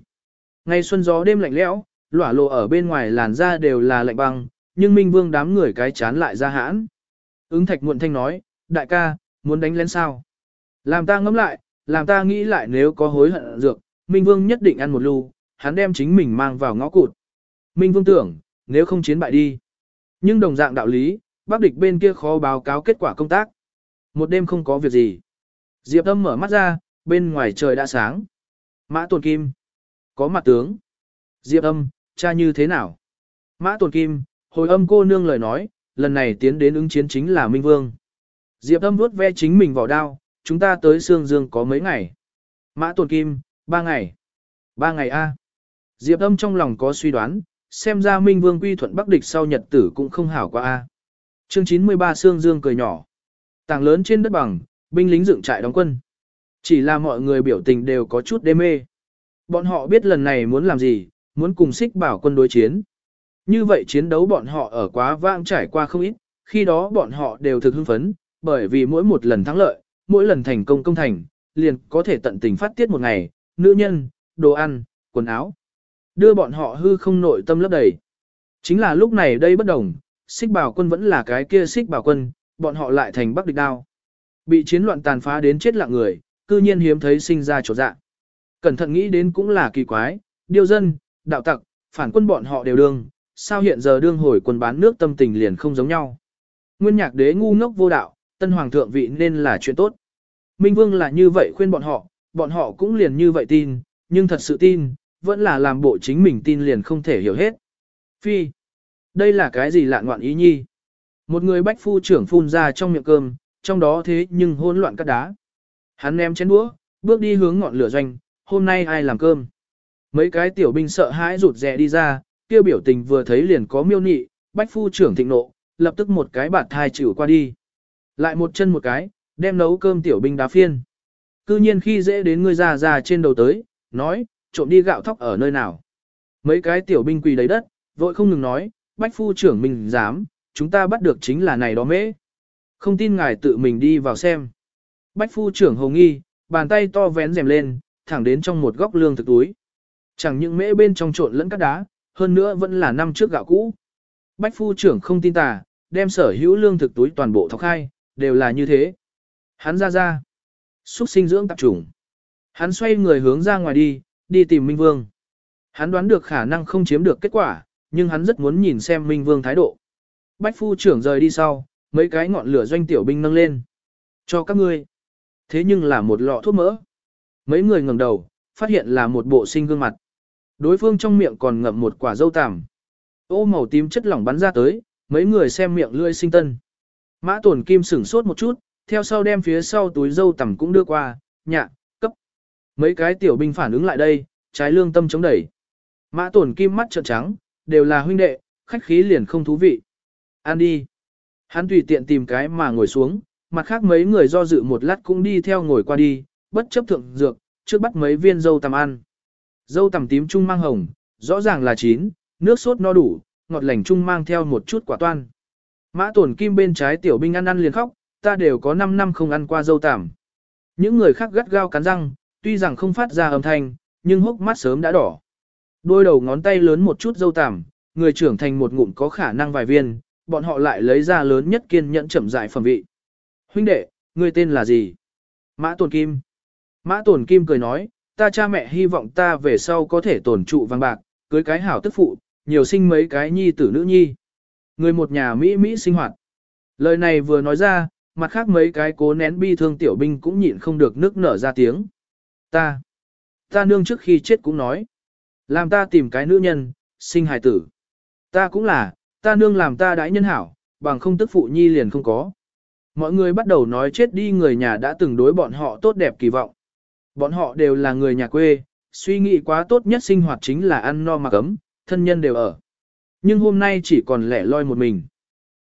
Ngày xuân gió đêm lạnh lẽo, lỏa lộ ở bên ngoài làn da đều là lạnh băng, nhưng Minh Vương đám người cái chán lại ra hãn. Ứng thạch muộn thanh nói, đại ca, muốn đánh lén sao? Làm ta ngẫm lại, làm ta nghĩ lại nếu có hối hận dược, Minh Vương nhất định ăn một lưu, hắn đem chính mình mang vào ngõ cụt. Minh Vương tưởng, nếu không chiến bại đi. Nhưng đồng dạng đạo lý, bác địch bên kia khó báo cáo kết quả công tác. Một đêm không có việc gì. Diệp Âm mở mắt ra, bên ngoài trời đã sáng. Mã Tuần Kim. Có mặt tướng. Diệp Âm, cha như thế nào? Mã Tuần Kim, hồi âm cô nương lời nói, lần này tiến đến ứng chiến chính là Minh Vương. Diệp Âm vuốt ve chính mình vào đao, chúng ta tới Sương Dương có mấy ngày. Mã Tuần Kim, ba ngày. Ba ngày A. Diệp Âm trong lòng có suy đoán, xem ra Minh Vương quy thuận Bắc địch sau nhật tử cũng không hảo qua A. Chương 93 Sương Dương cười nhỏ. Tảng lớn trên đất bằng, binh lính dựng trại đóng quân. Chỉ là mọi người biểu tình đều có chút đê mê. Bọn họ biết lần này muốn làm gì, muốn cùng xích bảo quân đối chiến. Như vậy chiến đấu bọn họ ở quá vãng trải qua không ít, khi đó bọn họ đều thực hưng phấn, bởi vì mỗi một lần thắng lợi, mỗi lần thành công công thành, liền có thể tận tình phát tiết một ngày, nữ nhân, đồ ăn, quần áo. Đưa bọn họ hư không nội tâm lấp đầy. Chính là lúc này đây bất đồng, xích bảo quân vẫn là cái kia xích bảo quân, bọn họ lại thành bắc địch đao. Bị chiến loạn tàn phá đến chết lặng người, cư nhiên hiếm thấy sinh ra chỗ dạ. Cẩn thận nghĩ đến cũng là kỳ quái, điêu dân, đạo tặc, phản quân bọn họ đều đương, sao hiện giờ đương hồi quân bán nước tâm tình liền không giống nhau. Nguyên nhạc đế ngu ngốc vô đạo, tân hoàng thượng vị nên là chuyện tốt. Minh Vương là như vậy khuyên bọn họ, bọn họ cũng liền như vậy tin, nhưng thật sự tin, vẫn là làm bộ chính mình tin liền không thể hiểu hết. Phi, đây là cái gì lạ ngoạn ý nhi? Một người bách phu trưởng phun ra trong miệng cơm, trong đó thế nhưng hỗn loạn cát đá. Hắn ném chén đũa, bước đi hướng ngọn lửa doanh, hôm nay ai làm cơm? Mấy cái tiểu binh sợ hãi rụt rè đi ra, kêu biểu tình vừa thấy liền có miêu nị, bách phu trưởng thịnh nộ, lập tức một cái bạt thai chịu qua đi. Lại một chân một cái, đem nấu cơm tiểu binh đá phiên. Cư nhiên khi dễ đến ngươi già già trên đầu tới, nói, trộm đi gạo thóc ở nơi nào. Mấy cái tiểu binh quỳ đầy đất, vội không ngừng nói, bách phu trưởng mình dám, chúng ta bắt được chính là này đó mễ. Không tin ngài tự mình đi vào xem. Bách phu trưởng hồng nghi, bàn tay to vén rèm lên, thẳng đến trong một góc lương thực túi. Chẳng những mễ bên trong trộn lẫn các đá, hơn nữa vẫn là năm trước gạo cũ. Bách phu trưởng không tin tà, đem sở hữu lương thực túi toàn bộ thọc khai, đều là như thế. Hắn ra ra. Xúc sinh dưỡng tạp chủng. Hắn xoay người hướng ra ngoài đi, đi tìm Minh Vương. Hắn đoán được khả năng không chiếm được kết quả, nhưng hắn rất muốn nhìn xem Minh Vương thái độ. Bách phu trưởng rời đi sau, mấy cái ngọn lửa doanh tiểu binh nâng lên. Cho các ngươi. Thế nhưng là một lọ thuốc mỡ. Mấy người ngẩng đầu, phát hiện là một bộ sinh gương mặt. Đối phương trong miệng còn ngậm một quả dâu tằm. Ô màu tím chất lỏng bắn ra tới, mấy người xem miệng lươi sinh tân. Mã tổn kim sửng sốt một chút, theo sau đem phía sau túi dâu tằm cũng đưa qua, nhạ, cấp. Mấy cái tiểu binh phản ứng lại đây, trái lương tâm chống đẩy. Mã tổn kim mắt trợn trắng, đều là huynh đệ, khách khí liền không thú vị. An đi. Hắn tùy tiện tìm cái mà ngồi xuống, mặt khác mấy người do dự một lát cũng đi theo ngồi qua đi, bất chấp thượng dược, trước bắt mấy viên dâu tằm ăn. Dâu tằm tím trung mang hồng, rõ ràng là chín, nước sốt no đủ, ngọt lành trung mang theo một chút quả toan. Mã tổn kim bên trái tiểu binh ăn ăn liền khóc, ta đều có 5 năm không ăn qua dâu tằm. Những người khác gắt gao cắn răng, tuy rằng không phát ra âm thanh, nhưng hốc mắt sớm đã đỏ. Đôi đầu ngón tay lớn một chút dâu tằm, người trưởng thành một ngụm có khả năng vài viên, bọn họ lại lấy ra lớn nhất kiên nhẫn chậm dại phẩm vị. Huynh đệ, ngươi tên là gì? Mã Tồn Kim. Mã Tồn Kim cười nói, ta cha mẹ hy vọng ta về sau có thể tổn trụ vàng bạc, cưới cái hảo tức phụ, nhiều sinh mấy cái nhi tử nữ nhi. Người một nhà Mỹ Mỹ sinh hoạt. Lời này vừa nói ra, mặt khác mấy cái cố nén bi thương tiểu binh cũng nhịn không được nước nở ra tiếng. Ta, ta nương trước khi chết cũng nói, làm ta tìm cái nữ nhân, sinh hài tử. Ta cũng là, ta nương làm ta đãi nhân hảo, bằng không tức phụ nhi liền không có. Mọi người bắt đầu nói chết đi người nhà đã từng đối bọn họ tốt đẹp kỳ vọng. Bọn họ đều là người nhà quê, suy nghĩ quá tốt nhất sinh hoạt chính là ăn no mặc ấm, thân nhân đều ở. Nhưng hôm nay chỉ còn lẻ loi một mình.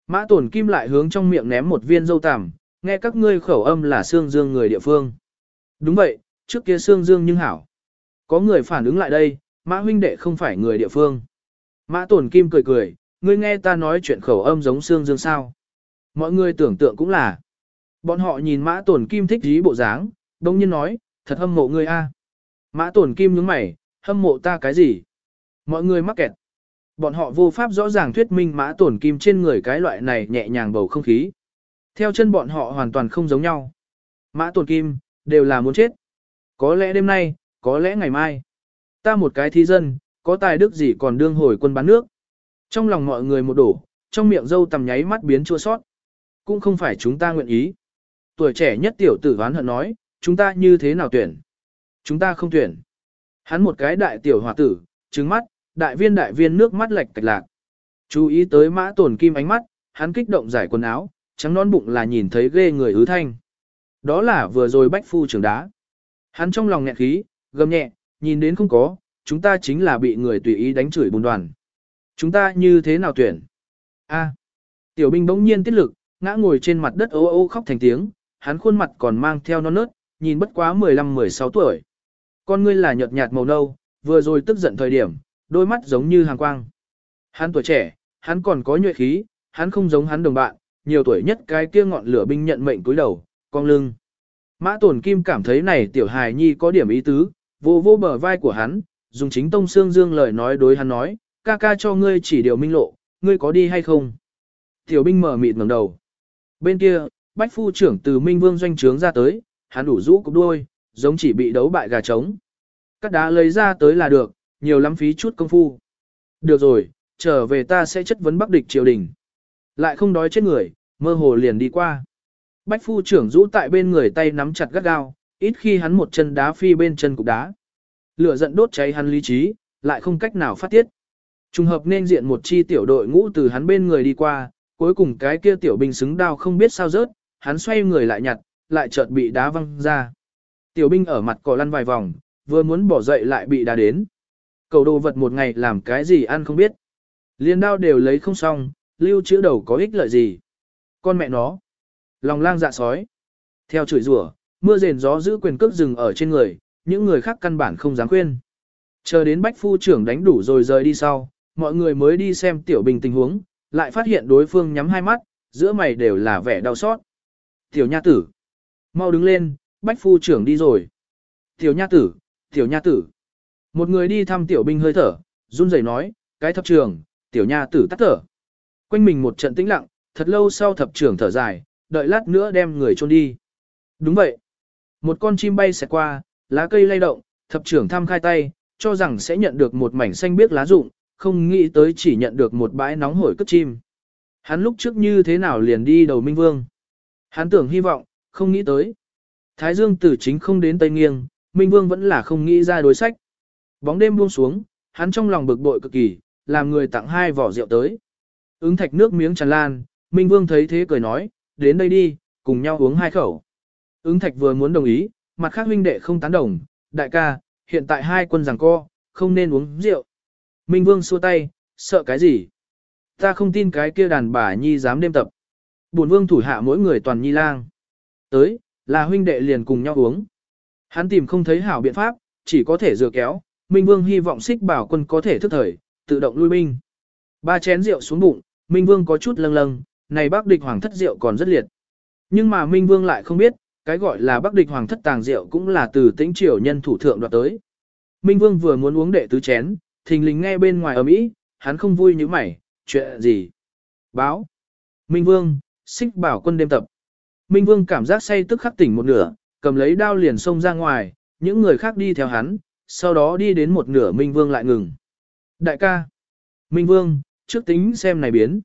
Mã tổn kim lại hướng trong miệng ném một viên dâu tằm, nghe các ngươi khẩu âm là xương dương người địa phương. Đúng vậy, trước kia xương dương nhưng hảo. Có người phản ứng lại đây, mã huynh đệ không phải người địa phương. Mã tổn kim cười cười, ngươi nghe ta nói chuyện khẩu âm giống xương dương sao. Mọi người tưởng tượng cũng là. Bọn họ nhìn mã tổn kim thích dí bộ dáng, đông nhiên nói, thật hâm mộ ngươi a. Mã tổn kim nhướng mày, hâm mộ ta cái gì? Mọi người mắc kẹt. Bọn họ vô pháp rõ ràng thuyết minh mã tổn kim trên người cái loại này nhẹ nhàng bầu không khí. Theo chân bọn họ hoàn toàn không giống nhau. Mã tổn kim, đều là muốn chết. Có lẽ đêm nay, có lẽ ngày mai. Ta một cái thi dân, có tài đức gì còn đương hồi quân bán nước. Trong lòng mọi người một đổ, trong miệng dâu tầm nháy mắt biến chua sót. Cũng không phải chúng ta nguyện ý. Tuổi trẻ nhất tiểu tử ván hận nói, chúng ta như thế nào tuyển? Chúng ta không tuyển. Hắn một cái đại tiểu hòa tử, trứng mắt, đại viên đại viên nước mắt lệch tạch lạc. Chú ý tới mã tổn kim ánh mắt, hắn kích động giải quần áo, trắng non bụng là nhìn thấy ghê người hứ thanh. Đó là vừa rồi bách phu trưởng đá. Hắn trong lòng nghẹn khí, gầm nhẹ, nhìn đến không có, chúng ta chính là bị người tùy ý đánh chửi bùn đoàn. Chúng ta như thế nào tuyển? A. Tiểu binh bỗng nhiên tiết lực, ngã ngồi trên mặt đất ô ô khóc thành tiếng, hắn khuôn mặt còn mang theo non nớt, nhìn bất quá 15-16 tuổi. Con ngươi là nhợt nhạt màu nâu, vừa rồi tức giận thời điểm, đôi mắt giống như hàng quang. Hắn tuổi trẻ, hắn còn có nhuệ khí, hắn không giống hắn đồng bạn, nhiều tuổi nhất cái kia ngọn lửa binh nhận mệnh cúi đầu, cong lưng. Mã Tồn Kim cảm thấy này tiểu hài nhi có điểm ý tứ, vô vô bờ vai của hắn, dùng chính tông xương dương lời nói đối hắn nói, ca ca cho ngươi chỉ điều minh lộ, ngươi có đi hay không? Tiểu binh mở mịt ngẩng đầu. Bên kia, bách phu trưởng từ Minh Vương doanh trướng ra tới, hắn đủ rũ cục đuôi, giống chỉ bị đấu bại gà trống. Cắt đá lấy ra tới là được, nhiều lắm phí chút công phu. Được rồi, trở về ta sẽ chất vấn bắc địch triều đình. Lại không đói chết người, mơ hồ liền đi qua. Bách phu trưởng rũ tại bên người tay nắm chặt gắt gao, ít khi hắn một chân đá phi bên chân cục đá. Lửa giận đốt cháy hắn lý trí, lại không cách nào phát tiết. Trùng hợp nên diện một chi tiểu đội ngũ từ hắn bên người đi qua, cuối cùng cái kia tiểu binh xứng đao không biết sao rớt, hắn xoay người lại nhặt, lại chợt bị đá văng ra. Tiểu binh ở mặt cỏ lăn vài vòng, vừa muốn bỏ dậy lại bị đá đến. Cầu đồ vật một ngày làm cái gì ăn không biết. Liên đao đều lấy không xong, lưu chữ đầu có ích lợi gì. Con mẹ nó. Lòng lang dạ sói. Theo chửi rủa, mưa rền gió giữ quyền cước rừng ở trên người, những người khác căn bản không dám khuyên. Chờ đến bách phu trưởng đánh đủ rồi rời đi sau, mọi người mới đi xem tiểu bình tình huống, lại phát hiện đối phương nhắm hai mắt, giữa mày đều là vẻ đau xót. Tiểu nha tử. Mau đứng lên, bách phu trưởng đi rồi. Tiểu nha tử, tiểu nha tử. Một người đi thăm tiểu binh hơi thở, run rẩy nói, cái thập trưởng, tiểu nha tử tắt thở. Quanh mình một trận tĩnh lặng, thật lâu sau thập trưởng thở dài, đợi lát nữa đem người trôn đi. Đúng vậy. Một con chim bay xẹt qua, lá cây lay động, thập trưởng thăm khai tay, cho rằng sẽ nhận được một mảnh xanh biếc lá rụng, không nghĩ tới chỉ nhận được một bãi nóng hổi cất chim. Hắn lúc trước như thế nào liền đi đầu Minh Vương. Hắn tưởng hy vọng, không nghĩ tới. Thái Dương tử chính không đến Tây Nghiêng, Minh Vương vẫn là không nghĩ ra đối sách. Bóng đêm buông xuống, hắn trong lòng bực bội cực kỳ, làm người tặng hai vỏ rượu tới. Ứng thạch nước miếng tràn lan, Minh Vương thấy thế cười nói, đến đây đi, cùng nhau uống hai khẩu. Ứng thạch vừa muốn đồng ý, mặt khác huynh đệ không tán đồng, đại ca, hiện tại hai quân giằng co, không nên uống rượu. Minh Vương xua tay, sợ cái gì? Ta không tin cái kia đàn bà nhi dám đêm tập. Bổn vương thủ hạ mỗi người toàn nhi lang. Tới, là huynh đệ liền cùng nhau uống. Hắn tìm không thấy hảo biện pháp, chỉ có thể dựa kéo, Minh Vương hy vọng xích bảo quân có thể thức thời, tự động lui binh. Ba chén rượu xuống bụng, Minh Vương có chút lâng lâng, này bác địch hoàng thất rượu còn rất liệt. Nhưng mà Minh Vương lại không biết, cái gọi là bác địch hoàng thất tàng rượu cũng là từ tĩnh triều nhân thủ thượng đoạt tới. Minh Vương vừa muốn uống đệ tứ chén, thình lình nghe bên ngoài ầm ĩ, hắn không vui như mày, chuyện gì? Báo. Minh Vương, xích bảo quân đêm tập. Minh Vương cảm giác say tức khắc tỉnh một nửa, cầm lấy đao liền xông ra ngoài, những người khác đi theo hắn, sau đó đi đến một nửa Minh Vương lại ngừng. Đại ca. Minh Vương, trước tính xem này biến.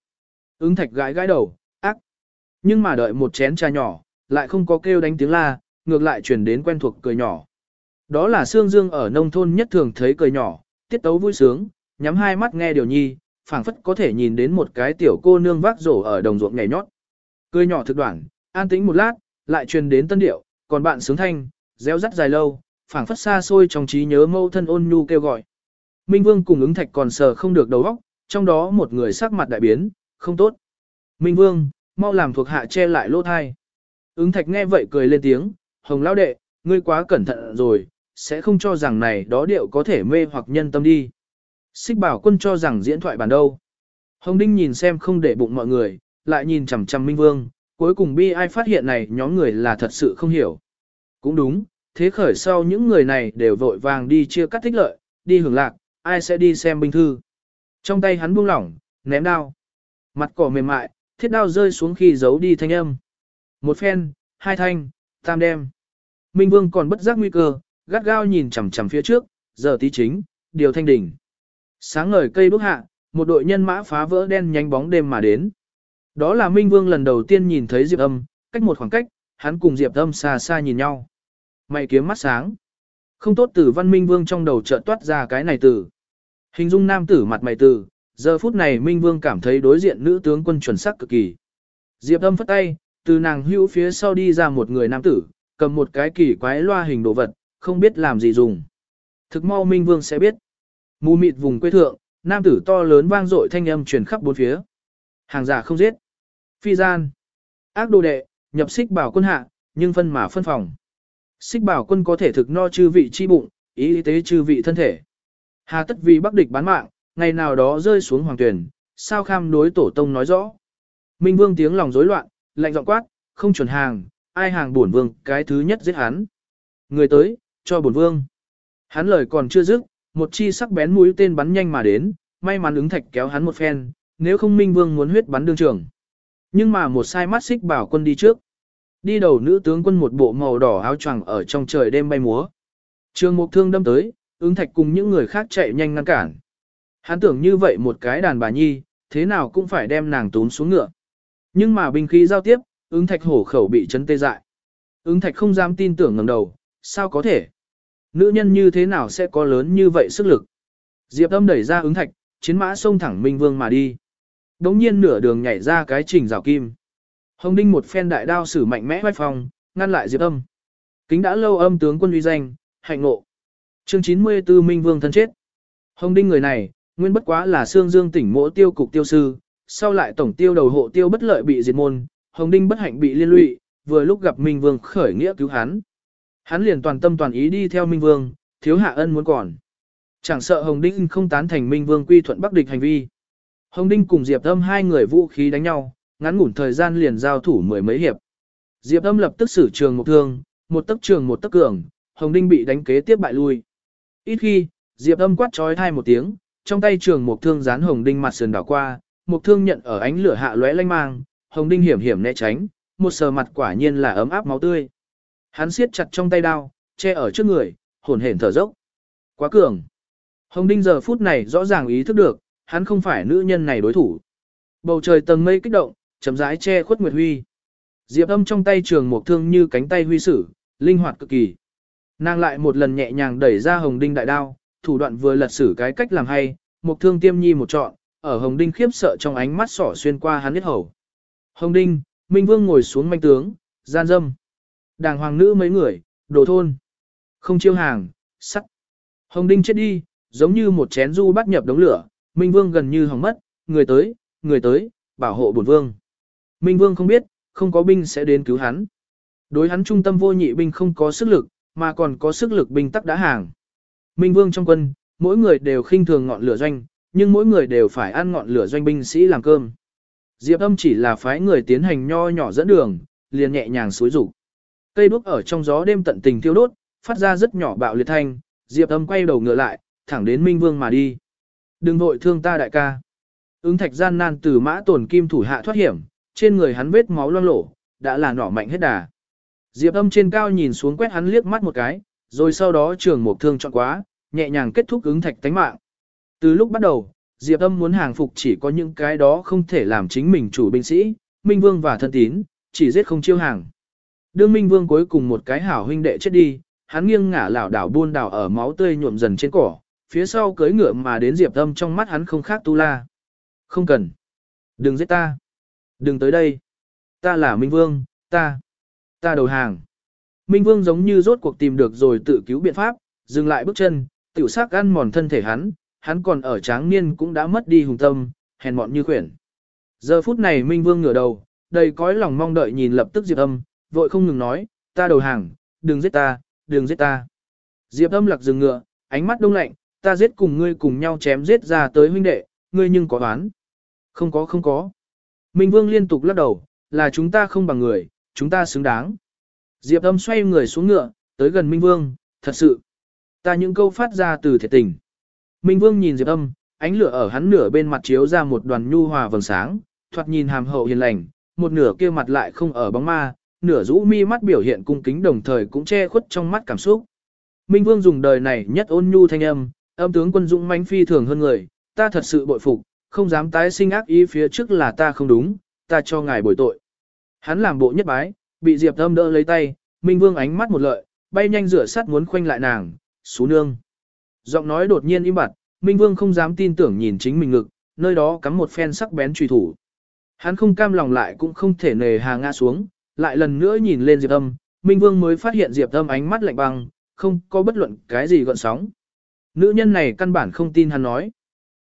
Ứng thạch gãi gãi đầu, ác. Nhưng mà đợi một chén trà nhỏ, lại không có kêu đánh tiếng la, ngược lại chuyển đến quen thuộc cười nhỏ. Đó là Sương Dương ở nông thôn nhất thường thấy cười nhỏ, tiết tấu vui sướng, nhắm hai mắt nghe điều nhi, phảng phất có thể nhìn đến một cái tiểu cô nương vác rổ ở đồng ruộng nhảy nhót. Cười nhỏ thực đoạn, an tĩnh một lát, lại truyền đến tân điệu, còn bạn sướng thanh, réo rắt dài lâu, phảng phất xa xôi trong trí nhớ mâu thân ôn nhu kêu gọi. Minh Vương cùng ứng thạch còn sờ không được đầu óc, trong đó một người sắc mặt đại biến, không tốt. Minh Vương, mau làm thuộc hạ che lại lỗ thai. Ứng thạch nghe vậy cười lên tiếng, hồng lão đệ, ngươi quá cẩn thận rồi, sẽ không cho rằng này đó điệu có thể mê hoặc nhân tâm đi. Xích bảo quân cho rằng diễn thoại bản đâu. Hồng Đinh nhìn xem không để bụng mọi người, lại nhìn chằm chằm Minh Vương, cuối cùng bi ai phát hiện này nhóm người là thật sự không hiểu. Cũng đúng, thế khởi sau những người này đều vội vàng đi chia cắt thích lợi, đi hưởng lạc, ai sẽ đi xem binh thư. Trong tay hắn buông lỏng, ném đao. Mặt cỏ mềm mại, thiết đao rơi xuống khi giấu đi thanh âm. Một phen, hai thanh, tam đem. Minh Vương còn bất giác nguy cơ, gắt gao nhìn chằm chằm phía trước, giờ tí chính, điều thanh đỉnh. Sáng ngời cây bước hạ, một đội nhân mã phá vỡ đen nhánh bóng đêm mà đến. Đó là Minh Vương lần đầu tiên nhìn thấy Diệp Âm, cách một khoảng cách, hắn cùng Diệp Âm xa xa nhìn nhau. Mày kiếm mắt sáng. Không tốt từ văn Minh Vương trong đầu chợt toát ra cái này từ. Hình dung nam tử mặt mày từ, giờ phút này Minh Vương cảm thấy đối diện nữ tướng quân chuẩn sắc cực kỳ. Diệp Âm phất tay, từ nàng hữu phía sau đi ra một người nam tử, cầm một cái kỳ quái loa hình đồ vật, không biết làm gì dùng. Thực mau Minh Vương sẽ biết. Mù mịt vùng quê thượng, nam tử to lớn vang dội thanh âm truyền khắp bốn phía. Hàng giả không giết. Phi gian. Ác đồ đệ, nhập xích bảo quân hạ, nhưng phân mà phân phòng. Xích bảo quân có thể thực no chư vị chi bụng, ý tế chư vị thân thể. Hà tất vì bắc địch bán mạng, ngày nào đó rơi xuống hoàng tuyển, sao kham đối tổ tông nói rõ. Minh vương tiếng lòng rối loạn, lạnh giọng quát, không chuẩn hàng, ai hàng bổn vương, cái thứ nhất giết hắn. Người tới, cho bổn vương. Hắn lời còn chưa dứt, một chi sắc bén mũi tên bắn nhanh mà đến, may mắn ứng thạch kéo hắn một phen, nếu không Minh Vương muốn huyết bắn đương trường. Nhưng mà một sai mắt xích bảo quân đi trước. Đi đầu nữ tướng quân một bộ màu đỏ áo choàng ở trong trời đêm bay múa. Trường Mục Thương đâm tới, ứng thạch cùng những người khác chạy nhanh ngăn cản. Hắn tưởng như vậy một cái đàn bà nhi, thế nào cũng phải đem nàng tốn xuống ngựa. Nhưng mà binh khí giao tiếp, ứng thạch hổ khẩu bị chấn tê dại. Ứng thạch không dám tin tưởng ngẩng đầu, sao có thể? Nữ nhân như thế nào sẽ có lớn như vậy sức lực? Diệp âm đẩy ra ứng thạch, chiến mã xông thẳng Minh Vương mà đi. Đống nhiên nửa đường nhảy ra cái trình rào kim. Hồng Đinh một phen đại đao sử mạnh mẽ hoách phòng, ngăn lại Diệp âm. Kính đã lâu âm tướng quân uy danh, hạnh ngộ. Chương 94 Minh Vương thân chết. Hồng Đinh người này, nguyên bất quá là xương dương tỉnh mỗ tiêu cục tiêu sư, sau lại tổng tiêu đầu hộ tiêu bất lợi bị diệt môn, Hồng Đinh bất hạnh bị liên lụy, vừa lúc gặp Minh Vương khởi nghĩa cứu hắn. Hắn liền toàn tâm toàn ý đi theo Minh Vương, thiếu hạ ân muốn còn. Chẳng sợ Hồng Đinh không tán thành Minh Vương quy thuận Bắc địch hành vi. Hồng Đinh cùng Diệp Âm hai người vũ khí đánh nhau, ngắn ngủn thời gian liền giao thủ mười mấy hiệp. Diệp Âm lập tức sử trường một thương, một tấc trường một tấc cường, Hồng Đinh bị đánh kế tiếp bại lui. Ít khi, Diệp Âm quát trói thai một tiếng, trong tay trường một thương dán Hồng Đinh mặt sườn đảo qua, một thương nhận ở ánh lửa hạ lóe lanh mang, Hồng Đinh hiểm hiểm né tránh, một sờ mặt quả nhiên là ấm áp máu tươi. Hắn siết chặt trong tay đao, che ở trước người, hồn hển thở dốc. Quá cường. Hồng Đinh giờ phút này rõ ràng ý thức được, hắn không phải nữ nhân này đối thủ. Bầu trời tầng mây kích động, chậm rãi che khuất nguyệt huy. Diệp âm trong tay trường một thương như cánh tay huy sử, linh hoạt cực kỳ. Nàng lại một lần nhẹ nhàng đẩy ra Hồng Đinh đại đao, thủ đoạn vừa lật sử cái cách làm hay, một thương tiêm nhi một trọn, ở Hồng Đinh khiếp sợ trong ánh mắt sỏ xuyên qua hắn biết hầu. Hồng Đinh, Minh Vương ngồi xuống manh tướng, gian dâm. Đàng hoàng nữ mấy người, đồ thôn. Không chiêu hàng, sắt. Hồng Đinh chết đi, giống như một chén du bắt nhập đống lửa, Minh Vương gần như hỏng mất, người tới, người tới, bảo hộ bổn vương. Minh Vương không biết, không có binh sẽ đến cứu hắn. Đối hắn trung tâm vô nhị binh không có sức lực, mà còn có sức lực binh tắc đã hàng. Minh Vương trong quân, mỗi người đều khinh thường ngọn lửa doanh, nhưng mỗi người đều phải ăn ngọn lửa doanh binh sĩ làm cơm. Diệp âm chỉ là phái người tiến hành nho nhỏ dẫn đường, liền nhẹ nhàng suối rủ. Cây đuốc ở trong gió đêm tận tình thiêu đốt, phát ra rất nhỏ bạo liệt thanh, Diệp âm quay đầu ngựa lại, thẳng đến Minh Vương mà đi. Đừng vội thương ta đại ca. Ứng thạch gian nan từ mã tổn kim thủ hạ thoát hiểm, trên người hắn vết máu loang lổ, đã là nỏ mạnh hết đà. Diệp âm trên cao nhìn xuống quét hắn liếc mắt một cái, rồi sau đó trường một thương chọn quá, nhẹ nhàng kết thúc ứng thạch tánh mạng. Từ lúc bắt đầu, Diệp âm muốn hàng phục chỉ có những cái đó không thể làm chính mình chủ binh sĩ, Minh Vương và thân tín, chỉ giết không chiêu hàng. Đương Minh Vương cuối cùng một cái hảo huynh đệ chết đi, hắn nghiêng ngả lảo đảo buôn đảo ở máu tươi nhuộm dần trên cỏ, phía sau cưới ngựa mà đến Diệp Âm trong mắt hắn không khác tu la. Không cần. Đừng giết ta. Đừng tới đây. Ta là Minh Vương, ta. Ta đầu hàng. Minh Vương giống như rốt cuộc tìm được rồi tự cứu biện pháp, dừng lại bước chân, tiểu sắc ăn mòn thân thể hắn, hắn còn ở tráng niên cũng đã mất đi hùng tâm, hèn mọn như khuyển. Giờ phút này Minh Vương ngửa đầu, đầy cõi lòng mong đợi nhìn lập tức Diệp Âm, vội không ngừng nói, ta đầu hàng, đừng giết ta, đừng giết ta. Diệp Âm lặc dừng ngựa, ánh mắt đông lạnh, ta giết cùng ngươi cùng nhau chém giết ra tới huynh đệ, ngươi nhưng có đoán. Không có không có. Minh Vương liên tục lắc đầu, là chúng ta không bằng người, chúng ta xứng đáng. Diệp âm xoay người xuống ngựa, tới gần Minh Vương, thật sự. Ta những câu phát ra từ thiệt tình. Minh Vương nhìn Diệp Âm, ánh lửa ở hắn nửa bên mặt chiếu ra một đoàn nhu hòa vầng sáng, thoạt nhìn hàm hậu hiền lành, một nửa kia mặt lại không ở bóng ma, nửa rũ mi mắt biểu hiện cung kính đồng thời cũng che khuất trong mắt cảm xúc. Minh Vương dùng đời này nhất ôn nhu thanh âm, âm tướng quân dũng mãnh phi thường hơn người, ta thật sự bội phục, không dám tái sinh ác ý phía trước là ta không đúng, ta cho ngài bồi tội. Hắn làm bộ nhất bái, bị Diệp Âm đỡ lấy tay, Minh Vương ánh mắt một lợi, bay nhanh rửa sắt muốn khoanh lại nàng, xú nương. Giọng nói đột nhiên im bặt, Minh Vương không dám tin tưởng nhìn chính mình ngực, nơi đó cắm một phen sắc bén truy thủ. Hắn không cam lòng lại cũng không thể nề hà ngã xuống, lại lần nữa nhìn lên Diệp Âm, Minh Vương mới phát hiện Diệp Âm ánh mắt lạnh băng, không có bất luận cái gì gợn sóng. Nữ nhân này căn bản không tin hắn nói.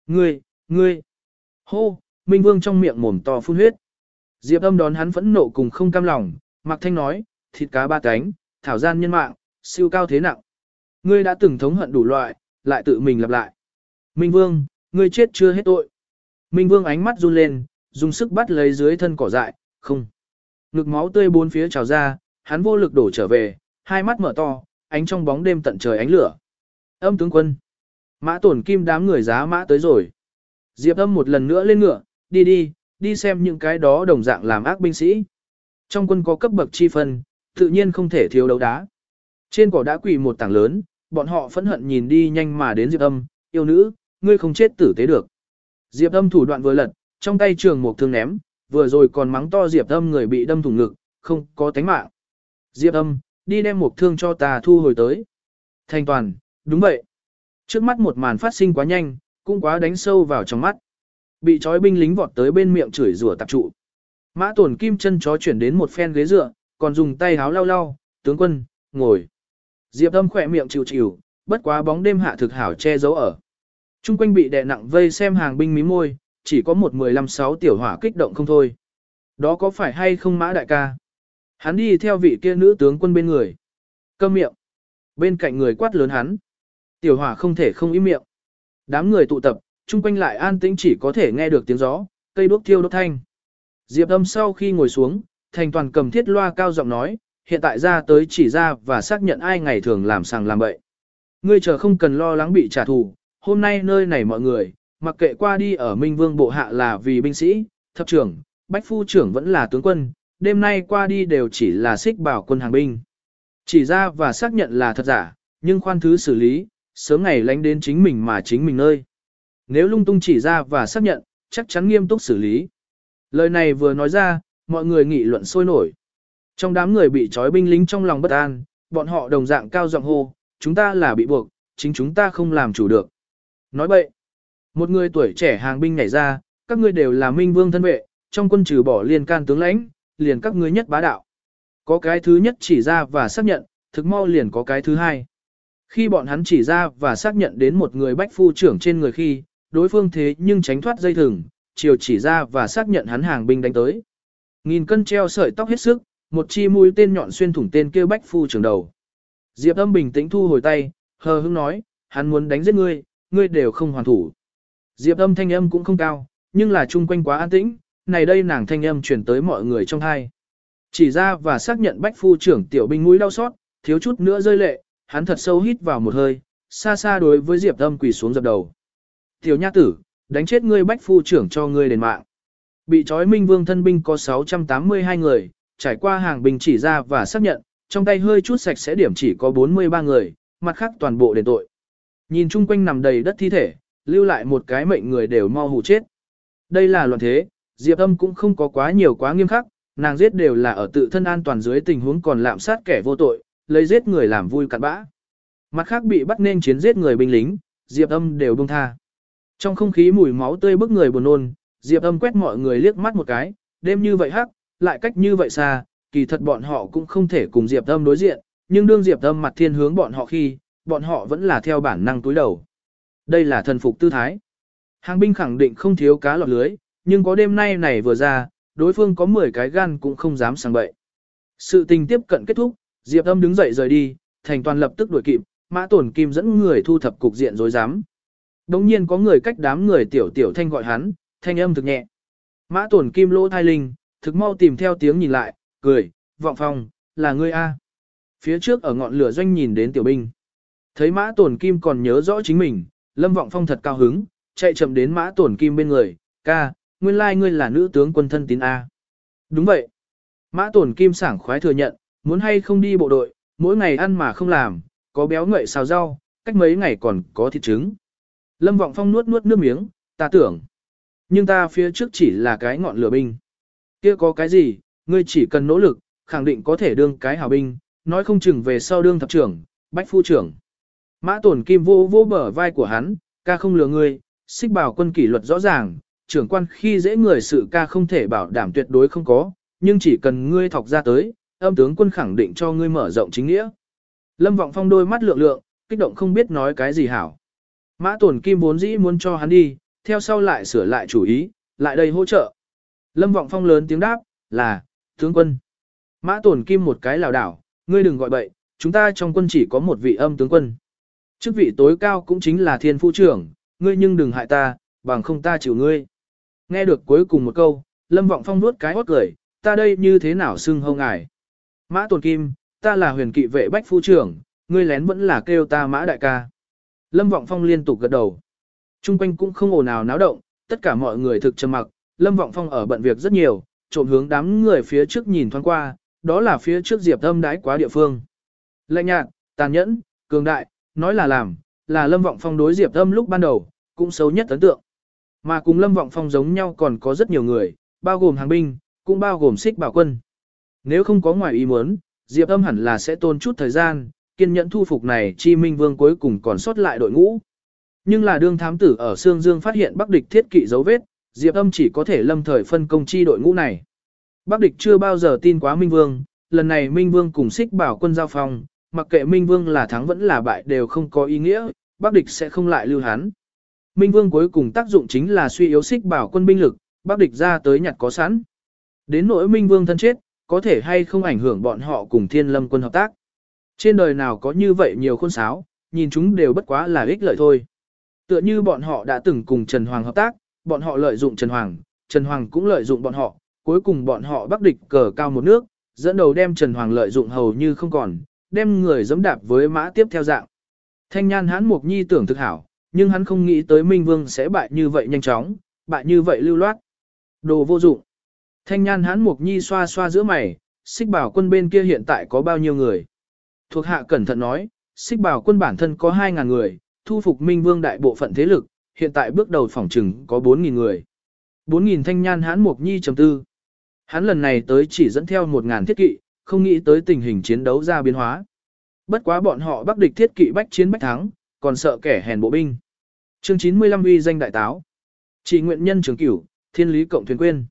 Ngươi, ngươi. Hô, Minh Vương trong miệng mồm to phun huyết. Diệp Âm đón hắn phẫn nộ cùng không cam lòng, Mạc Thanh nói, thịt cá ba cánh, thảo gian nhân mạng, siêu cao thế nặng. Ngươi đã từng thống hận đủ loại, lại tự mình lặp lại. Minh Vương, ngươi chết chưa hết tội. Minh Vương ánh mắt run lên, dùng sức bắt lấy dưới thân cỏ dại, không. Ngực máu tươi bốn phía trào ra, hắn vô lực đổ trở về, hai mắt mở to, ánh trong bóng đêm tận trời ánh lửa. Âm tướng quân. Mã tổn kim đám người giá mã tới rồi. Diệp âm một lần nữa lên ngựa, đi đi, đi xem những cái đó đồng dạng làm ác binh sĩ. Trong quân có cấp bậc chi phân, tự nhiên không thể thiếu đấu đá. Trên cỏ đã quỳ một tảng lớn, bọn họ phẫn hận nhìn đi nhanh mà đến Diệp âm, yêu nữ, ngươi không chết tử tế được. Diệp âm thủ đoạn vừa lật, trong tay trường một thương ném, vừa rồi còn mắng to Diệp âm người bị đâm thủng ngực, không có tánh mạng. Diệp âm, đi đem một thương cho ta thu hồi tới. Thành toàn, đúng vậy. Trước mắt một màn phát sinh quá nhanh, cũng quá đánh sâu vào trong mắt. Bị trói binh lính vọt tới bên miệng chửi rủa tạp trụ. Mã tổn kim chân chó chuyển đến một phen ghế dựa, còn dùng tay háo lau lau, tướng quân, ngồi. Diệp âm khỏe miệng chịu chịu, bất quá bóng đêm hạ thực hảo che giấu ở. Trung quanh bị đè nặng vây xem hàng binh mí môi, chỉ có một mười lăm sáu tiểu hỏa kích động không thôi. Đó có phải hay không mã đại ca? Hắn đi theo vị kia nữ tướng quân bên người. Câm miệng. Bên cạnh người quát lớn hắn. Tiểu hỏa không thể không im miệng. Đám người tụ tập, chung quanh lại an tĩnh chỉ có thể nghe được tiếng gió, cây đuốc thiêu đốt thanh. Diệp âm sau khi ngồi xuống, thành toàn cầm thiết loa cao giọng nói, hiện tại ra tới chỉ ra và xác nhận ai ngày thường làm sàng làm bậy. Ngươi chờ không cần lo lắng bị trả thù, hôm nay nơi này mọi người, mặc kệ qua đi ở Minh Vương bộ hạ là vì binh sĩ, thập trưởng, bách phu trưởng vẫn là tướng quân, đêm nay qua đi đều chỉ là xích bảo quân hàng binh. Chỉ ra và xác nhận là thật giả, nhưng khoan thứ xử lý, sớm ngày lánh đến chính mình mà chính mình nơi. Nếu lung tung chỉ ra và xác nhận, chắc chắn nghiêm túc xử lý. Lời này vừa nói ra, mọi người nghị luận sôi nổi. Trong đám người bị trói binh lính trong lòng bất an, bọn họ đồng dạng cao giọng hô, chúng ta là bị buộc, chính chúng ta không làm chủ được. Nói vậy, một người tuổi trẻ hàng binh nhảy ra, các ngươi đều là minh vương thân vệ, trong quân trừ bỏ liên can tướng lãnh, liền các ngươi nhất bá đạo. Có cái thứ nhất chỉ ra và xác nhận, thực mau liền có cái thứ hai. Khi bọn hắn chỉ ra và xác nhận đến một người bách phu trưởng trên người khi, đối phương thế nhưng tránh thoát dây thừng, chiều chỉ ra và xác nhận hắn hàng binh đánh tới. Nghìn cân treo sợi tóc hết sức, một chi mũi tên nhọn xuyên thủng tên kêu bách phu trưởng đầu. Diệp âm bình tĩnh thu hồi tay, hờ hững nói, hắn muốn đánh giết ngươi, ngươi đều không hoàn thủ. Diệp âm thanh âm cũng không cao, nhưng là chung quanh quá an tĩnh, này đây nàng thanh âm truyền tới mọi người trong hai. Chỉ ra và xác nhận bách phu trưởng tiểu binh mũi đau xót, thiếu chút nữa rơi lệ, hắn thật sâu hít vào một hơi, xa xa đối với Diệp âm quỳ xuống dập đầu. Tiểu nha tử, đánh chết ngươi bách phu trưởng cho ngươi đền mạng. Bị trói minh vương thân binh có 682 người, trải qua hàng binh chỉ ra và xác nhận, trong tay hơi chút sạch sẽ điểm chỉ có 43 người, mặt khác toàn bộ đền tội. Nhìn chung quanh nằm đầy đất thi thể, lưu lại một cái mệnh người đều mau hù chết. Đây là loạn thế, Diệp Âm cũng không có quá nhiều quá nghiêm khắc, nàng giết đều là ở tự thân an toàn dưới tình huống còn lạm sát kẻ vô tội, lấy giết người làm vui cặn bã. Mặt khác bị bắt nên chiến giết người binh lính, Diệp Âm đều buông tha. Trong không khí mùi máu tươi bức người buồn nôn, Diệp Âm quét mọi người liếc mắt một cái, đêm như vậy hắc, lại cách như vậy xa, kỳ thật bọn họ cũng không thể cùng Diệp Âm đối diện, nhưng đương Diệp Âm mặt thiên hướng bọn họ khi, bọn họ vẫn là theo bản năng túi đầu. Đây là thần phục tư thái. Hàng binh khẳng định không thiếu cá lọt lưới, nhưng có đêm nay này vừa ra, đối phương có 10 cái gan cũng không dám sang bậy. Sự tình tiếp cận kết thúc, Diệp Âm đứng dậy rời đi, thành toàn lập tức đuổi kịp, Mã Tổn Kim dẫn người thu thập cục diện rối rắm. Đống nhiên có người cách đám người tiểu tiểu thanh gọi hắn, thanh âm thực nhẹ. Mã Tổn Kim lỗ thai linh, thực mau tìm theo tiếng nhìn lại, cười, vọng phong, là ngươi A. phía trước ở ngọn lửa doanh nhìn đến tiểu binh. Thấy mã tổn kim còn nhớ rõ chính mình, Lâm Vọng Phong thật cao hứng, chạy chậm đến mã tổn kim bên người, ca, nguyên lai ngươi là nữ tướng quân thân tín A. Đúng vậy. Mã tổn kim sảng khoái thừa nhận, muốn hay không đi bộ đội, mỗi ngày ăn mà không làm, có béo ngậy xào rau, cách mấy ngày còn có thịt trứng. Lâm Vọng Phong nuốt nuốt nước miếng, ta tưởng. Nhưng ta phía trước chỉ là cái ngọn lửa binh. Kia có cái gì, ngươi chỉ cần nỗ lực, khẳng định có thể đương cái hào binh, nói không chừng về sau đương thập trưởng, bách phu trưởng. Mã tổn kim vô vô bờ vai của hắn, ca không lừa ngươi, xích bảo quân kỷ luật rõ ràng, trưởng quan khi dễ người sự ca không thể bảo đảm tuyệt đối không có, nhưng chỉ cần ngươi thọc ra tới, âm tướng quân khẳng định cho ngươi mở rộng chính nghĩa. Lâm Vọng Phong đôi mắt lượng lượng, kích động không biết nói cái gì hảo. Mã tổn kim vốn dĩ muốn cho hắn đi, theo sau lại sửa lại chủ ý, lại đây hỗ trợ. Lâm Vọng Phong lớn tiếng đáp, là, tướng quân. Mã tổn kim một cái lào đảo, ngươi đừng gọi bậy, chúng ta trong quân chỉ có một vị âm tướng quân. Chức vị tối cao cũng chính là thiên phu trưởng, ngươi nhưng đừng hại ta, bằng không ta chịu ngươi. Nghe được cuối cùng một câu, Lâm Vọng Phong nuốt cái hót cười, ta đây như thế nào xưng hông ngài. Mã Tồn Kim, ta là huyền kỵ vệ bách phu trưởng, ngươi lén vẫn là kêu ta mã đại ca. Lâm Vọng Phong liên tục gật đầu. Trung quanh cũng không ồn ào náo động, tất cả mọi người thực trầm mặc, Lâm Vọng Phong ở bận việc rất nhiều, trộm hướng đám người phía trước nhìn thoáng qua, đó là phía trước Diệp Âm đái quá địa phương. Lạnh nhạt, tàn nhẫn, cường đại, nói là làm, là Lâm Vọng Phong đối Diệp Âm lúc ban đầu, cũng xấu nhất ấn tượng. Mà cùng Lâm Vọng Phong giống nhau còn có rất nhiều người, bao gồm hàng binh, cũng bao gồm xích bảo quân. Nếu không có ngoài ý muốn, Diệp Âm hẳn là sẽ tôn chút thời gian, kiên nhẫn thu phục này chi minh vương cuối cùng còn sót lại đội ngũ. Nhưng là đương thám tử ở Sương Dương phát hiện Bắc địch thiết kỵ dấu vết, Diệp Âm chỉ có thể lâm thời phân công chi đội ngũ này. Bắc địch chưa bao giờ tin quá Minh Vương, lần này Minh Vương cùng xích bảo quân giao phòng, mặc kệ Minh Vương là thắng vẫn là bại đều không có ý nghĩa, Bắc địch sẽ không lại lưu hắn. Minh Vương cuối cùng tác dụng chính là suy yếu xích bảo quân binh lực, Bắc địch ra tới nhặt có sẵn. Đến nỗi Minh Vương thân chết, có thể hay không ảnh hưởng bọn họ cùng Thiên Lâm quân hợp tác. Trên đời nào có như vậy nhiều khôn sáo, nhìn chúng đều bất quá là ích lợi thôi. Tựa như bọn họ đã từng cùng Trần Hoàng hợp tác, bọn họ lợi dụng Trần Hoàng, Trần Hoàng cũng lợi dụng bọn họ, cuối cùng bọn họ bắc địch cờ cao một nước, dẫn đầu đem Trần Hoàng lợi dụng hầu như không còn, đem người dẫm đạp với mã tiếp theo dạng. Thanh nhan hán mục nhi tưởng thực hảo, nhưng hắn không nghĩ tới Minh Vương sẽ bại như vậy nhanh chóng, bại như vậy lưu loát. Đồ vô dụng. Thanh nhan Hán mục nhi xoa xoa giữa mày, xích bảo quân bên kia hiện tại có bao nhiêu người. Thuộc hạ cẩn thận nói, xích bảo quân bản thân có 2.000 người, thu phục Minh Vương đại bộ phận thế lực, hiện tại bước đầu phỏng trừng có 4.000 người. 4.000 thanh nhan Hán mục nhi chấm tư. Hắn lần này tới chỉ dẫn theo 1.000 thiết kỵ, không nghĩ tới tình hình chiến đấu ra biến hóa. Bất quá bọn họ bắc địch thiết kỵ bách chiến bách thắng, còn sợ kẻ hèn bộ binh. Chương 95 uy danh đại táo. Chỉ nguyện nhân trường cửu, thiên lý cộng thuyền quên.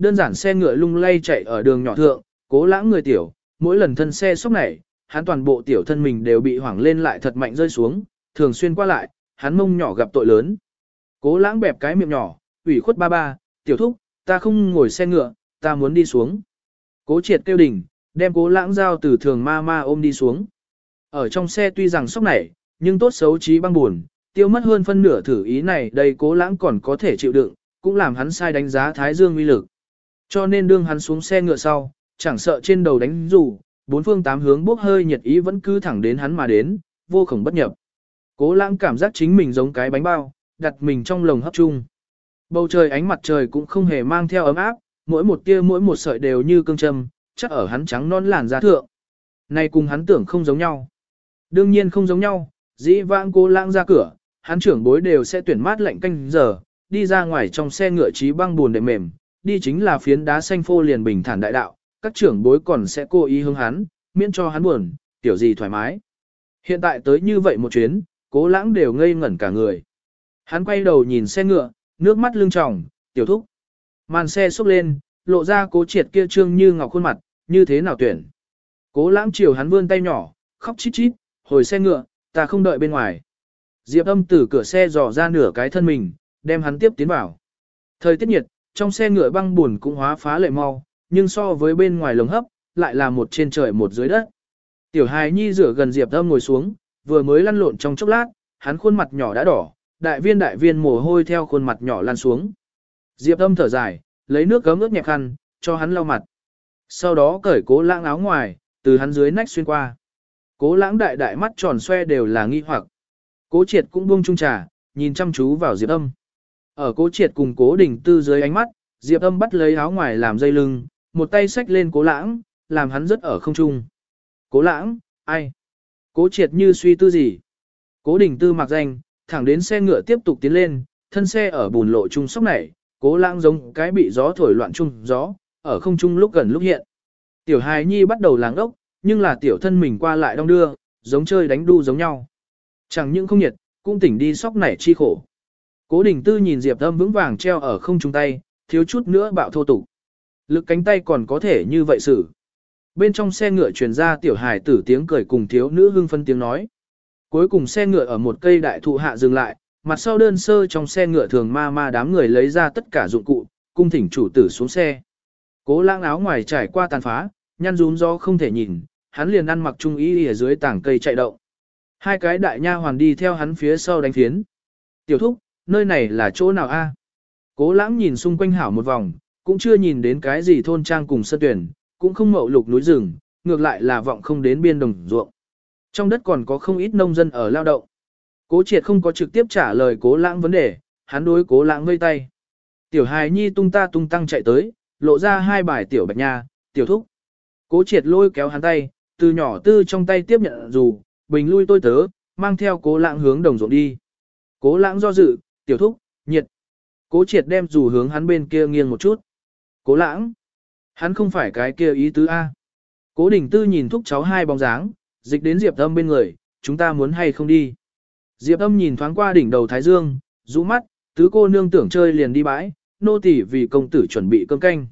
Đơn giản xe ngựa lung lay chạy ở đường nhỏ thượng, cố lãng người tiểu, mỗi lần thân xe sốc nảy, hắn toàn bộ tiểu thân mình đều bị hoảng lên lại thật mạnh rơi xuống, thường xuyên qua lại, hắn mông nhỏ gặp tội lớn. Cố lãng bẹp cái miệng nhỏ, ủy khuất ba ba, tiểu thúc, ta không ngồi xe ngựa, ta muốn đi xuống. Cố triệt kêu đỉnh, đem cố lãng giao từ thường ma ma ôm đi xuống. Ở trong xe tuy rằng sốc nảy, nhưng tốt xấu trí băng buồn, tiêu mất hơn phân nửa thử ý này đây cố lãng còn có thể chịu đựng, cũng làm hắn sai đánh giá thái dương uy lực. Cho nên đương hắn xuống xe ngựa sau, chẳng sợ trên đầu đánh rủ, bốn phương tám hướng bốc hơi nhiệt ý vẫn cứ thẳng đến hắn mà đến, vô khổng bất nhập. Cố lãng cảm giác chính mình giống cái bánh bao, đặt mình trong lồng hấp chung. Bầu trời ánh mặt trời cũng không hề mang theo ấm áp, mỗi một tia mỗi một sợi đều như cương châm, chắc ở hắn trắng non làn da thượng. Này cùng hắn tưởng không giống nhau. Đương nhiên không giống nhau, dĩ vãng cố lãng ra cửa, hắn trưởng bối đều sẽ tuyển mát lạnh canh giờ, đi ra ngoài trong xe ngựa trí băng buồn để mềm, đi chính là phiến đá xanh phô liền bình thản đại đạo, các trưởng bối còn sẽ cố ý hướng hắn, miễn cho hắn buồn, tiểu gì thoải mái. Hiện tại tới như vậy một chuyến, cố lãng đều ngây ngẩn cả người. Hắn quay đầu nhìn xe ngựa, nước mắt lưng tròng, tiểu thúc. Màn xe xúc lên, lộ ra cố triệt kia trương như ngọc khuôn mặt, như thế nào tuyển. Cố lãng chiều hắn vươn tay nhỏ, khóc chít chít, hồi xe ngựa, ta không đợi bên ngoài. Diệp âm từ cửa xe dò ra nửa cái thân mình, đem hắn tiếp tiến vào. Thời tiết nhiệt, trong xe ngựa băng buồn cũng hóa phá lệ mau, nhưng so với bên ngoài lồng hấp, lại là một trên trời một dưới đất. Tiểu hài nhi rửa gần Diệp âm ngồi xuống, vừa mới lăn lộn trong chốc lát, hắn khuôn mặt nhỏ đã đỏ, đại viên đại viên mồ hôi theo khuôn mặt nhỏ lan xuống. Diệp âm thở dài, lấy nước gấm ướt nhẹ khăn, cho hắn lau mặt. Sau đó cởi cố lãng áo ngoài, từ hắn dưới nách xuyên qua. Cố lãng đại đại mắt tròn xoe đều là nghi hoặc. Cố triệt cũng buông trung trà, nhìn chăm chú vào Diệp âm. Ở cố triệt cùng cố đình tư dưới ánh mắt, Diệp âm bắt lấy áo ngoài làm dây lưng, một tay xách lên cố lãng, làm hắn rất ở không trung. Cố lãng, ai? Cố triệt như suy tư gì? Cố đình tư mặc danh, thẳng đến xe ngựa tiếp tục tiến lên, thân xe ở bùn lộ trung sóc này, cố lãng giống cái bị gió thổi loạn trung gió, ở không trung lúc gần lúc hiện. Tiểu hài nhi bắt đầu láng ốc, nhưng là tiểu thân mình qua lại đong đưa, giống chơi đánh đu giống nhau. Chẳng những không nhiệt, cũng tỉnh đi sóc nảy chi khổ. Cố đình tư nhìn Diệp Âm vững vàng treo ở không trung tay, thiếu chút nữa bạo thô tục. Lực cánh tay còn có thể như vậy xử. Bên trong xe ngựa truyền ra tiểu hài tử tiếng cười cùng thiếu nữ hưng phân tiếng nói. Cuối cùng xe ngựa ở một cây đại thụ hạ dừng lại, mặt sau đơn sơ trong xe ngựa thường ma ma đám người lấy ra tất cả dụng cụ, cung thỉnh chủ tử xuống xe. Cố lãng áo ngoài trải qua tàn phá, nhăn rún do không thể nhìn, hắn liền ăn mặc trung ý ở dưới tảng cây chạy động. Hai cái đại nha hoàn đi theo hắn phía sau đánh phiến. Tiểu thúc, nơi này là chỗ nào a? Cố lãng nhìn xung quanh hảo một vòng, cũng chưa nhìn đến cái gì thôn trang cùng sân tuyển, cũng không mậu lục núi rừng, ngược lại là vọng không đến biên đồng ruộng. Trong đất còn có không ít nông dân ở lao động. Cố triệt không có trực tiếp trả lời cố lãng vấn đề, hắn đối cố lãng vây tay. Tiểu hài nhi tung ta tung tăng chạy tới, lộ ra hai bài tiểu bạch nha, tiểu thúc. Cố triệt lôi kéo hắn tay, từ nhỏ tư trong tay tiếp nhận dù, bình lui tôi tớ, mang theo cố lãng hướng đồng ruộng đi. Cố lãng do dự, tiểu thúc, nhiệt. Cố triệt đem dù hướng hắn bên kia nghiêng một chút. Cố lãng. Hắn không phải cái kia ý tứ A. Cố đình tư nhìn thúc cháu hai bóng dáng, dịch đến Diệp Âm bên người, chúng ta muốn hay không đi. Diệp Âm nhìn thoáng qua đỉnh đầu Thái Dương, rũ mắt, tứ cô nương tưởng chơi liền đi bãi, nô tỳ vì công tử chuẩn bị cơm canh.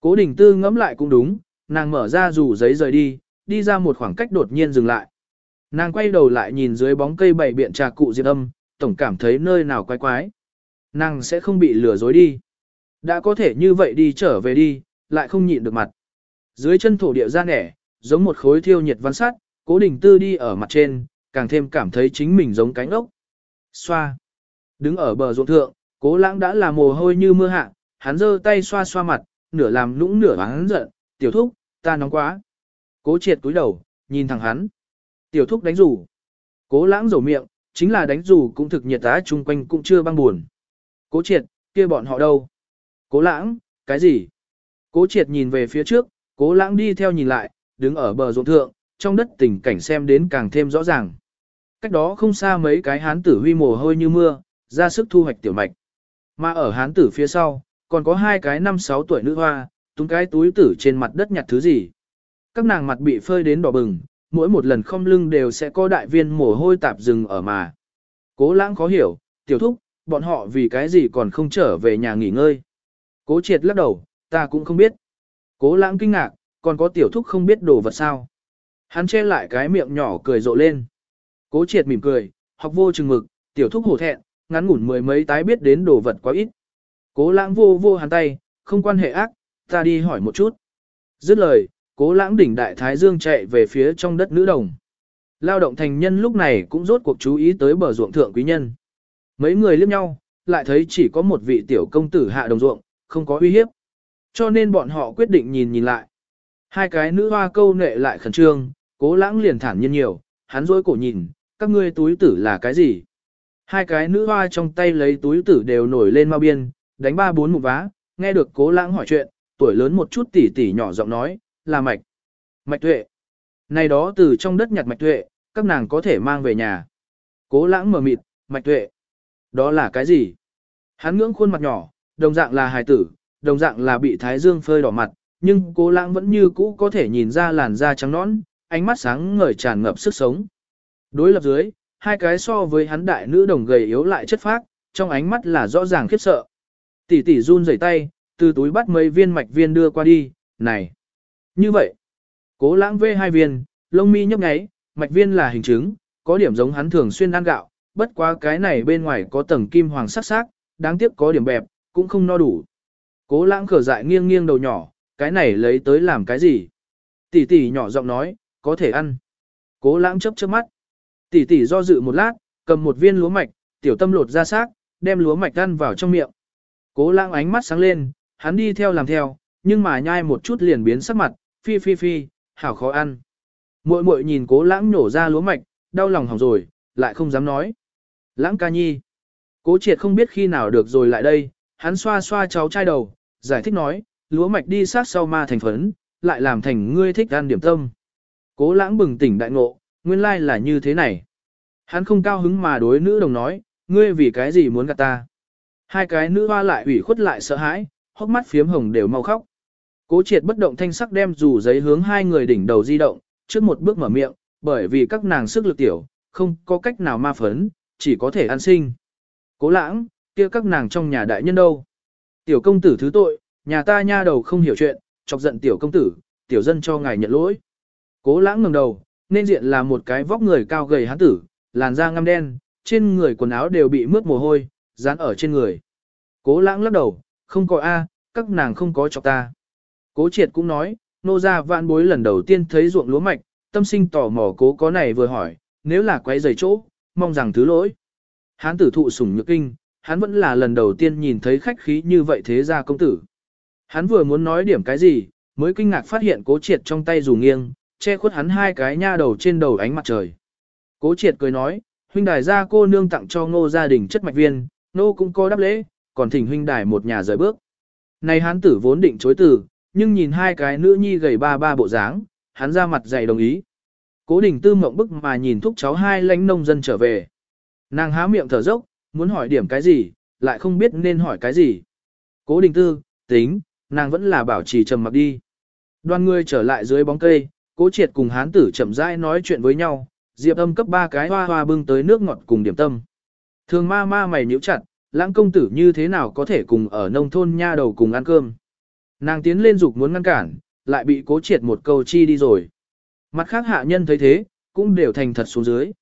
Cố đình tư ngẫm lại cũng đúng, nàng mở ra dù giấy rời đi, đi ra một khoảng cách đột nhiên dừng lại. Nàng quay đầu lại nhìn dưới bóng cây bảy biện trà cụ Diệp Âm, tổng cảm thấy nơi nào quái quái. Nàng sẽ không bị lừa dối đi. Đã có thể như vậy đi trở về đi, lại không nhịn được mặt. Dưới chân thổ địa ra nẻ, giống một khối thiêu nhiệt văn sắt, cố đình tư đi ở mặt trên, càng thêm cảm thấy chính mình giống cánh ốc. Xoa. Đứng ở bờ ruộng thượng, cố lãng đã là mồ hôi như mưa hạ, hắn giơ tay xoa xoa mặt, nửa làm nũng nửa hắn giận, tiểu thúc, ta nóng quá. Cố triệt túi đầu, nhìn thẳng hắn. Tiểu thúc đánh rủ. Cố lãng rổ miệng, chính là đánh dù cũng thực nhiệt tá chung quanh cũng chưa băng buồn. Cố triệt, kia bọn họ đâu? Cố lãng, cái gì? Cố triệt nhìn về phía trước, cố lãng đi theo nhìn lại, đứng ở bờ ruộng thượng, trong đất tình cảnh xem đến càng thêm rõ ràng. Cách đó không xa mấy cái hán tử huy mồ hôi như mưa, ra sức thu hoạch tiểu mạch. Mà ở hán tử phía sau, còn có hai cái năm sáu tuổi nữ hoa, tung cái túi tử trên mặt đất nhặt thứ gì. Các nàng mặt bị phơi đến đỏ bừng, mỗi một lần không lưng đều sẽ có đại viên mồ hôi tạp rừng ở mà. Cố lãng khó hiểu, tiểu thúc, bọn họ vì cái gì còn không trở về nhà nghỉ ngơi. Cố triệt lắc đầu, ta cũng không biết. Cố lãng kinh ngạc, còn có tiểu thúc không biết đồ vật sao. Hắn che lại cái miệng nhỏ cười rộ lên. Cố triệt mỉm cười, học vô chừng mực, tiểu thúc hổ thẹn, ngắn ngủn mười mấy tái biết đến đồ vật quá ít. Cố lãng vô vô hắn tay, không quan hệ ác, ta đi hỏi một chút. Dứt lời, cố lãng đỉnh đại thái dương chạy về phía trong đất nữ đồng. Lao động thành nhân lúc này cũng rốt cuộc chú ý tới bờ ruộng thượng quý nhân. Mấy người liếc nhau, lại thấy chỉ có một vị tiểu công tử hạ đồng ruộng, không có uy hiếp. Cho nên bọn họ quyết định nhìn nhìn lại. Hai cái nữ hoa câu nệ lại khẩn trương, cố lãng liền thản nhiên nhiều, hắn rối cổ nhìn, các ngươi túi tử là cái gì? Hai cái nữ hoa trong tay lấy túi tử đều nổi lên mau biên, đánh ba bốn một vá, nghe được cố lãng hỏi chuyện, tuổi lớn một chút tỉ tỉ nhỏ giọng nói, là mạch. Mạch tuệ. Này đó từ trong đất nhặt mạch tuệ, các nàng có thể mang về nhà. Cố lãng mở mịt, mạch tuệ. Đó là cái gì? Hắn ngưỡng khuôn mặt nhỏ, đồng dạng là hài tử, đồng dạng là bị thái dương phơi đỏ mặt, nhưng cố lãng vẫn như cũ có thể nhìn ra làn da trắng nõn, ánh mắt sáng ngời tràn ngập sức sống. Đối lập dưới, hai cái so với hắn đại nữ đồng gầy yếu lại chất phác, trong ánh mắt là rõ ràng khiếp sợ. Tỷ tỷ run rẩy tay, từ túi bắt mấy viên mạch viên đưa qua đi, này. Như vậy, cố lãng vê hai viên, lông mi nhấp nháy, mạch viên là hình chứng, có điểm giống hắn thường xuyên ăn gạo, bất quá cái này bên ngoài có tầng kim hoàng sắc sắc, đáng tiếc có điểm bẹp, cũng không no đủ. Cố lãng khở dại nghiêng nghiêng đầu nhỏ, cái này lấy tới làm cái gì? Tỷ tỷ nhỏ giọng nói, có thể ăn. Cố lãng chấp chớp mắt. Tỷ tỷ do dự một lát, cầm một viên lúa mạch, tiểu tâm lột ra xác, đem lúa mạch ăn vào trong miệng. Cố lãng ánh mắt sáng lên, hắn đi theo làm theo, nhưng mà nhai một chút liền biến sắc mặt, phi phi phi, hảo khó ăn. Muội muội nhìn cố lãng nhổ ra lúa mạch, đau lòng hỏng rồi, lại không dám nói. Lãng ca nhi. Cố triệt không biết khi nào được rồi lại đây, hắn xoa xoa cháu trai đầu, giải thích nói, lúa mạch đi sát sau ma thành phấn, lại làm thành ngươi thích ăn điểm tâm. Cố lãng bừng tỉnh đại ngộ, nguyên lai là như thế này. Hắn không cao hứng mà đối nữ đồng nói, ngươi vì cái gì muốn gạt ta. Hai cái nữ hoa lại ủy khuất lại sợ hãi, hốc mắt phiếm hồng đều mau khóc. Cố triệt bất động thanh sắc đem dù giấy hướng hai người đỉnh đầu di động, trước một bước mở miệng, bởi vì các nàng sức lực tiểu, không có cách nào ma phấn, chỉ có thể an sinh. Cố lãng, kia các nàng trong nhà đại nhân đâu? Tiểu công tử thứ tội, nhà ta nha đầu không hiểu chuyện, chọc giận tiểu công tử, tiểu dân cho ngài nhận lỗi. Cố lãng ngẩng đầu, nên diện là một cái vóc người cao gầy hán tử, làn da ngăm đen, trên người quần áo đều bị mướt mồ hôi, dán ở trên người. Cố lãng lắc đầu, không có A, các nàng không có chọc ta. Cố triệt cũng nói, nô gia vạn bối lần đầu tiên thấy ruộng lúa mạch, tâm sinh tò mò cố có này vừa hỏi, nếu là quay giày chỗ, mong rằng thứ lỗi. Hán tử thụ sủng nhược kinh, hắn vẫn là lần đầu tiên nhìn thấy khách khí như vậy thế gia công tử. Hắn vừa muốn nói điểm cái gì, mới kinh ngạc phát hiện cố triệt trong tay dù nghiêng, che khuất hắn hai cái nha đầu trên đầu ánh mặt trời. Cố triệt cười nói, huynh đài gia cô nương tặng cho ngô gia đình chất mạch viên, nô cũng có đáp lễ, còn thỉnh huynh đài một nhà rời bước. Này hán tử vốn định chối từ, nhưng nhìn hai cái nữ nhi gầy ba ba bộ dáng, hắn ra mặt dày đồng ý. Cố đình tư mộng bức mà nhìn thúc cháu hai lãnh nông dân trở về. Nàng há miệng thở dốc, muốn hỏi điểm cái gì, lại không biết nên hỏi cái gì. Cố đình tư, tính, nàng vẫn là bảo trì trầm mặc đi. Đoàn người trở lại dưới bóng cây, cố triệt cùng hán tử chậm rãi nói chuyện với nhau, diệp âm cấp ba cái hoa hoa bưng tới nước ngọt cùng điểm tâm. Thường ma ma mày nhíu chặt, lãng công tử như thế nào có thể cùng ở nông thôn nha đầu cùng ăn cơm. Nàng tiến lên dục muốn ngăn cản, lại bị cố triệt một câu chi đi rồi. Mặt khác hạ nhân thấy thế, cũng đều thành thật xuống dưới.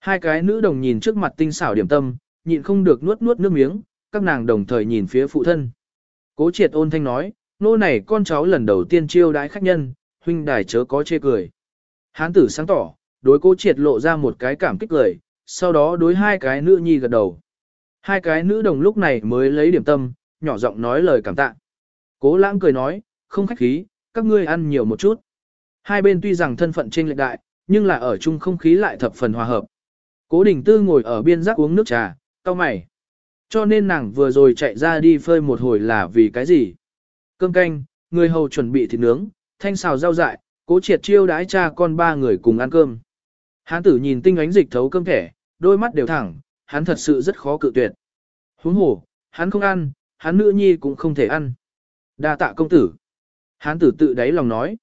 Hai cái nữ đồng nhìn trước mặt tinh xảo điểm tâm, nhịn không được nuốt nuốt nước miếng, các nàng đồng thời nhìn phía phụ thân. Cố triệt ôn thanh nói, nô này con cháu lần đầu tiên chiêu đãi khách nhân, huynh đài chớ có chê cười. Hán tử sáng tỏ, đối cố triệt lộ ra một cái cảm kích cười, sau đó đối hai cái nữ nhi gật đầu. Hai cái nữ đồng lúc này mới lấy điểm tâm, nhỏ giọng nói lời cảm tạ. Cố lãng cười nói, không khách khí, các ngươi ăn nhiều một chút. Hai bên tuy rằng thân phận trên lệch đại, nhưng là ở chung không khí lại thập phần hòa hợp. Cố đình tư ngồi ở biên giác uống nước trà, cau mày. Cho nên nàng vừa rồi chạy ra đi phơi một hồi là vì cái gì? Cơm canh, người hầu chuẩn bị thịt nướng, thanh xào rau dại, cố triệt chiêu đãi cha con ba người cùng ăn cơm. Hán tử nhìn tinh ánh dịch thấu cơm thẻ, đôi mắt đều thẳng, hắn thật sự rất khó cự tuyệt. Huống hồ, hắn không ăn, hắn nữ nhi cũng không thể ăn. Đa tạ công tử. Hán tử tự đáy lòng nói.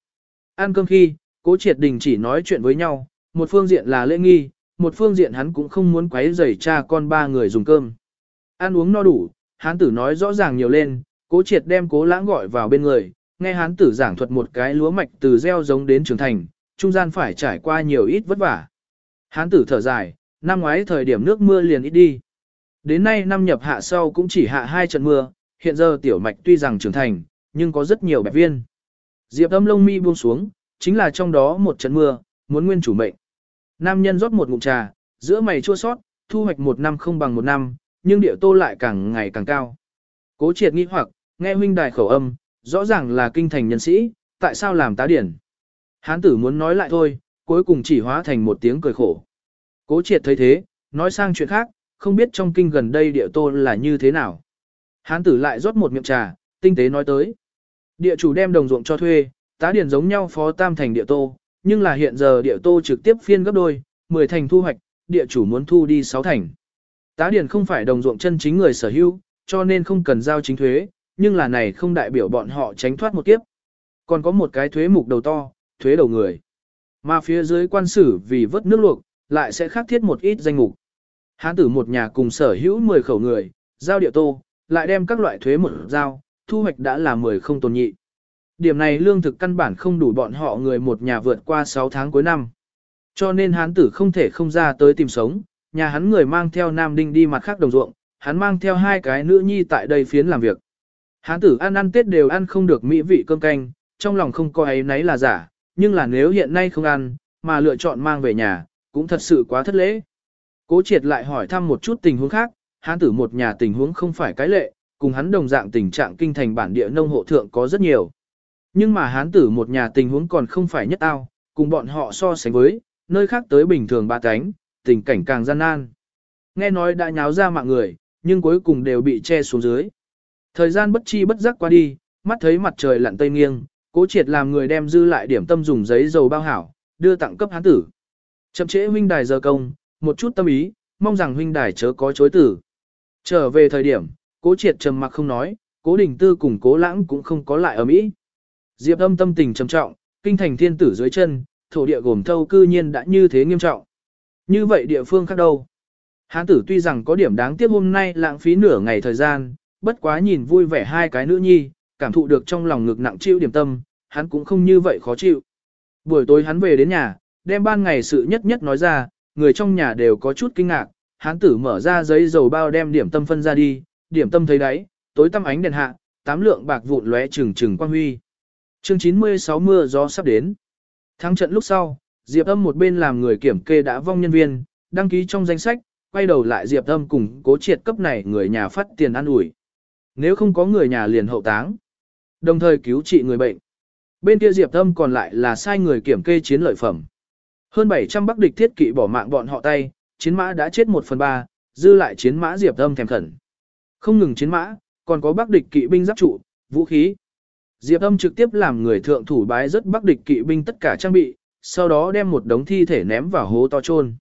Ăn cơm khi, cố triệt đình chỉ nói chuyện với nhau, một phương diện là lễ nghi, một phương diện hắn cũng không muốn quấy rầy cha con ba người dùng cơm. Ăn uống no đủ, hán tử nói rõ ràng nhiều lên, cố triệt đem cố lãng gọi vào bên người, nghe hán tử giảng thuật một cái lúa mạch từ gieo giống đến trưởng thành, trung gian phải trải qua nhiều ít vất vả. Hán tử thở dài, năm ngoái thời điểm nước mưa liền ít đi. Đến nay năm nhập hạ sau cũng chỉ hạ hai trận mưa, hiện giờ tiểu mạch tuy rằng trưởng thành, nhưng có rất nhiều bẹp viên. Diệp âm lông mi buông xuống, chính là trong đó một trận mưa, muốn nguyên chủ mệnh. Nam nhân rót một ngụm trà, giữa mày chua sót, thu hoạch một năm không bằng một năm, nhưng địa tô lại càng ngày càng cao. Cố triệt nghĩ hoặc, nghe huynh đài khẩu âm, rõ ràng là kinh thành nhân sĩ, tại sao làm tá điển. Hán tử muốn nói lại thôi, cuối cùng chỉ hóa thành một tiếng cười khổ. Cố triệt thấy thế, nói sang chuyện khác, không biết trong kinh gần đây địa tô là như thế nào. Hán tử lại rót một miệng trà, tinh tế nói tới. Địa chủ đem đồng ruộng cho thuê, tá điển giống nhau phó tam thành địa tô, nhưng là hiện giờ địa tô trực tiếp phiên gấp đôi, 10 thành thu hoạch, địa chủ muốn thu đi 6 thành. Tá điển không phải đồng ruộng chân chính người sở hữu, cho nên không cần giao chính thuế, nhưng là này không đại biểu bọn họ tránh thoát một kiếp. Còn có một cái thuế mục đầu to, thuế đầu người. Mà phía dưới quan sử vì vớt nước luộc, lại sẽ khắc thiết một ít danh mục. Hán tử một nhà cùng sở hữu 10 khẩu người, giao địa tô, lại đem các loại thuế một giao, thu hoạch đã là 10 không tồn nhị. Điểm này lương thực căn bản không đủ bọn họ người một nhà vượt qua 6 tháng cuối năm. Cho nên hán tử không thể không ra tới tìm sống, nhà hắn người mang theo Nam Đinh đi mặt khác đồng ruộng, hắn mang theo hai cái nữ nhi tại đây phiến làm việc. Hán tử ăn ăn Tết đều ăn không được mỹ vị cơm canh, trong lòng không có ấy nấy là giả, nhưng là nếu hiện nay không ăn, mà lựa chọn mang về nhà, cũng thật sự quá thất lễ. Cố triệt lại hỏi thăm một chút tình huống khác, hán tử một nhà tình huống không phải cái lệ, cùng hắn đồng dạng tình trạng kinh thành bản địa nông hộ thượng có rất nhiều. Nhưng mà hán tử một nhà tình huống còn không phải nhất ao, cùng bọn họ so sánh với, nơi khác tới bình thường ba cánh, tình cảnh càng gian nan. Nghe nói đã nháo ra mạng người, nhưng cuối cùng đều bị che xuống dưới. Thời gian bất chi bất giác qua đi, mắt thấy mặt trời lặn tây nghiêng, cố triệt làm người đem dư lại điểm tâm dùng giấy dầu bao hảo, đưa tặng cấp hán tử. Chậm trễ huynh đài giờ công, một chút tâm ý, mong rằng huynh đài chớ có chối tử. Trở về thời điểm, cố triệt trầm mặc không nói, cố đình tư cùng cố lãng cũng không có lại ở Mỹ. Diệp âm tâm tình trầm trọng, kinh thành thiên tử dưới chân, thổ địa gồm thâu cư nhiên đã như thế nghiêm trọng. Như vậy địa phương khác đâu? Hán tử tuy rằng có điểm đáng tiếc hôm nay lãng phí nửa ngày thời gian, bất quá nhìn vui vẻ hai cái nữ nhi, cảm thụ được trong lòng ngực nặng chịu điểm tâm, hắn cũng không như vậy khó chịu. Buổi tối hắn về đến nhà, đem ban ngày sự nhất nhất nói ra, người trong nhà đều có chút kinh ngạc, hán tử mở ra giấy dầu bao đem điểm tâm phân ra đi, điểm tâm thấy đấy, tối tăm ánh đèn hạ, tám lượng bạc vụn lóe trừng trừng quang huy. Chương 96 mưa gió sắp đến. Thắng trận lúc sau, Diệp Âm một bên làm người kiểm kê đã vong nhân viên, đăng ký trong danh sách, quay đầu lại Diệp Âm cùng cố triệt cấp này người nhà phát tiền ăn ủi. Nếu không có người nhà liền hậu táng, đồng thời cứu trị người bệnh. Bên kia Diệp Âm còn lại là sai người kiểm kê chiến lợi phẩm. Hơn 700 bắc địch thiết kỵ bỏ mạng bọn họ tay, chiến mã đã chết một phần ba, dư lại chiến mã Diệp Âm thèm khẩn. Không ngừng chiến mã, còn có bắc địch kỵ binh giáp trụ, vũ khí. Diệp Âm trực tiếp làm người thượng thủ bái rất bắc địch kỵ binh tất cả trang bị, sau đó đem một đống thi thể ném vào hố to chôn.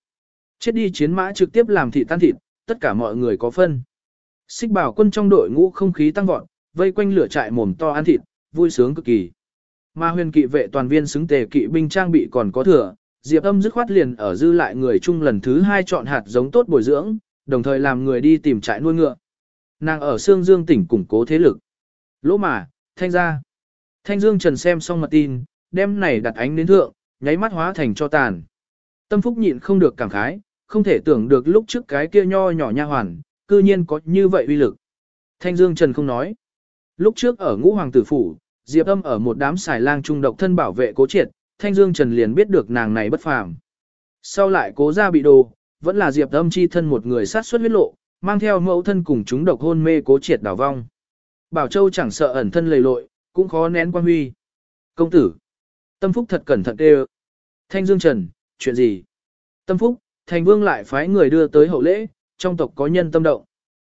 Chết đi chiến mã trực tiếp làm thịt tan thịt, tất cả mọi người có phân. Xích bảo quân trong đội ngũ không khí tăng vọt, vây quanh lửa trại mồm to ăn thịt, vui sướng cực kỳ. Mà huyền kỵ vệ toàn viên xứng tề kỵ binh trang bị còn có thừa, Diệp Âm dứt khoát liền ở dư lại người chung lần thứ hai chọn hạt giống tốt bồi dưỡng, đồng thời làm người đi tìm trại nuôi ngựa. Nàng ở Sương Dương tỉnh củng cố thế lực. Lỗ mà, thanh ra. Thanh Dương Trần xem xong mặt tin, đem này đặt ánh đến thượng, nháy mắt hóa thành cho tàn. Tâm Phúc nhịn không được cảm khái, không thể tưởng được lúc trước cái kia nho nhỏ nha hoàn, cư nhiên có như vậy uy lực. Thanh Dương Trần không nói. Lúc trước ở ngũ hoàng tử phủ, Diệp âm ở một đám xài lang trung độc thân bảo vệ cố triệt, Thanh Dương Trần liền biết được nàng này bất phàm. Sau lại cố ra bị đồ, vẫn là Diệp âm chi thân một người sát xuất huyết lộ, mang theo mẫu thân cùng chúng độc hôn mê cố triệt đảo vong. Bảo Châu chẳng sợ ẩn thân lầy lội, cũng khó nén quan huy. Công tử. Tâm Phúc thật cẩn thận kêu. Thanh Dương Trần, chuyện gì? Tâm Phúc, Thành Vương lại phái người đưa tới hậu lễ, trong tộc có nhân tâm động.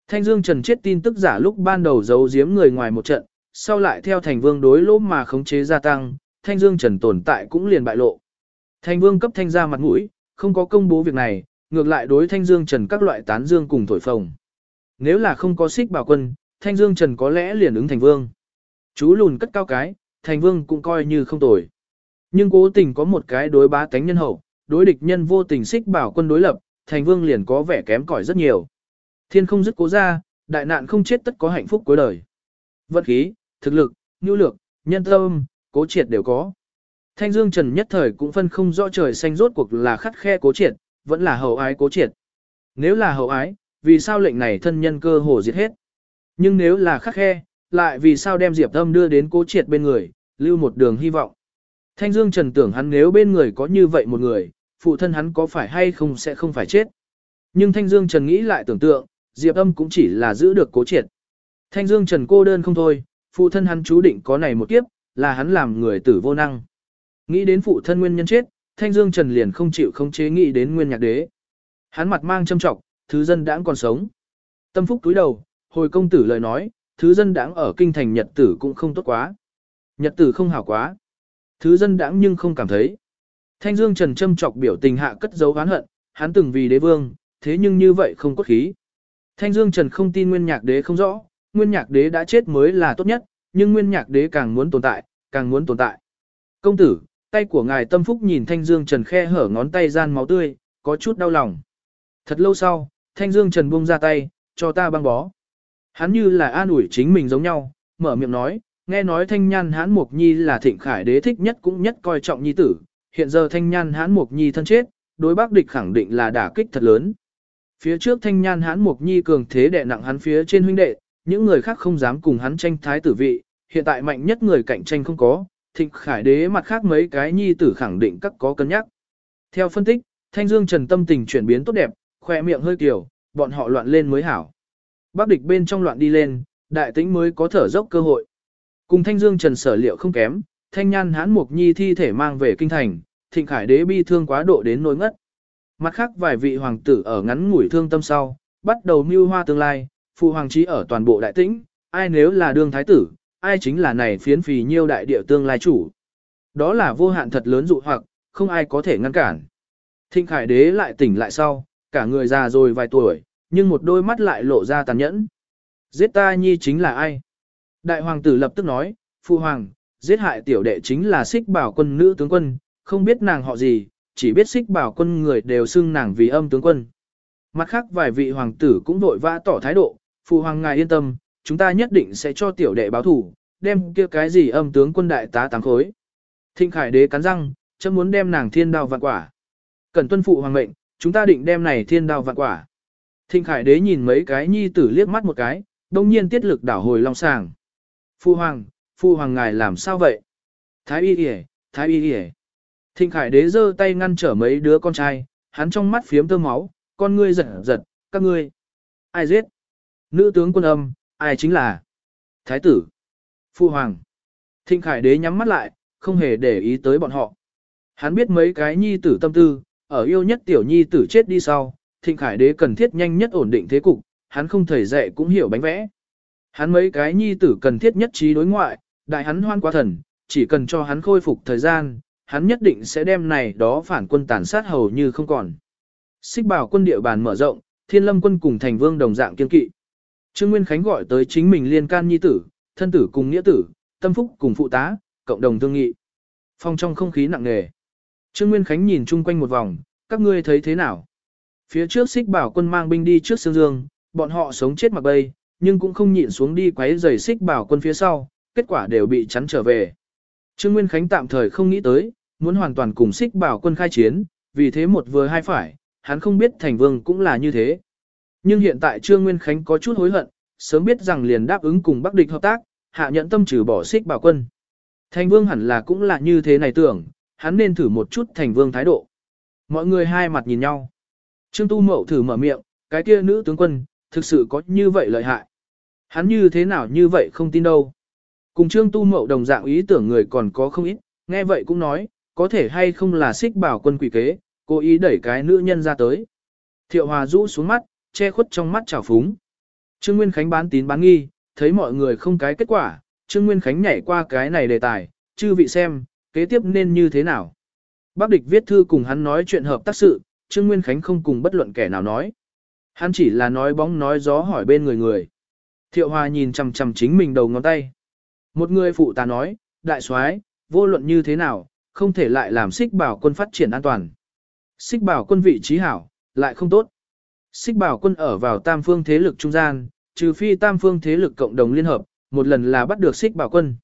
Thanh Dương Trần chết tin tức giả lúc ban đầu giấu giếm người ngoài một trận, sau lại theo Thành Vương đối lỗ mà khống chế gia tăng, Thanh Dương Trần tồn tại cũng liền bại lộ. Thanh Vương cấp Thanh ra mặt mũi, không có công bố việc này, ngược lại đối Thanh Dương Trần các loại tán dương cùng thổi phồng. Nếu là không có xích bảo quân, Thanh Dương Trần có lẽ liền ứng Thành Vương. Chú lùn cất cao cái, Thành Vương cũng coi như không tồi. Nhưng cố tình có một cái đối bá tánh nhân hậu, đối địch nhân vô tình xích bảo quân đối lập, Thành Vương liền có vẻ kém cỏi rất nhiều. Thiên không dứt cố ra, đại nạn không chết tất có hạnh phúc cuối đời. Vận khí, thực lực, nhu lược, nhân tâm, cố triệt đều có. Thanh Dương Trần nhất thời cũng phân không rõ trời xanh rốt cuộc là khắt khe cố triệt, vẫn là hậu ái cố triệt. Nếu là hậu ái, vì sao lệnh này thân nhân cơ hồ diệt hết? Nhưng nếu là khắc khe, lại vì sao đem Diệp Âm đưa đến cố triệt bên người, lưu một đường hy vọng. Thanh Dương Trần tưởng hắn nếu bên người có như vậy một người, phụ thân hắn có phải hay không sẽ không phải chết. Nhưng Thanh Dương Trần nghĩ lại tưởng tượng, Diệp Âm cũng chỉ là giữ được cố triệt. Thanh Dương Trần cô đơn không thôi, phụ thân hắn chú định có này một kiếp, là hắn làm người tử vô năng. Nghĩ đến phụ thân nguyên nhân chết, Thanh Dương Trần liền không chịu không chế nghĩ đến nguyên nhạc đế. Hắn mặt mang châm trọng, thứ dân đãng còn sống. Tâm phúc túi đầu, hồi công tử lời nói, thứ dân đãng ở kinh thành nhật tử cũng không tốt quá. Nhật tử không hảo quá. Thứ dân đãng nhưng không cảm thấy. Thanh Dương Trần châm chọc biểu tình hạ cất dấu oán hận, hắn từng vì đế vương, thế nhưng như vậy không cốt khí. Thanh Dương Trần không tin nguyên nhạc đế không rõ, nguyên nhạc đế đã chết mới là tốt nhất, nhưng nguyên nhạc đế càng muốn tồn tại, càng muốn tồn tại. Công tử, tay của ngài tâm phúc nhìn Thanh Dương Trần khe hở ngón tay gian máu tươi, có chút đau lòng. Thật lâu sau, Thanh Dương Trần buông ra tay, cho ta băng bó. Hắn như là an ủi chính mình giống nhau, mở miệng nói, nghe nói Thanh Nhan Hán Mục Nhi là thịnh khải đế thích nhất cũng nhất coi trọng nhi tử, hiện giờ Thanh Nhan Hán Mục Nhi thân chết, đối bác địch khẳng định là đả kích thật lớn. Phía trước Thanh Nhan Hán Mục Nhi cường thế đè nặng hắn phía trên huynh đệ, những người khác không dám cùng hắn tranh thái tử vị, hiện tại mạnh nhất người cạnh tranh không có, thịnh khải đế mặt khác mấy cái nhi tử khẳng định các có cân nhắc. Theo phân tích, Thanh Dương Trần tâm tình chuyển biến tốt đẹp, khoe miệng hơi kiểu, bọn họ loạn lên mới hảo. Bác địch bên trong loạn đi lên, đại tĩnh mới có thở dốc cơ hội. Cùng Thanh Dương Trần sở liệu không kém, Thanh Nhan hán Mục Nhi thi thể mang về kinh thành, thịnh khải đế bi thương quá độ đến nỗi ngất. Mặt khác vài vị hoàng tử ở ngắn ngủi thương tâm sau, bắt đầu mưu hoa tương lai, phụ hoàng trí ở toàn bộ đại tĩnh, ai nếu là đương thái tử, ai chính là này phiến phì nhiêu đại địa tương lai chủ. Đó là vô hạn thật lớn dụ hoặc, không ai có thể ngăn cản. Thịnh khải đế lại tỉnh lại sau, cả người già rồi vài tuổi, nhưng một đôi mắt lại lộ ra tàn nhẫn. Giết ta nhi chính là ai? Đại hoàng tử lập tức nói, phụ hoàng, giết hại tiểu đệ chính là xích bảo quân nữ tướng quân, không biết nàng họ gì, chỉ biết xích bảo quân người đều xưng nàng vì âm tướng quân. Mặt khác vài vị hoàng tử cũng vội vã tỏ thái độ, phụ hoàng ngài yên tâm, chúng ta nhất định sẽ cho tiểu đệ báo thủ, đem kia cái gì âm tướng quân đại tá tám khối. Thịnh khải đế cắn răng, chấm muốn đem nàng thiên đao vạn quả. Cần tuân phụ hoàng mệnh, chúng ta định đem này thiên đao vạn quả. Thịnh khải đế nhìn mấy cái nhi tử liếc mắt một cái, đông nhiên tiết lực đảo hồi long sàng. Phu hoàng, phu hoàng ngài làm sao vậy? Thái y yể, thái y yể. Thịnh khải đế giơ tay ngăn trở mấy đứa con trai, hắn trong mắt phiếm tơ máu, con ngươi giật giật, các ngươi. Ai giết? Nữ tướng quân âm, ai chính là? Thái tử. Phu hoàng. Thịnh khải đế nhắm mắt lại, không hề để ý tới bọn họ. Hắn biết mấy cái nhi tử tâm tư, ở yêu nhất tiểu nhi tử chết đi sau, thịnh khải đế cần thiết nhanh nhất ổn định thế cục, hắn không thể dạy cũng hiểu bánh vẽ. Hắn mấy cái nhi tử cần thiết nhất trí đối ngoại, đại hắn hoan quá thần, chỉ cần cho hắn khôi phục thời gian, hắn nhất định sẽ đem này đó phản quân tàn sát hầu như không còn. Xích bảo quân địa bàn mở rộng, thiên lâm quân cùng thành vương đồng dạng kiên kỵ. Trương Nguyên Khánh gọi tới chính mình liên can nhi tử, thân tử cùng nghĩa tử, tâm phúc cùng phụ tá, cộng đồng thương nghị. Phong trong không khí nặng nề. Trương Nguyên Khánh nhìn chung quanh một vòng, các ngươi thấy thế nào? Phía trước xích bảo quân mang binh đi trước Sương Dương, bọn họ sống chết mặc bay, nhưng cũng không nhịn xuống đi quấy giày xích bảo quân phía sau, kết quả đều bị chắn trở về. Trương Nguyên Khánh tạm thời không nghĩ tới, muốn hoàn toàn cùng xích bảo quân khai chiến, vì thế một vừa hai phải, hắn không biết thành vương cũng là như thế. Nhưng hiện tại Trương Nguyên Khánh có chút hối hận, sớm biết rằng liền đáp ứng cùng Bắc địch hợp tác, hạ nhận tâm trừ bỏ xích bảo quân. Thành vương hẳn là cũng là như thế này tưởng, hắn nên thử một chút thành vương thái độ. Mọi người hai mặt nhìn nhau. Trương Tu Mậu thử mở miệng, cái kia nữ tướng quân, thực sự có như vậy lợi hại. Hắn như thế nào như vậy không tin đâu. Cùng Trương Tu Mậu đồng dạng ý tưởng người còn có không ít, nghe vậy cũng nói, có thể hay không là xích bảo quân quỷ kế, cố ý đẩy cái nữ nhân ra tới. Thiệu Hòa rũ xuống mắt, che khuất trong mắt trào phúng. Trương Nguyên Khánh bán tín bán nghi, thấy mọi người không cái kết quả, Trương Nguyên Khánh nhảy qua cái này đề tài, chư vị xem, kế tiếp nên như thế nào. Bác địch viết thư cùng hắn nói chuyện hợp tác sự, Trương Nguyên Khánh không cùng bất luận kẻ nào nói. Hắn chỉ là nói bóng nói gió hỏi bên người người. Thiệu Hòa nhìn chằm chằm chính mình đầu ngón tay. Một người phụ ta nói, đại soái, vô luận như thế nào, không thể lại làm xích bảo quân phát triển an toàn. Xích bảo quân vị trí hảo, lại không tốt. Xích bảo quân ở vào tam phương thế lực trung gian, trừ phi tam phương thế lực cộng đồng liên hợp, một lần là bắt được xích bảo quân.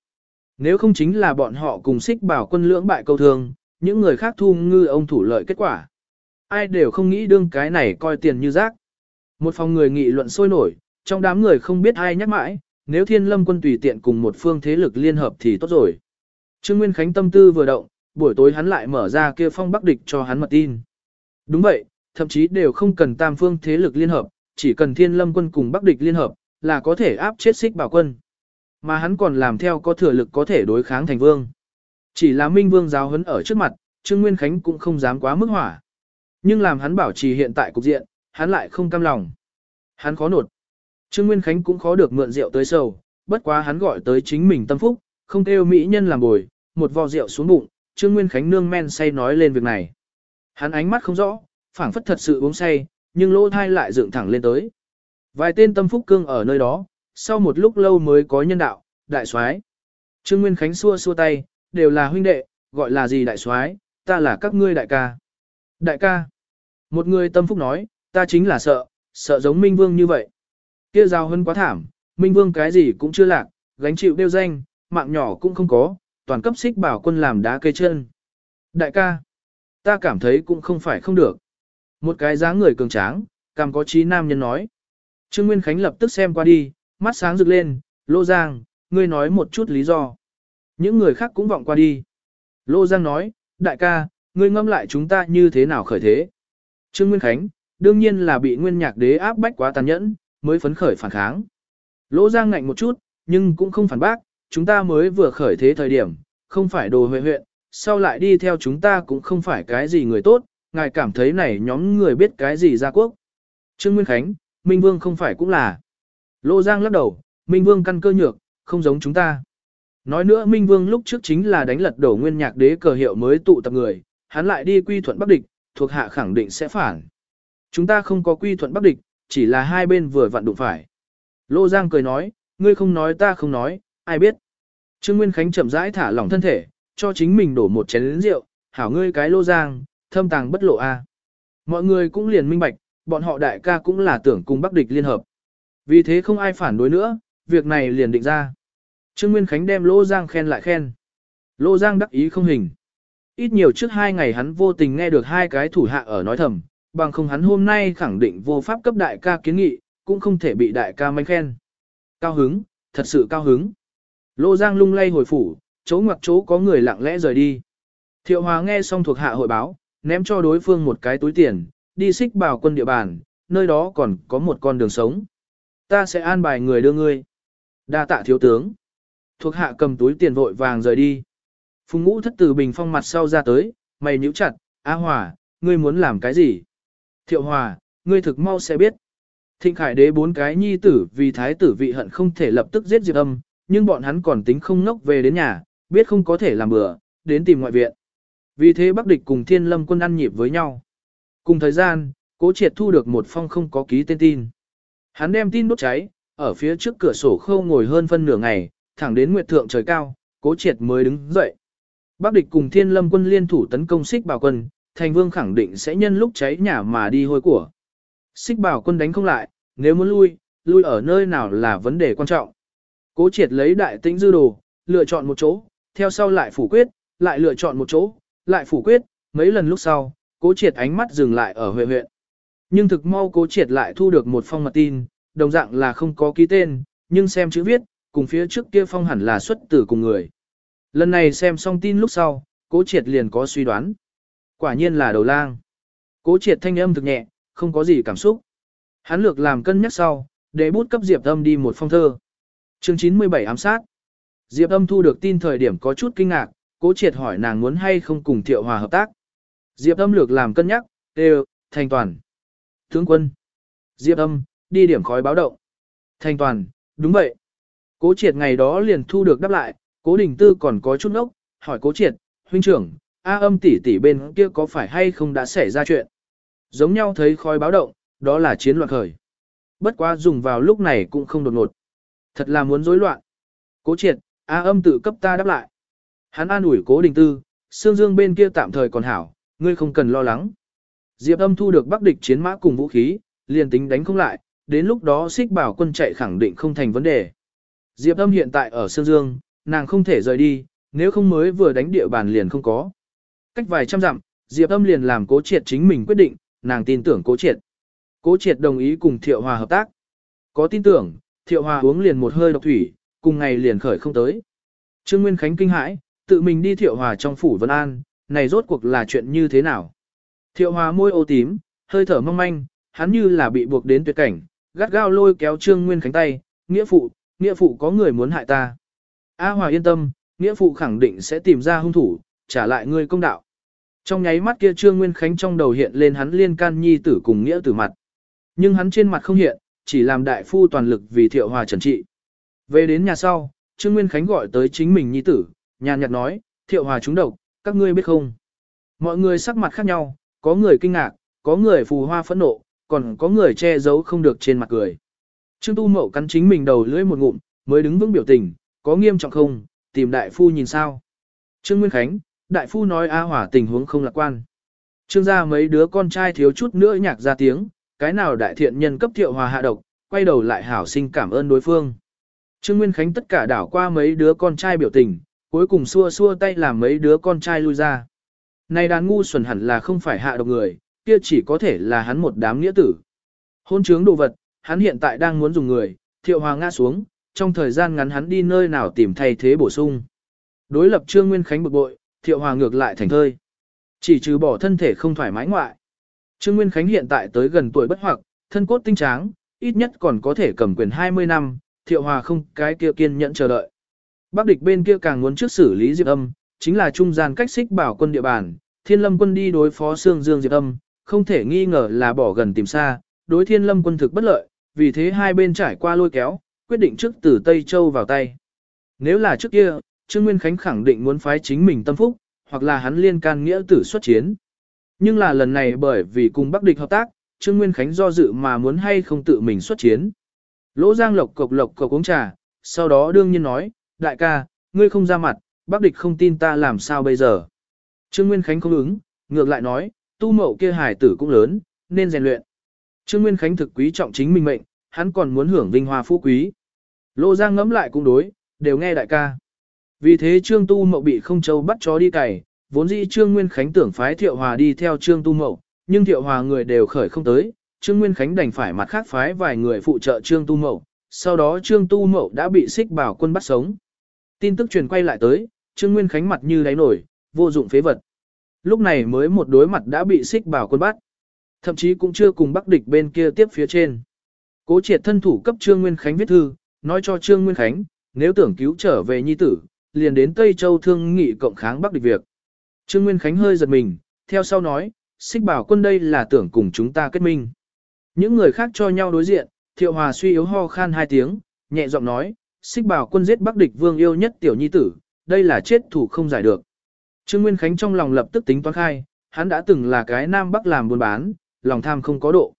Nếu không chính là bọn họ cùng xích bảo quân lưỡng bại câu thương, những người khác thu ngư ông thủ lợi kết quả. Ai đều không nghĩ đương cái này coi tiền như rác. Một phòng người nghị luận sôi nổi, trong đám người không biết ai nhắc mãi, nếu thiên lâm quân tùy tiện cùng một phương thế lực liên hợp thì tốt rồi. Trương Nguyên Khánh tâm tư vừa động, buổi tối hắn lại mở ra kia phong bắc địch cho hắn mật tin. Đúng vậy, thậm chí đều không cần tam phương thế lực liên hợp, chỉ cần thiên lâm quân cùng bắc địch liên hợp, là có thể áp chết xích bảo quân. Mà hắn còn làm theo có thừa lực có thể đối kháng thành vương. Chỉ là minh vương giáo huấn ở trước mặt, Trương Nguyên Khánh cũng không dám quá mức hỏa. Nhưng làm hắn bảo trì hiện tại cục diện, hắn lại không cam lòng. Hắn khó nột. Trương Nguyên Khánh cũng khó được mượn rượu tới sầu, bất quá hắn gọi tới chính mình tâm phúc, không kêu mỹ nhân làm bồi, một vò rượu xuống bụng, Trương Nguyên Khánh nương men say nói lên việc này. Hắn ánh mắt không rõ, phảng phất thật sự uống say, nhưng lỗ thai lại dựng thẳng lên tới. Vài tên tâm phúc cương ở nơi đó, sau một lúc lâu mới có nhân đạo, đại soái. Trương Nguyên Khánh xua xua tay, đều là huynh đệ, gọi là gì đại soái, ta là các ngươi đại ca. Đại ca. Một người tâm phúc nói, ta chính là sợ, sợ giống Minh Vương như vậy. Kia giao hơn quá thảm, Minh Vương cái gì cũng chưa lạc, gánh chịu đeo danh, mạng nhỏ cũng không có, toàn cấp xích bảo quân làm đá cây chân. Đại ca, ta cảm thấy cũng không phải không được. Một cái dáng người cường tráng, cằm có trí nam nhân nói. Trương Nguyên Khánh lập tức xem qua đi, mắt sáng rực lên, Lô Giang, ngươi nói một chút lý do. Những người khác cũng vọng qua đi. Lô Giang nói, đại ca, ngươi ngâm lại chúng ta như thế nào khởi thế. Trương Nguyên Khánh, đương nhiên là bị nguyên nhạc đế áp bách quá tàn nhẫn, mới phấn khởi phản kháng. Lô Giang ngạnh một chút, nhưng cũng không phản bác, chúng ta mới vừa khởi thế thời điểm, không phải đồ huệ huyện, sau lại đi theo chúng ta cũng không phải cái gì người tốt, ngài cảm thấy này nhóm người biết cái gì ra quốc. Trương Nguyên Khánh, Minh Vương không phải cũng là. Lô Giang lắc đầu, Minh Vương căn cơ nhược, không giống chúng ta. Nói nữa Minh Vương lúc trước chính là đánh lật đổ nguyên nhạc đế cờ hiệu mới tụ tập người, hắn lại đi quy thuận Bắc địch, thuộc hạ khẳng định sẽ phản. Chúng ta không có quy thuận Bắc địch, chỉ là hai bên vừa vặn đụng phải. Lô Giang cười nói, ngươi không nói ta không nói, ai biết. Trương Nguyên Khánh chậm rãi thả lỏng thân thể, cho chính mình đổ một chén rượu, hảo ngươi cái Lô Giang, thâm tàng bất lộ a. Mọi người cũng liền minh bạch, bọn họ đại ca cũng là tưởng cùng Bắc địch liên hợp. Vì thế không ai phản đối nữa, việc này liền định ra. Trương Nguyên Khánh đem Lô Giang khen lại khen. Lô Giang đắc ý không hình. Ít nhiều trước hai ngày hắn vô tình nghe được hai cái thủ hạ ở nói thầm, bằng không hắn hôm nay khẳng định vô pháp cấp đại ca kiến nghị, cũng không thể bị đại ca manh khen. Cao hứng, thật sự cao hứng. Lô Giang lung lay hồi phủ, chỗ ngoặc chỗ có người lặng lẽ rời đi. Thiệu Hòa nghe xong thuộc hạ hội báo, ném cho đối phương một cái túi tiền, đi xích bảo quân địa bàn, nơi đó còn có một con đường sống. Ta sẽ an bài người đưa ngươi. Đa tạ thiếu tướng. Thuộc hạ cầm túi tiền vội vàng rời đi. Phùng ngũ thất từ bình phong mặt sau ra tới, mày nhíu chặt, A Hòa, ngươi muốn làm cái gì? Thiệu Hòa, ngươi thực mau sẽ biết. Thịnh Khải đế bốn cái nhi tử vì thái tử vị hận không thể lập tức giết Diệp Âm, nhưng bọn hắn còn tính không ngốc về đến nhà, biết không có thể làm bừa, đến tìm ngoại viện. Vì thế Bắc địch cùng Thiên Lâm quân ăn nhịp với nhau. Cùng thời gian, Cố Triệt thu được một phong không có ký tên tin. Hắn đem tin đốt cháy, ở phía trước cửa sổ khâu ngồi hơn phân nửa ngày, thẳng đến nguyệt thượng trời cao, Cố Triệt mới đứng dậy. Bắc địch cùng Thiên Lâm quân liên thủ tấn công Xích Bảo quân, Thành Vương khẳng định sẽ nhân lúc cháy nhà mà đi hôi của. Xích Bảo quân đánh không lại, nếu muốn lui, lui ở nơi nào là vấn đề quan trọng. Cố triệt lấy đại tĩnh dư đồ, lựa chọn một chỗ, theo sau lại phủ quyết, lại lựa chọn một chỗ, lại phủ quyết, mấy lần lúc sau, cố triệt ánh mắt dừng lại ở huệ huyện. Nhưng thực mau cố triệt lại thu được một phong mật tin, đồng dạng là không có ký tên, nhưng xem chữ viết, cùng phía trước kia phong hẳn là xuất tử cùng người. Lần này xem xong tin lúc sau, cố triệt liền có suy đoán. Quả nhiên là đầu lang. Cố triệt thanh âm thực nhẹ, không có gì cảm xúc. Hắn lược làm cân nhắc sau, để bút cấp Diệp Âm đi một phong thơ. Chương 97 ám sát. Diệp Âm thu được tin thời điểm có chút kinh ngạc, cố triệt hỏi nàng muốn hay không cùng Thiệu Hòa hợp tác. Diệp Âm lược làm cân nhắc, đều, thành toàn. Tướng quân. Diệp Âm, đi điểm khói báo động. Thành toàn, đúng vậy. Cố triệt ngày đó liền thu được đáp lại, cố đình tư còn có chút nốc, hỏi cố triệt, huynh trưởng, A âm tỷ tỷ bên kia có phải hay không đã xảy ra chuyện. Giống nhau thấy khói báo động, đó là chiến loạn khởi. Bất quá dùng vào lúc này cũng không đột ngột. Thật là muốn rối loạn. Cố triệt, A âm tự cấp ta đáp lại. Hắn an ủi cố đình tư, xương dương bên kia tạm thời còn hảo, ngươi không cần lo lắng. Diệp âm thu được bắc địch chiến mã cùng vũ khí, liền tính đánh không lại, đến lúc đó xích bảo quân chạy khẳng định không thành vấn đề. Diệp âm hiện tại ở xương dương, nàng không thể rời đi, nếu không mới vừa đánh địa bàn liền không có. Cách vài trăm dặm, Diệp âm liền làm cố triệt chính mình quyết định, nàng tin tưởng cố triệt. Cố triệt đồng ý cùng Thiệu Hòa hợp tác. Có tin tưởng, Thiệu Hòa uống liền một hơi độc thủy, cùng ngày liền khởi không tới. Trương Nguyên Khánh kinh hãi, tự mình đi Thiệu Hòa trong phủ Vân An, này rốt cuộc là chuyện như thế nào? Thiệu Hòa môi ô tím, hơi thở mong manh, hắn như là bị buộc đến tuyệt cảnh, gắt gao lôi kéo Trương Nguyên Khánh tay, nghĩa phụ, nghĩa phụ có người muốn hại ta. A Hòa yên tâm, nghĩa phụ khẳng định sẽ tìm ra hung thủ, trả lại ngươi công đạo. Trong nháy mắt kia Trương Nguyên Khánh trong đầu hiện lên hắn liên can nhi tử cùng nghĩa tử mặt. Nhưng hắn trên mặt không hiện, chỉ làm đại phu toàn lực vì thiệu hòa trần trị. Về đến nhà sau, Trương Nguyên Khánh gọi tới chính mình nhi tử, nhàn nhạt nói, thiệu hòa chúng độc, các ngươi biết không? Mọi người sắc mặt khác nhau, có người kinh ngạc, có người phù hoa phẫn nộ, còn có người che giấu không được trên mặt cười. Trương Tu Mậu cắn chính mình đầu lưỡi một ngụm, mới đứng vững biểu tình, có nghiêm trọng không, tìm đại phu nhìn sao. Trương Nguyên Khánh, đại phu nói A Hỏa tình huống không lạc quan. Trương gia mấy đứa con trai thiếu chút nữa nhạc ra tiếng, cái nào đại thiện nhân cấp thiệu hòa hạ độc, quay đầu lại hảo sinh cảm ơn đối phương. Trương Nguyên Khánh tất cả đảo qua mấy đứa con trai biểu tình, cuối cùng xua xua tay làm mấy đứa con trai lui ra. Này đàn ngu xuẩn hẳn là không phải hạ độc người, kia chỉ có thể là hắn một đám nghĩa tử. Hôn trướng đồ vật, hắn hiện tại đang muốn dùng người, thiệu hòa ngã xuống, trong thời gian ngắn hắn đi nơi nào tìm thay thế bổ sung. Đối lập Trương Nguyên Khánh bực bội, thiệu hòa ngược lại thành thơi. Chỉ trừ bỏ thân thể không thoải mái ngoại. Trương Nguyên Khánh hiện tại tới gần tuổi bất hoặc, thân cốt tinh tráng, ít nhất còn có thể cầm quyền 20 năm, thiệu hòa không cái kia kiên nhẫn chờ đợi. Bác địch bên kia càng muốn trước xử lý Diệp Âm, chính là trung gian cách xích bảo quân địa bàn, thiên lâm quân đi đối phó Sương dương diệp âm, không thể nghi ngờ là bỏ gần tìm xa, đối thiên lâm quân thực bất lợi, vì thế hai bên trải qua lôi kéo, quyết định trước từ Tây Châu vào tay. Nếu là trước kia, Trương Nguyên Khánh khẳng định muốn phái chính mình tâm phúc, hoặc là hắn liên can nghĩa tử xuất chiến. Nhưng là lần này bởi vì cùng Bắc địch hợp tác, Trương Nguyên Khánh do dự mà muốn hay không tự mình xuất chiến. Lỗ Giang lộc cộc lộc cộc uống trà, sau đó đương nhiên nói, đại ca, ngươi không ra mặt, Bắc địch không tin ta làm sao bây giờ. Trương Nguyên Khánh không ứng, ngược lại nói, tu mậu kia hải tử cũng lớn, nên rèn luyện. Trương Nguyên Khánh thực quý trọng chính mình mệnh, hắn còn muốn hưởng vinh hoa phú quý. Lô Giang ngẫm lại cũng đối, đều nghe đại ca. Vì thế Trương Tu Mậu bị không châu bắt chó đi cày, vốn dĩ Trương Nguyên Khánh tưởng phái Thiệu Hòa đi theo Trương Tu Mậu, nhưng Thiệu Hòa người đều khởi không tới, Trương Nguyên Khánh đành phải mặt khác phái vài người phụ trợ Trương Tu Mậu, sau đó Trương Tu Mậu đã bị xích bảo quân bắt sống. Tin tức truyền quay lại tới, Trương Nguyên Khánh mặt như đáy nổi, vô dụng phế vật. Lúc này mới một đối mặt đã bị xích bảo quân bắt. Thậm chí cũng chưa cùng bắc địch bên kia tiếp phía trên. Cố triệt thân thủ cấp Trương Nguyên Khánh viết thư, nói cho Trương Nguyên Khánh, nếu tưởng cứu trở về nhi tử, liền đến Tây Châu thương nghị cộng kháng bắc địch việc. Trương Nguyên Khánh hơi giật mình, theo sau nói, xích bảo quân đây là tưởng cùng chúng ta kết minh. Những người khác cho nhau đối diện, thiệu hòa suy yếu ho khan hai tiếng, nhẹ giọng nói, xích bảo quân giết bắc địch vương yêu nhất tiểu nhi tử, đây là chết thủ không giải được. Trương Nguyên Khánh trong lòng lập tức tính toán khai, hắn đã từng là cái nam bắc làm buôn bán, lòng tham không có độ.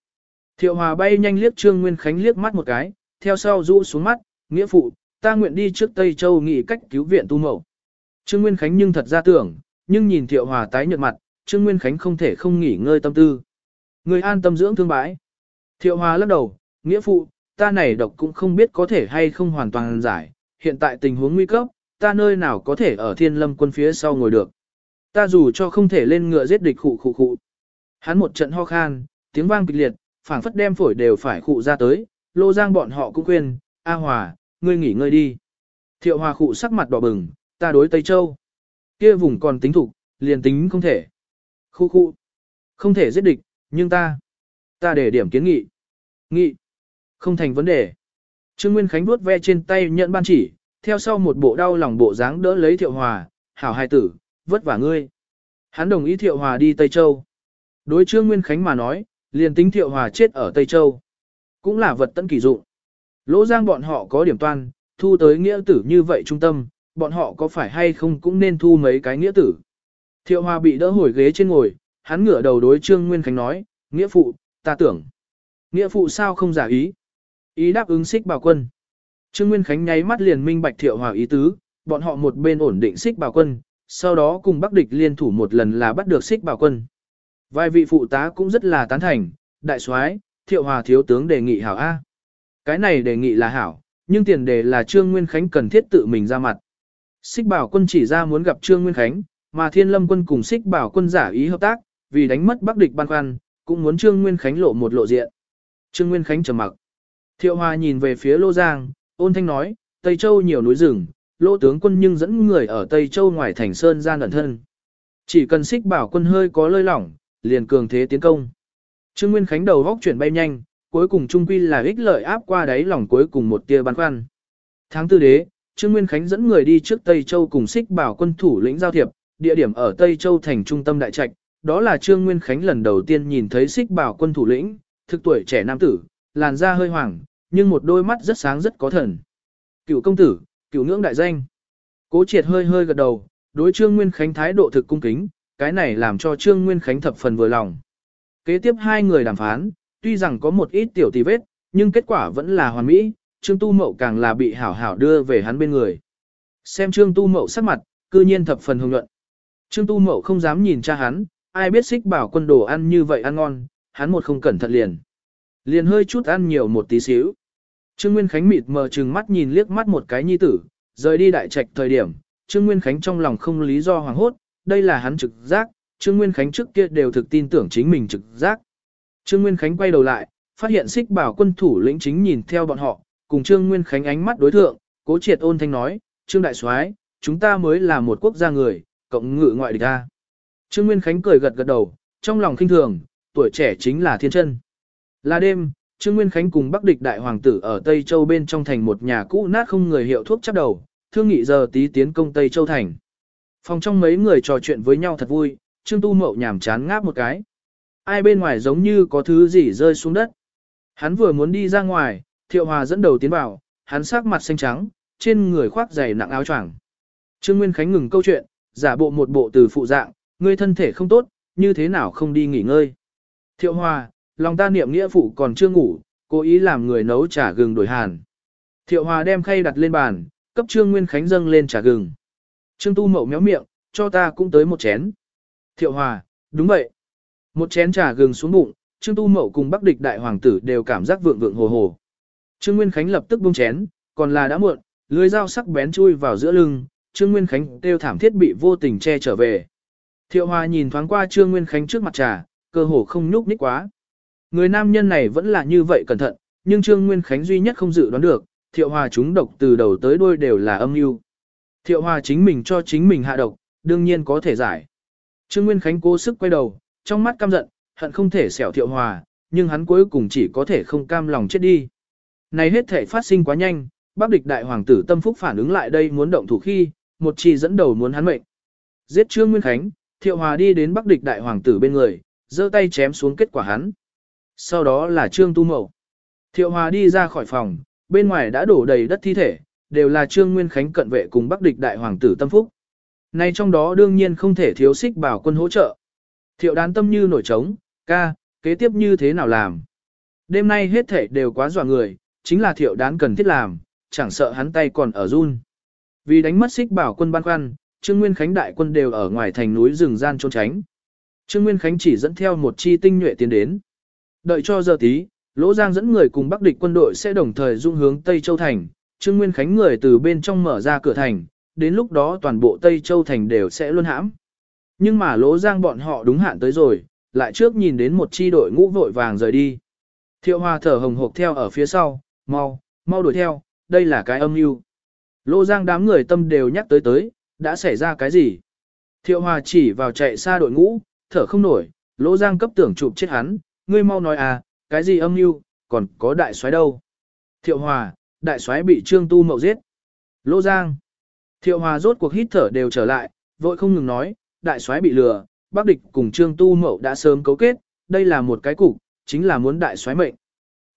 Thiệu hòa bay nhanh liếc Trương Nguyên Khánh liếc mắt một cái, theo sau rũ xuống mắt, nghĩa phụ, ta nguyện đi trước Tây Châu nghị cách cứu viện tu mậu. Trương Nguyên Khánh nhưng thật ra tưởng, nhưng nhìn Thiệu hòa tái nhợt mặt, Trương Nguyên Khánh không thể không nghỉ ngơi tâm tư. Người an tâm dưỡng thương bãi. Thiệu hòa lắc đầu, nghĩa phụ, ta này độc cũng không biết có thể hay không hoàn toàn giải, hiện tại tình huống nguy cấp, ta nơi nào có thể ở thiên lâm quân phía sau ngồi được. Ta dù cho không thể lên ngựa giết địch khụ khụ khụ. Hắn một trận ho khan, tiếng vang kịch liệt, phảng phất đem phổi đều phải khụ ra tới, lô giang bọn họ cũng khuyên, A Hòa, ngươi nghỉ ngơi đi. Thiệu Hòa khụ sắc mặt đỏ bừng, ta đối Tây Châu. Kia vùng còn tính thục, liền tính không thể. Khu khu. Không thể giết địch, nhưng ta. Ta để điểm kiến nghị. Nghị. Không thành vấn đề. Trương Nguyên Khánh vuốt ve trên tay nhận ban chỉ, theo sau một bộ đau lòng bộ dáng đỡ lấy Thiệu Hòa, hảo hai tử, vất vả ngươi. Hắn đồng ý Thiệu Hòa đi Tây Châu. Đối Trương Nguyên Khánh mà nói, liền tính Thiệu Hòa chết ở Tây Châu. Cũng là vật tận kỳ dụng. Lỗ giang bọn họ có điểm toan, thu tới nghĩa tử như vậy trung tâm, bọn họ có phải hay không cũng nên thu mấy cái nghĩa tử. Thiệu Hòa bị đỡ hồi ghế trên ngồi, hắn ngửa đầu đối Trương Nguyên Khánh nói, nghĩa phụ, ta tưởng. Nghĩa phụ sao không giả ý? Ý đáp ứng xích bảo quân. Trương Nguyên Khánh nháy mắt liền minh bạch Thiệu Hòa ý tứ, bọn họ một bên ổn định xích bảo quân, sau đó cùng Bắc địch liên thủ một lần là bắt được xích bảo quân. Vài vị phụ tá cũng rất là tán thành, đại soái, Thiệu Hòa thiếu tướng đề nghị hảo A. Cái này đề nghị là hảo, nhưng tiền đề là Trương Nguyên Khánh cần thiết tự mình ra mặt. Xích bảo quân chỉ ra muốn gặp Trương Nguyên Khánh, mà Thiên Lâm quân cùng Xích bảo quân giả ý hợp tác, vì đánh mất Bắc địch ban khoăn, cũng muốn Trương Nguyên Khánh lộ một lộ diện. Trương Nguyên Khánh trầm mặc. Thiệu Hòa nhìn về phía Lô Giang, ôn thanh nói, Tây Châu nhiều núi rừng, Lô tướng quân nhưng dẫn người ở Tây Châu ngoài thành sơn gian ẩn thân. Chỉ cần Xích bảo quân hơi có lơi lỏng, liền cường thế tiến công. Trương Nguyên Khánh đầu góc chuyển bay nhanh, cuối cùng trung quy là ích lợi áp qua đáy lòng cuối cùng một tia băn khoăn. Tháng tư đế, Trương Nguyên Khánh dẫn người đi trước Tây Châu cùng xích bảo quân thủ lĩnh giao thiệp, địa điểm ở Tây Châu thành trung tâm đại trạch, đó là Trương Nguyên Khánh lần đầu tiên nhìn thấy xích bảo quân thủ lĩnh, thực tuổi trẻ nam tử, làn da hơi hoàng, nhưng một đôi mắt rất sáng rất có thần. Cựu công tử, cựu ngưỡng đại danh. Cố triệt hơi hơi gật đầu, đối Trương Nguyên Khánh thái độ thực cung kính, cái này làm cho Trương Nguyên Khánh thập phần vừa lòng. Kế tiếp hai người đàm phán, tuy rằng có một ít tiểu tì vết, nhưng kết quả vẫn là hoàn mỹ, Trương Tu Mậu càng là bị hảo hảo đưa về hắn bên người. Xem Trương Tu Mậu sắc mặt, cư nhiên thập phần hồng nhuận. Trương Tu Mậu không dám nhìn cha hắn, ai biết xích bảo quân đồ ăn như vậy ăn ngon, hắn một không cẩn thận liền. Liền hơi chút ăn nhiều một tí xíu. Trương Nguyên Khánh mịt mờ trừng mắt nhìn liếc mắt một cái nhi tử, rời đi đại trạch thời điểm, Trương Nguyên Khánh trong lòng không lý do hoàng hốt, đây là hắn trực giác, Trương Nguyên Khánh trước kia đều thực tin tưởng chính mình trực giác. Trương Nguyên Khánh quay đầu lại, phát hiện xích bảo quân thủ lĩnh chính nhìn theo bọn họ, cùng Trương Nguyên Khánh ánh mắt đối thượng, cố triệt ôn thanh nói, Trương Đại soái, chúng ta mới là một quốc gia người, cộng ngự ngoại địch ta. Trương Nguyên Khánh cười gật gật đầu, trong lòng khinh thường, tuổi trẻ chính là thiên chân. Là đêm, Trương Nguyên Khánh cùng Bắc địch đại hoàng tử ở Tây Châu bên trong thành một nhà cũ nát không người hiệu thuốc chắp đầu, thương nghị giờ tí tiến công Tây Châu thành. Phòng trong mấy người trò chuyện với nhau thật vui, Trương Tu Mậu nhảm chán ngáp một cái. Ai bên ngoài giống như có thứ gì rơi xuống đất. Hắn vừa muốn đi ra ngoài, Thiệu Hòa dẫn đầu tiến vào, hắn sắc mặt xanh trắng, trên người khoác dày nặng áo choàng. Trương Nguyên Khánh ngừng câu chuyện, giả bộ một bộ từ phụ dạng, ngươi thân thể không tốt, như thế nào không đi nghỉ ngơi. Thiệu Hòa, lòng ta niệm nghĩa phụ còn chưa ngủ, cố ý làm người nấu trà gừng đổi hàn. Thiệu Hòa đem khay đặt lên bàn, cấp Trương Nguyên Khánh dâng lên trà gừng. Trương Tu Mậu méo miệng, cho ta cũng tới một chén. Thiệu Hòa, đúng vậy. Một chén trà gừng xuống bụng, Trương Tu Mậu cùng Bắc Địch đại hoàng tử đều cảm giác vượng vượng hồ hồ. Trương Nguyên Khánh lập tức buông chén, còn là đã muộn, lưỡi dao sắc bén chui vào giữa lưng, Trương Nguyên Khánh kêu thảm thiết bị vô tình che trở về. Thiệu Hòa nhìn thoáng qua Trương Nguyên Khánh trước mặt trà, cơ hồ không nhúc nhích quá. Người nam nhân này vẫn là như vậy cẩn thận, nhưng Trương Nguyên Khánh duy nhất không dự đoán được, Thiệu Hòa chúng độc từ đầu tới đuôi đều là âm mưu. Thiệu Hòa chính mình cho chính mình hạ độc, đương nhiên có thể giải. Trương Nguyên Khánh cố sức quay đầu, trong mắt căm giận, hận không thể xẻo Thiệu Hòa, nhưng hắn cuối cùng chỉ có thể không cam lòng chết đi. Này hết thể phát sinh quá nhanh, Bắc địch đại hoàng tử tâm phúc phản ứng lại đây muốn động thủ khi, một chi dẫn đầu muốn hắn mệnh. Giết Trương Nguyên Khánh, Thiệu Hòa đi đến Bắc địch đại hoàng tử bên người, giơ tay chém xuống kết quả hắn. Sau đó là Trương Tu Mậu. Thiệu Hòa đi ra khỏi phòng, bên ngoài đã đổ đầy đất thi thể, đều là Trương Nguyên Khánh cận vệ cùng Bắc địch đại hoàng tử tâm phúc. Này trong đó đương nhiên không thể thiếu xích bảo quân hỗ trợ. Thiệu đán tâm như nổi trống, ca, kế tiếp như thế nào làm. Đêm nay hết thể đều quá dọa người, chính là thiệu đán cần thiết làm, chẳng sợ hắn tay còn ở run. Vì đánh mất xích bảo quân ban khoăn, Trương Nguyên Khánh đại quân đều ở ngoài thành núi rừng gian trốn tránh. Trương Nguyên Khánh chỉ dẫn theo một chi tinh nhuệ tiến đến. Đợi cho giờ tí, Lỗ Giang dẫn người cùng Bắc địch quân đội sẽ đồng thời dung hướng Tây Châu Thành, Trương Nguyên Khánh người từ bên trong mở ra cửa thành, đến lúc đó toàn bộ Tây Châu Thành đều sẽ luôn hãm. Nhưng mà Lỗ Giang bọn họ đúng hạn tới rồi, lại trước nhìn đến một chi đội ngũ vội vàng rời đi. Thiệu Hoa thở hồng hộc theo ở phía sau, mau, mau đuổi theo, đây là cái âm mưu. Lỗ Giang đám người tâm đều nhắc tới tới, đã xảy ra cái gì? Thiệu Hoa chỉ vào chạy xa đội ngũ, thở không nổi, Lỗ Giang cấp tưởng chụp chết hắn, ngươi mau nói à, cái gì âm mưu, còn có đại soái đâu? Thiệu Hòa, đại soái bị Trương Tu Mậu giết. Lỗ Giang. Thiệu Hòa rốt cuộc hít thở đều trở lại, vội không ngừng nói, đại soái bị lừa, Bắc địch cùng Trương Tu Mậu đã sớm cấu kết, đây là một cái cục, chính là muốn đại soái mệnh.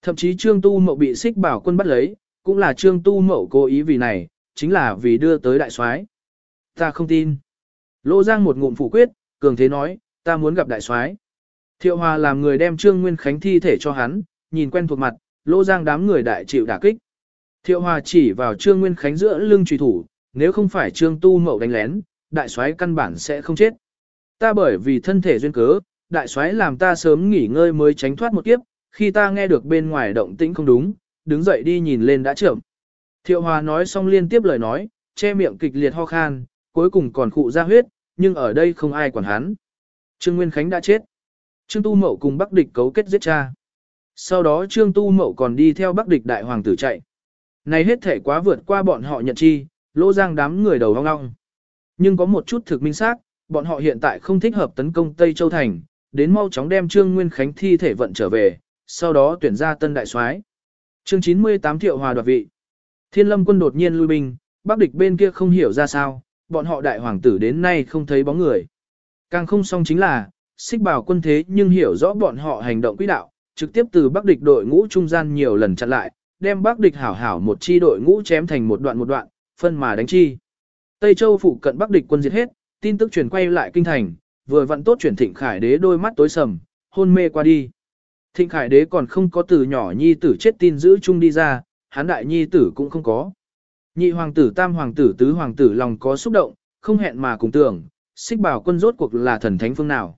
Thậm chí Trương Tu Mậu bị xích bảo quân bắt lấy, cũng là Trương Tu Mậu cố ý vì này, chính là vì đưa tới đại soái. Ta không tin. Lỗ Giang một ngụm phủ quyết, cường thế nói, ta muốn gặp đại soái. Thiệu Hòa làm người đem Trương Nguyên Khánh thi thể cho hắn, nhìn quen thuộc mặt, Lỗ Giang đám người đại chịu đả kích. Thiệu Hòa chỉ vào Trương Nguyên Khánh giữa lưng trùy thủ, nếu không phải Trương Tu Mậu đánh lén, đại soái căn bản sẽ không chết. Ta bởi vì thân thể duyên cớ, đại soái làm ta sớm nghỉ ngơi mới tránh thoát một kiếp, khi ta nghe được bên ngoài động tĩnh không đúng, đứng dậy đi nhìn lên đã chậm. Thiệu Hòa nói xong liên tiếp lời nói, che miệng kịch liệt ho khan, cuối cùng còn khụ ra huyết, nhưng ở đây không ai quản hắn. Trương Nguyên Khánh đã chết. Trương Tu Mậu cùng Bắc Địch cấu kết giết cha. Sau đó Trương Tu Mậu còn đi theo Bắc Địch đại hoàng tử chạy. Này hết thể quá vượt qua bọn họ nhận chi, lỗ giang đám người đầu hong ngong. Nhưng có một chút thực minh xác, bọn họ hiện tại không thích hợp tấn công Tây Châu Thành, đến mau chóng đem Trương Nguyên Khánh thi thể vận trở về, sau đó tuyển ra tân đại soái. Chương 98 Thiệu Hòa đoạt vị. Thiên Lâm quân đột nhiên lui binh, Bắc địch bên kia không hiểu ra sao, bọn họ đại hoàng tử đến nay không thấy bóng người. Càng không xong chính là, xích bảo quân thế nhưng hiểu rõ bọn họ hành động quỹ đạo, trực tiếp từ Bắc địch đội ngũ trung gian nhiều lần chặn lại, đem Bắc địch hảo hảo một chi đội ngũ chém thành một đoạn một đoạn, phân mà đánh chi. Tây Châu phụ cận Bắc địch quân diệt hết, tin tức truyền quay lại kinh thành, vừa vặn tốt chuyển Thịnh Khải đế đôi mắt tối sầm, hôn mê qua đi. Thịnh Khải đế còn không có từ nhỏ nhi tử chết tin giữ chung đi ra, hán đại nhi tử cũng không có. Nhị hoàng tử, tam hoàng tử, tứ hoàng tử lòng có xúc động, không hẹn mà cùng tưởng, xích bảo quân rốt cuộc là thần thánh phương nào.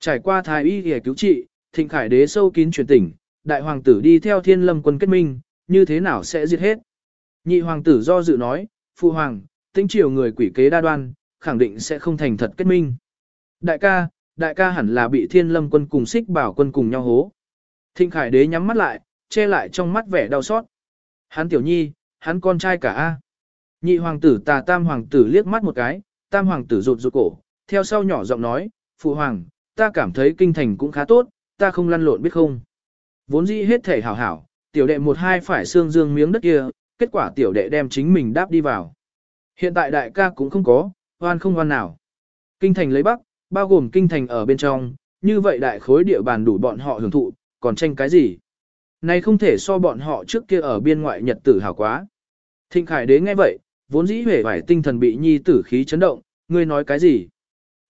Trải qua thái y y cứu trị, thịnh khải đế sâu kín truyền tỉnh, đại hoàng tử đi theo thiên lâm quân kết minh, như thế nào sẽ giết hết. Nhị hoàng tử do dự nói, phụ hoàng, tính triều người quỷ kế đa đoan, khẳng định sẽ không thành thật kết minh. Đại ca, đại ca hẳn là bị thiên lâm quân cùng xích bảo quân cùng nhau hố. Thịnh khải đế nhắm mắt lại, che lại trong mắt vẻ đau xót. Hắn tiểu nhi, hắn con trai cả A. Nhị hoàng tử tà tam hoàng tử liếc mắt một cái, tam hoàng tử rụt rụt cổ, theo sau nhỏ giọng nói, phụ hoàng, ta cảm thấy kinh thành cũng khá tốt, ta không lăn lộn biết không. Vốn dĩ hết thể hảo hảo, tiểu đệ một hai phải xương dương miếng đất kia, kết quả tiểu đệ đem chính mình đáp đi vào. Hiện tại đại ca cũng không có, hoan không hoan nào. Kinh thành lấy Bắc, bao gồm kinh thành ở bên trong, như vậy đại khối địa bàn đủ bọn họ hưởng thụ, còn tranh cái gì? Này không thể so bọn họ trước kia ở biên ngoại nhật tử hảo quá. Thịnh Khải đế nghe vậy, vốn dĩ vẻ vải tinh thần bị nhi tử khí chấn động, ngươi nói cái gì?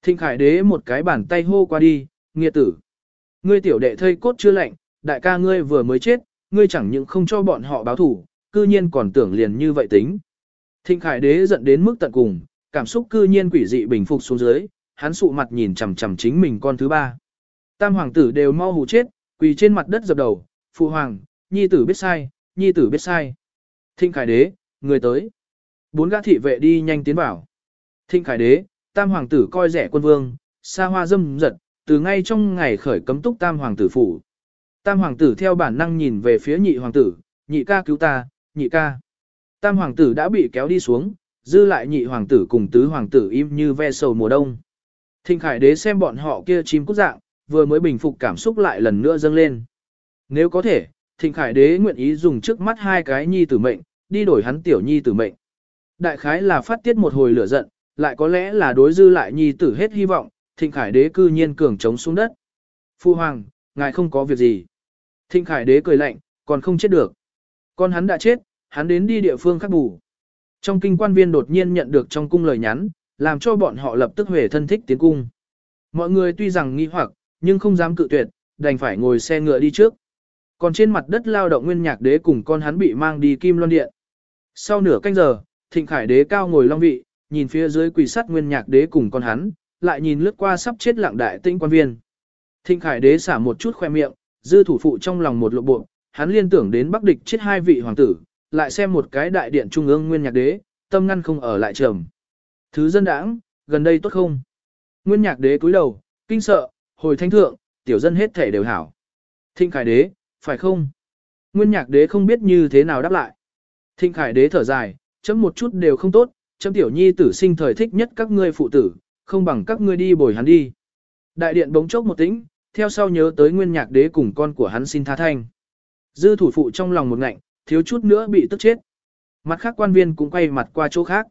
Thịnh Khải đế một cái bàn tay hô qua đi, nghiệt tử. Ngươi tiểu đệ thây cốt chưa lạnh, đại ca ngươi vừa mới chết, ngươi chẳng những không cho bọn họ báo thủ, cư nhiên còn tưởng liền như vậy tính. Thịnh Khải đế giận đến mức tận cùng, cảm xúc cư nhiên quỷ dị bình phục xuống dưới, hắn sụ mặt nhìn chằm chằm chính mình con thứ ba. Tam hoàng tử đều mau hù chết, quỳ trên mặt đất dập đầu, phụ hoàng, nhi tử biết sai, nhi tử biết sai. Thịnh Khải đế, người tới. Bốn gã thị vệ đi nhanh tiến vào. Thịnh Khải đế, tam hoàng tử coi rẻ quân vương, xa hoa dâm giật, từ ngay trong ngày khởi cấm túc tam hoàng tử phủ. Tam hoàng tử theo bản năng nhìn về phía nhị hoàng tử, nhị ca cứu ta, nhị ca. Tam hoàng tử đã bị kéo đi xuống, dư lại nhị hoàng tử cùng tứ hoàng tử im như ve sầu mùa đông. Thịnh khải đế xem bọn họ kia chim cút dạng, vừa mới bình phục cảm xúc lại lần nữa dâng lên. Nếu có thể, thịnh khải đế nguyện ý dùng trước mắt hai cái nhi tử mệnh, đi đổi hắn tiểu nhi tử mệnh. Đại khái là phát tiết một hồi lửa giận, lại có lẽ là đối dư lại nhi tử hết hy vọng, thịnh khải đế cư nhiên cường chống xuống đất. Phu hoàng, ngài không có việc gì. Thịnh khải đế cười lạnh, còn không chết được. Con hắn đã chết, hắn đến đi địa phương khác bù. Trong kinh quan viên đột nhiên nhận được trong cung lời nhắn, làm cho bọn họ lập tức về thân thích tiến cung. Mọi người tuy rằng nghi hoặc, nhưng không dám cự tuyệt, đành phải ngồi xe ngựa đi trước. Còn trên mặt đất lao động nguyên nhạc đế cùng con hắn bị mang đi kim loan điện. Sau nửa canh giờ, thịnh khải đế cao ngồi long vị, nhìn phía dưới quỷ sắt nguyên nhạc đế cùng con hắn, lại nhìn lướt qua sắp chết lặng đại tinh quan viên. Thịnh khải đế xả một chút khoe miệng, dư thủ phụ trong lòng một lộ bộ, hắn liên tưởng đến bắc địch chết hai vị hoàng tử, lại xem một cái đại điện trung ương nguyên nhạc đế, tâm ngăn không ở lại trầm. Thứ dân đảng, gần đây tốt không? Nguyên nhạc đế cúi đầu, kinh sợ, hồi thanh thượng, tiểu dân hết thể đều hảo. Thịnh khải đế, phải không? Nguyên nhạc đế không biết như thế nào đáp lại. Thịnh khải đế thở dài, chấm một chút đều không tốt, châm tiểu nhi tử sinh thời thích nhất các ngươi phụ tử, không bằng các ngươi đi bồi hắn đi. Đại điện bỗng chốc một tĩnh, theo sau nhớ tới nguyên nhạc đế cùng con của hắn xin tha thanh. Dư thủ phụ trong lòng một ngạnh, thiếu chút nữa bị tức chết. Mặt khác quan viên cũng quay mặt qua chỗ khác.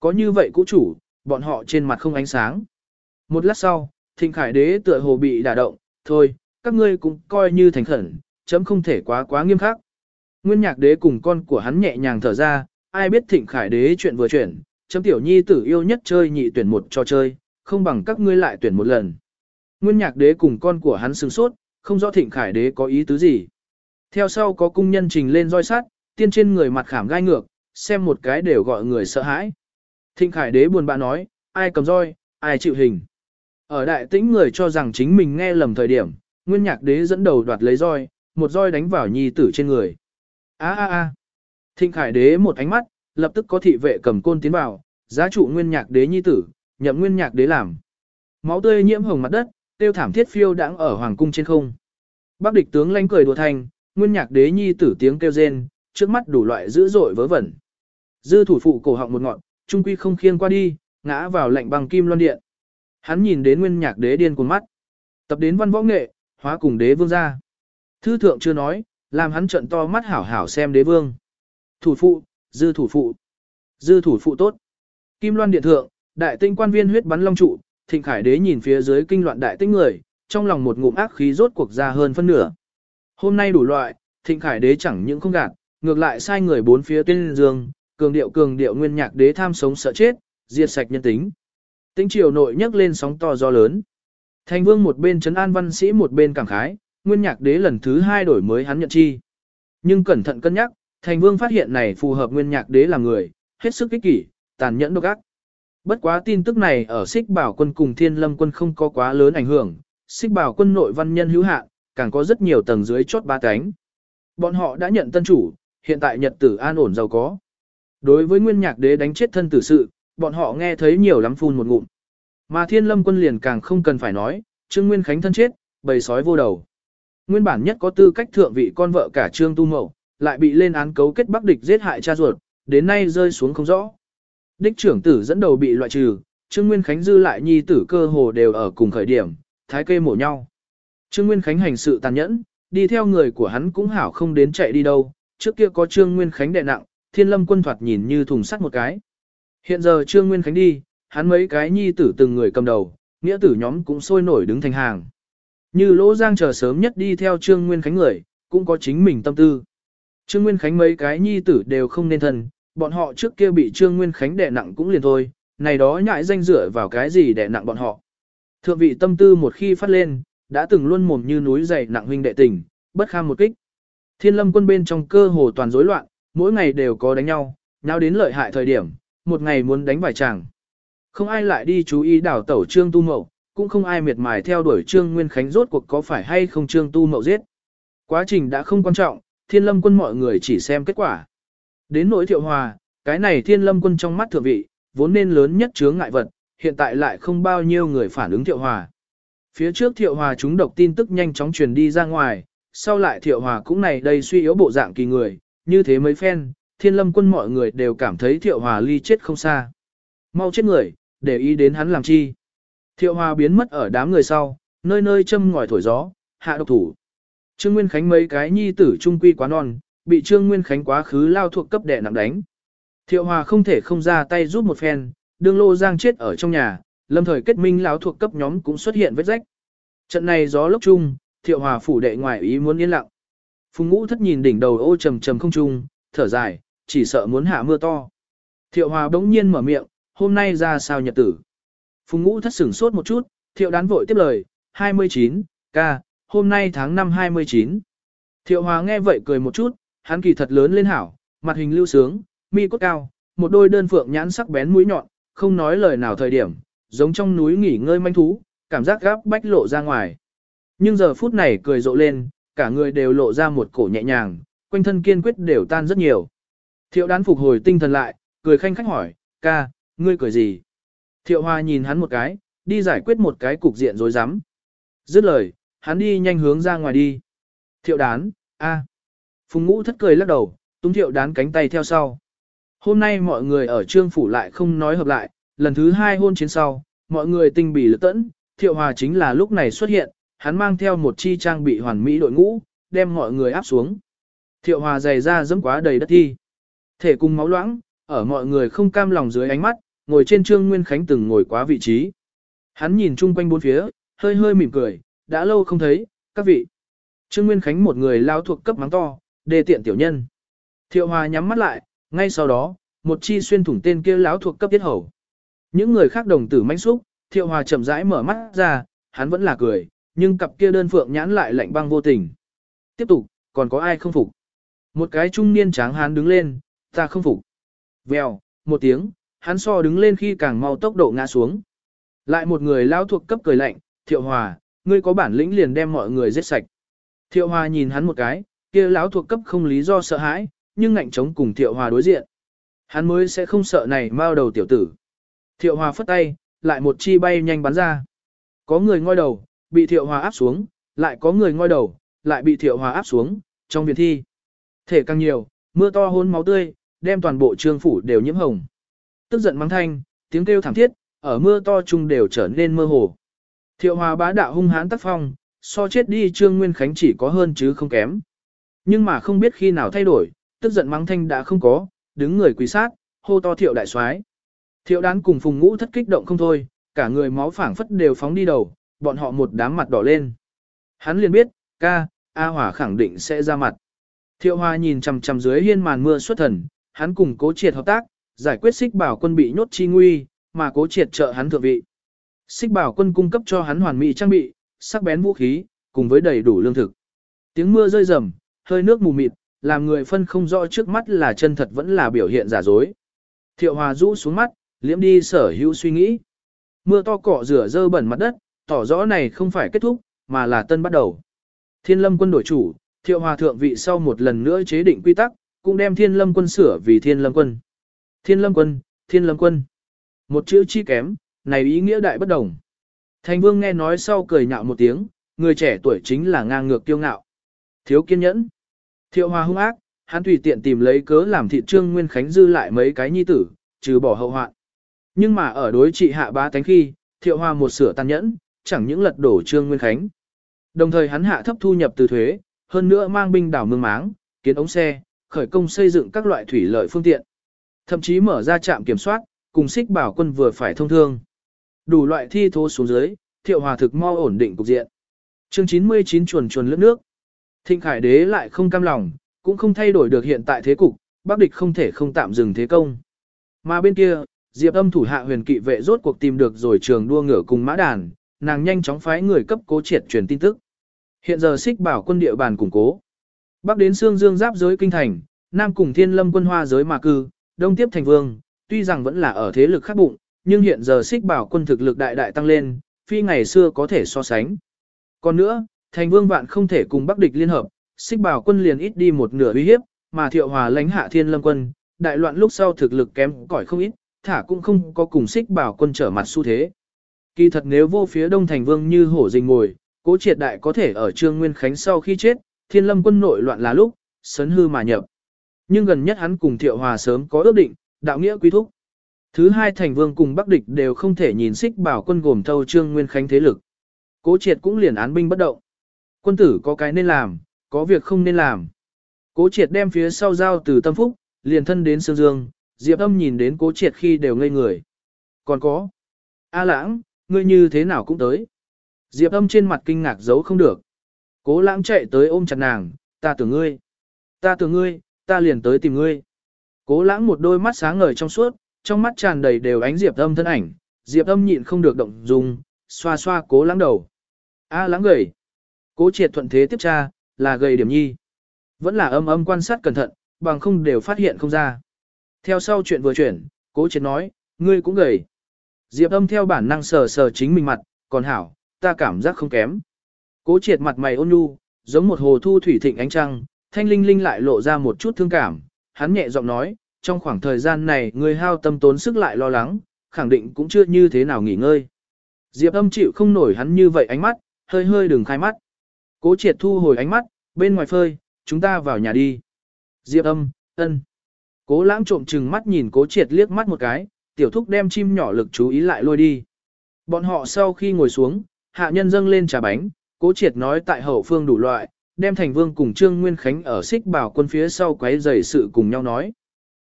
Có như vậy cũ chủ, bọn họ trên mặt không ánh sáng. Một lát sau, thịnh khải đế tựa hồ bị đả động, thôi, các ngươi cũng coi như thành khẩn, chấm không thể quá quá nghiêm khắc. Nguyên nhạc đế cùng con của hắn nhẹ nhàng thở ra, ai biết thịnh khải đế chuyện vừa chuyển, chấm tiểu nhi tử yêu nhất chơi nhị tuyển một cho chơi, không bằng các ngươi lại tuyển một lần. Nguyên nhạc đế cùng con của hắn sừng sốt, không rõ thịnh khải đế có ý tứ gì. Theo sau có cung nhân trình lên roi sắt, tiên trên người mặt khảm gai ngược, xem một cái đều gọi người sợ hãi. Thịnh khải đế buồn bã nói, ai cầm roi, ai chịu hình. Ở đại tĩnh người cho rằng chính mình nghe lầm thời điểm, nguyên nhạc đế dẫn đầu đoạt lấy roi, một roi đánh vào nhi tử trên người. a a a Thịnh khải đế một ánh mắt, lập tức có thị vệ cầm côn tiến vào, giá trụ nguyên nhạc đế nhi tử, nhậm nguyên nhạc đế làm. Máu tươi nhiễm hồng mặt đất, tiêu thảm thiết phiêu đang ở hoàng cung trên không. Bác địch tướng lanh cười đùa thành, nguyên nhạc đế nhi tử tiếng kêu rên, trước mắt đủ loại dữ dội vớ vẩn. Dư thủ phụ cổ họng một ngọn, trung quy không khiêng qua đi, ngã vào lạnh bằng kim loan điện. Hắn nhìn đến nguyên nhạc đế điên cuồng mắt. Tập đến văn võ nghệ, hóa cùng đế vương ra. Thư thượng chưa nói, làm hắn trận to mắt hảo hảo xem đế vương. Thủ phụ, dư thủ phụ. Dư thủ phụ tốt. Kim loan điện thượng, đại tinh quan viên huyết bắn long trụ, thịnh khải đế nhìn phía dưới kinh loạn đại tinh người, trong lòng một ngụm ác khí rốt cuộc ra hơn phân nửa. Hôm nay đủ loại, thịnh khải đế chẳng những không gạt, ngược lại sai người bốn phía tuyên dương, cường điệu cường điệu nguyên nhạc đế tham sống sợ chết, diệt sạch nhân tính. Tinh triều nội nhấc lên sóng to gió lớn. Thành vương một bên trấn an văn sĩ một bên cảm khái, nguyên nhạc đế lần thứ hai đổi mới hắn nhận chi. Nhưng cẩn thận cân nhắc, thành vương phát hiện này phù hợp nguyên nhạc đế là người, hết sức kích kỷ, tàn nhẫn độc ác. Bất quá tin tức này ở xích bảo quân cùng thiên lâm quân không có quá lớn ảnh hưởng, xích bảo quân nội văn nhân hữu hạn, càng có rất nhiều tầng dưới chốt ba cánh. Bọn họ đã nhận tân chủ, hiện tại nhật tử an ổn giàu có. Đối với nguyên nhạc đế đánh chết thân tử sự, bọn họ nghe thấy nhiều lắm phun một ngụm. Mà thiên lâm quân liền càng không cần phải nói, Trương Nguyên Khánh thân chết, bầy sói vô đầu. Nguyên bản nhất có tư cách thượng vị con vợ cả Trương Tu Mậu, lại bị lên án cấu kết bắc địch giết hại cha ruột, đến nay rơi xuống không rõ. Đích trưởng tử dẫn đầu bị loại trừ, Trương Nguyên Khánh dư lại nhi tử cơ hồ đều ở cùng khởi điểm, thái kê mổ nhau. Trương Nguyên Khánh hành sự tàn nhẫn, đi theo người của hắn cũng hảo không đến chạy đi đâu, trước kia có Trương Nguyên Khánh đè nặng, thiên lâm quân thoạt nhìn như thùng sắt một cái. Hiện giờ Trương Nguyên Khánh đi, hắn mấy cái nhi tử từng người cầm đầu, nghĩa tử nhóm cũng sôi nổi đứng thành hàng. Như Lỗ Giang chờ sớm nhất đi theo Trương Nguyên Khánh người, cũng có chính mình tâm tư. Trương Nguyên Khánh mấy cái nhi tử đều không nên thân, bọn họ trước kia bị Trương Nguyên Khánh đè nặng cũng liền thôi, này đó nhại danh dựa vào cái gì đè nặng bọn họ. Thượng vị tâm tư một khi phát lên, đã từng luôn mồm như núi dày nặng huynh đệ tình, bất kham một kích. Thiên lâm quân bên trong cơ hồ toàn rối loạn, mỗi ngày đều có đánh nhau, nhau đến lợi hại thời điểm, một ngày muốn đánh vài chàng. Không ai lại đi chú ý đảo tẩu Trương Tu Mậu, cũng không ai miệt mài theo đuổi Trương Nguyên Khánh rốt cuộc có phải hay không Trương Tu Mậu giết. Quá trình đã không quan trọng, thiên lâm quân mọi người chỉ xem kết quả. Đến nỗi thiệu hòa, cái này thiên lâm quân trong mắt thượng vị, vốn nên lớn nhất chướng ngại vật, hiện tại lại không bao nhiêu người phản ứng thiệu hòa. Phía trước thiệu hòa chúng độc tin tức nhanh chóng truyền đi ra ngoài, sau lại thiệu hòa cũng này đây suy yếu bộ dạng kỳ người, như thế mấy phen, thiên lâm quân mọi người đều cảm thấy thiệu hòa ly chết không xa. Mau chết người, để ý đến hắn làm chi. Thiệu hòa biến mất ở đám người sau, nơi nơi châm ngòi thổi gió, hạ độc thủ. Trương Nguyên Khánh mấy cái nhi tử trung quy quá non, bị Trương Nguyên Khánh quá khứ lao thuộc cấp đệ nặng đánh. Thiệu hòa không thể không ra tay giúp một phen, đương lô giang chết ở trong nhà, lâm thời kết minh lão thuộc cấp nhóm cũng xuất hiện vết rách. Trận này gió lốc chung, thiệu hòa phủ đệ ngoài ý muốn yên lặng. Phùng ngũ thất nhìn đỉnh đầu ô trầm trầm không trung, thở dài, chỉ sợ muốn hạ mưa to. Thiệu hòa bỗng nhiên mở miệng, hôm nay ra sao nhật tử. Phùng ngũ thất sửng sốt một chút, thiệu đán vội tiếp lời, 29, ca, hôm nay tháng 5 29. Thiệu hòa nghe vậy cười một chút, hắn kỳ thật lớn lên hảo, mặt hình lưu sướng, mi cốt cao, một đôi đơn phượng nhãn sắc bén mũi nhọn, không nói lời nào thời điểm, giống trong núi nghỉ ngơi manh thú, cảm giác gáp bách lộ ra ngoài. Nhưng giờ phút này cười rộ lên, cả người đều lộ ra một cổ nhẹ nhàng, quanh thân kiên quyết đều tan rất nhiều. Thiệu đán phục hồi tinh thần lại, cười khanh khách hỏi, ca, ngươi cười gì? Thiệu hoa nhìn hắn một cái, đi giải quyết một cái cục diện rối rắm. Dứt lời, hắn đi nhanh hướng ra ngoài đi. Thiệu đán, a. Phùng ngũ thất cười lắc đầu, túng thiệu đán cánh tay theo sau. Hôm nay mọi người ở trương phủ lại không nói hợp lại, lần thứ hai hôn chiến sau, mọi người tinh bỉ lực tẫn, thiệu hòa chính là lúc này xuất hiện, hắn mang theo một chi trang bị hoàn mỹ đội ngũ, đem mọi người áp xuống. Thiệu hòa dày ra dẫm quá đầy đất thi. Thể cùng máu loãng, ở mọi người không cam lòng dưới ánh mắt, ngồi trên trương Nguyên Khánh từng ngồi quá vị trí. Hắn nhìn chung quanh bốn phía, hơi hơi mỉm cười, đã lâu không thấy, các vị. Trương Nguyên Khánh một người lao thuộc cấp mắng to, đề tiện tiểu nhân. Thiệu hòa nhắm mắt lại, ngay sau đó, một chi xuyên thủng tên kia lão thuộc cấp tiết hầu. Những người khác đồng tử manh xúc, thiệu hòa chậm rãi mở mắt ra, hắn vẫn là cười, nhưng cặp kia đơn phượng nhãn lại lạnh băng vô tình. Tiếp tục, còn có ai không phục? Một cái trung niên tráng hán đứng lên, ta không phục. Vèo, một tiếng, hắn so đứng lên khi càng mau tốc độ ngã xuống. Lại một người lao thuộc cấp cười lạnh, thiệu hòa, ngươi có bản lĩnh liền đem mọi người giết sạch. Thiệu hòa nhìn hắn một cái, kia lão thuộc cấp không lý do sợ hãi, nhưng ngạnh chống cùng thiệu hòa đối diện. Hắn mới sẽ không sợ này mao đầu tiểu tử. Thiệu hòa phất tay, lại một chi bay nhanh bắn ra. Có người ngoi đầu, bị thiệu hòa áp xuống, lại có người ngoi đầu, lại bị thiệu hòa áp xuống, trong viện thi. Thể càng nhiều, mưa to hôn máu tươi, đem toàn bộ trương phủ đều nhiễm hồng. Tức giận mắng thanh, tiếng kêu thảm thiết, ở mưa to chung đều trở nên mơ hồ. Thiệu hòa bá đạo hung hãn tác phong, so chết đi trương nguyên khánh chỉ có hơn chứ không kém. Nhưng mà không biết khi nào thay đổi, tức giận mắng thanh đã không có, đứng người quỳ sát, hô to thiệu đại soái. Thiệu đán cùng phùng ngũ thất kích động không thôi, cả người máu phảng phất đều phóng đi đầu, bọn họ một đám mặt đỏ lên. Hắn liền biết, ca, A Hỏa khẳng định sẽ ra mặt. Thiệu Hoa nhìn chằm chằm dưới hiên màn mưa xuất thần, hắn cùng cố triệt hợp tác, giải quyết xích bảo quân bị nhốt chi nguy, mà cố triệt trợ hắn thượng vị. Xích bảo quân cung cấp cho hắn hoàn mỹ trang bị, sắc bén vũ khí, cùng với đầy đủ lương thực. Tiếng mưa rơi rầm, hơi nước mù mịt, làm người phân không rõ trước mắt là chân thật vẫn là biểu hiện giả dối. Thiệu Hòa rũ xuống mắt, liễm đi sở hữu suy nghĩ. Mưa to cọ rửa dơ bẩn mặt đất, tỏ rõ này không phải kết thúc, mà là tân bắt đầu. Thiên lâm quân đổi chủ, thiệu hòa thượng vị sau một lần nữa chế định quy tắc, cũng đem thiên lâm quân sửa vì thiên lâm quân. Thiên lâm quân, thiên lâm quân. Một chữ chi kém, này ý nghĩa đại bất đồng. Thành vương nghe nói sau cười nhạo một tiếng, người trẻ tuổi chính là ngang ngược kiêu ngạo. Thiếu kiên nhẫn. Thiệu hòa hung ác, hắn tùy tiện tìm lấy cớ làm thị trương nguyên khánh dư lại mấy cái nhi tử, trừ bỏ hậu hoạn. Nhưng mà ở đối trị hạ ba tánh khi, thiệu hòa một sửa tàn nhẫn, chẳng những lật đổ Trương Nguyên Khánh. Đồng thời hắn hạ thấp thu nhập từ thuế, hơn nữa mang binh đảo mương máng, kiến ống xe, khởi công xây dựng các loại thủy lợi phương tiện. Thậm chí mở ra trạm kiểm soát, cùng xích bảo quân vừa phải thông thương. Đủ loại thi thố xuống dưới, thiệu hòa thực mo ổn định cục diện. Chương 99 chuồn chuồn lướt nước. Thịnh Khải Đế lại không cam lòng, cũng không thay đổi được hiện tại thế cục, Bắc địch không thể không tạm dừng thế công. Mà bên kia, Diệp Âm thủ hạ huyền kỵ vệ rốt cuộc tìm được rồi trường đua ngựa cùng mã đàn, nàng nhanh chóng phái người cấp cố triệt truyền tin tức. Hiện giờ xích bảo quân địa bàn củng cố. Bắc đến xương dương giáp giới kinh thành, Nam cùng thiên lâm quân hoa giới mà cư, Đông tiếp thành vương, tuy rằng vẫn là ở thế lực khác bụng, nhưng hiện giờ xích bảo quân thực lực đại đại tăng lên, phi ngày xưa có thể so sánh. Còn nữa, thành vương vạn không thể cùng Bắc địch liên hợp, xích bảo quân liền ít đi một nửa uy hiếp, mà thiệu hòa lãnh hạ thiên lâm quân, đại loạn lúc sau thực lực kém cỏi không ít, thả cũng không có cùng xích bảo quân trở mặt xu thế. Kỳ thật nếu vô phía đông thành vương như hổ rình ngồi, cố triệt đại có thể ở trương nguyên khánh sau khi chết, thiên lâm quân nội loạn là lúc, sấn hư mà nhập. Nhưng gần nhất hắn cùng thiệu hòa sớm có ước định, đạo nghĩa quý thúc. Thứ hai thành vương cùng bắc địch đều không thể nhìn xích bảo quân gồm thâu trương nguyên khánh thế lực. Cố triệt cũng liền án binh bất động. Quân tử có cái nên làm, có việc không nên làm. Cố triệt đem phía sau giao từ tâm phúc, liền thân đến Sương Dương, Diệp âm nhìn đến cố triệt khi đều ngây người. Còn có. A lãng, ngươi như thế nào cũng tới. Diệp âm trên mặt kinh ngạc giấu không được. Cố lãng chạy tới ôm chặt nàng, ta tưởng ngươi. Ta tưởng ngươi, ta liền tới tìm ngươi. Cố lãng một đôi mắt sáng ngời trong suốt, trong mắt tràn đầy đều ánh Diệp âm thân ảnh. Diệp âm nhịn không được động dung, xoa xoa cố lãng đầu. A lãng gầy. Cố triệt thuận thế tiếp tra, là gầy điểm nhi. Vẫn là âm âm quan sát cẩn thận, bằng không đều phát hiện không ra. Theo sau chuyện vừa chuyển, cố triệt nói, ngươi cũng gầy. Diệp âm theo bản năng sờ sờ chính mình mặt, còn hảo, ta cảm giác không kém. Cố triệt mặt mày ôn nhu, giống một hồ thu thủy thịnh ánh trăng, thanh linh linh lại lộ ra một chút thương cảm. Hắn nhẹ giọng nói, trong khoảng thời gian này người hao tâm tốn sức lại lo lắng, khẳng định cũng chưa như thế nào nghỉ ngơi. Diệp âm chịu không nổi hắn như vậy ánh mắt, hơi hơi đừng khai mắt. Cố triệt thu hồi ánh mắt, bên ngoài phơi, chúng ta vào nhà đi. Diệp âm, ân. Cố lãng trộm chừng mắt nhìn cố triệt liếc mắt một cái, tiểu thúc đem chim nhỏ lực chú ý lại lôi đi. Bọn họ sau khi ngồi xuống, hạ nhân dâng lên trà bánh, cố triệt nói tại hậu phương đủ loại, đem thành vương cùng Trương Nguyên Khánh ở xích bảo quân phía sau quấy rầy sự cùng nhau nói.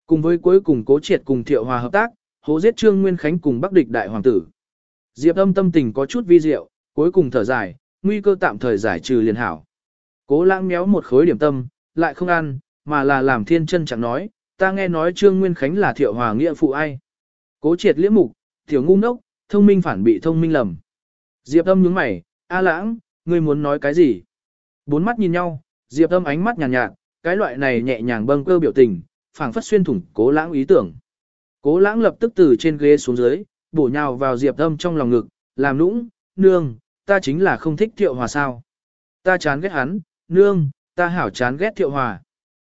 Cùng với cuối cùng cố triệt cùng thiệu hòa hợp tác, hố giết Trương Nguyên Khánh cùng bắc địch đại hoàng tử. Diệp âm tâm tình có chút vi diệu, cuối cùng thở dài, nguy cơ tạm thời giải trừ liền hảo. Cố lãng méo một khối điểm tâm, lại không ăn, mà là làm thiên chân chẳng nói, ta nghe nói Trương Nguyên Khánh là thiệu hòa nghĩa phụ ai. Cố triệt liễm mục, tiểu ngu ngốc, thông minh phản bị thông minh lầm. Diệp âm nhướng mày, A lãng, ngươi muốn nói cái gì? Bốn mắt nhìn nhau, Diệp âm ánh mắt nhàn nhạt, nhạt, cái loại này nhẹ nhàng bâng cơ biểu tình, phảng phất xuyên thủng cố lãng ý tưởng. Cố lãng lập tức từ trên ghế xuống dưới, bổ nhào vào Diệp âm trong lòng ngực, làm nũng, nương, ta chính là không thích thiệu hòa sao. Ta chán ghét hắn, nương, ta hảo chán ghét thiệu hòa.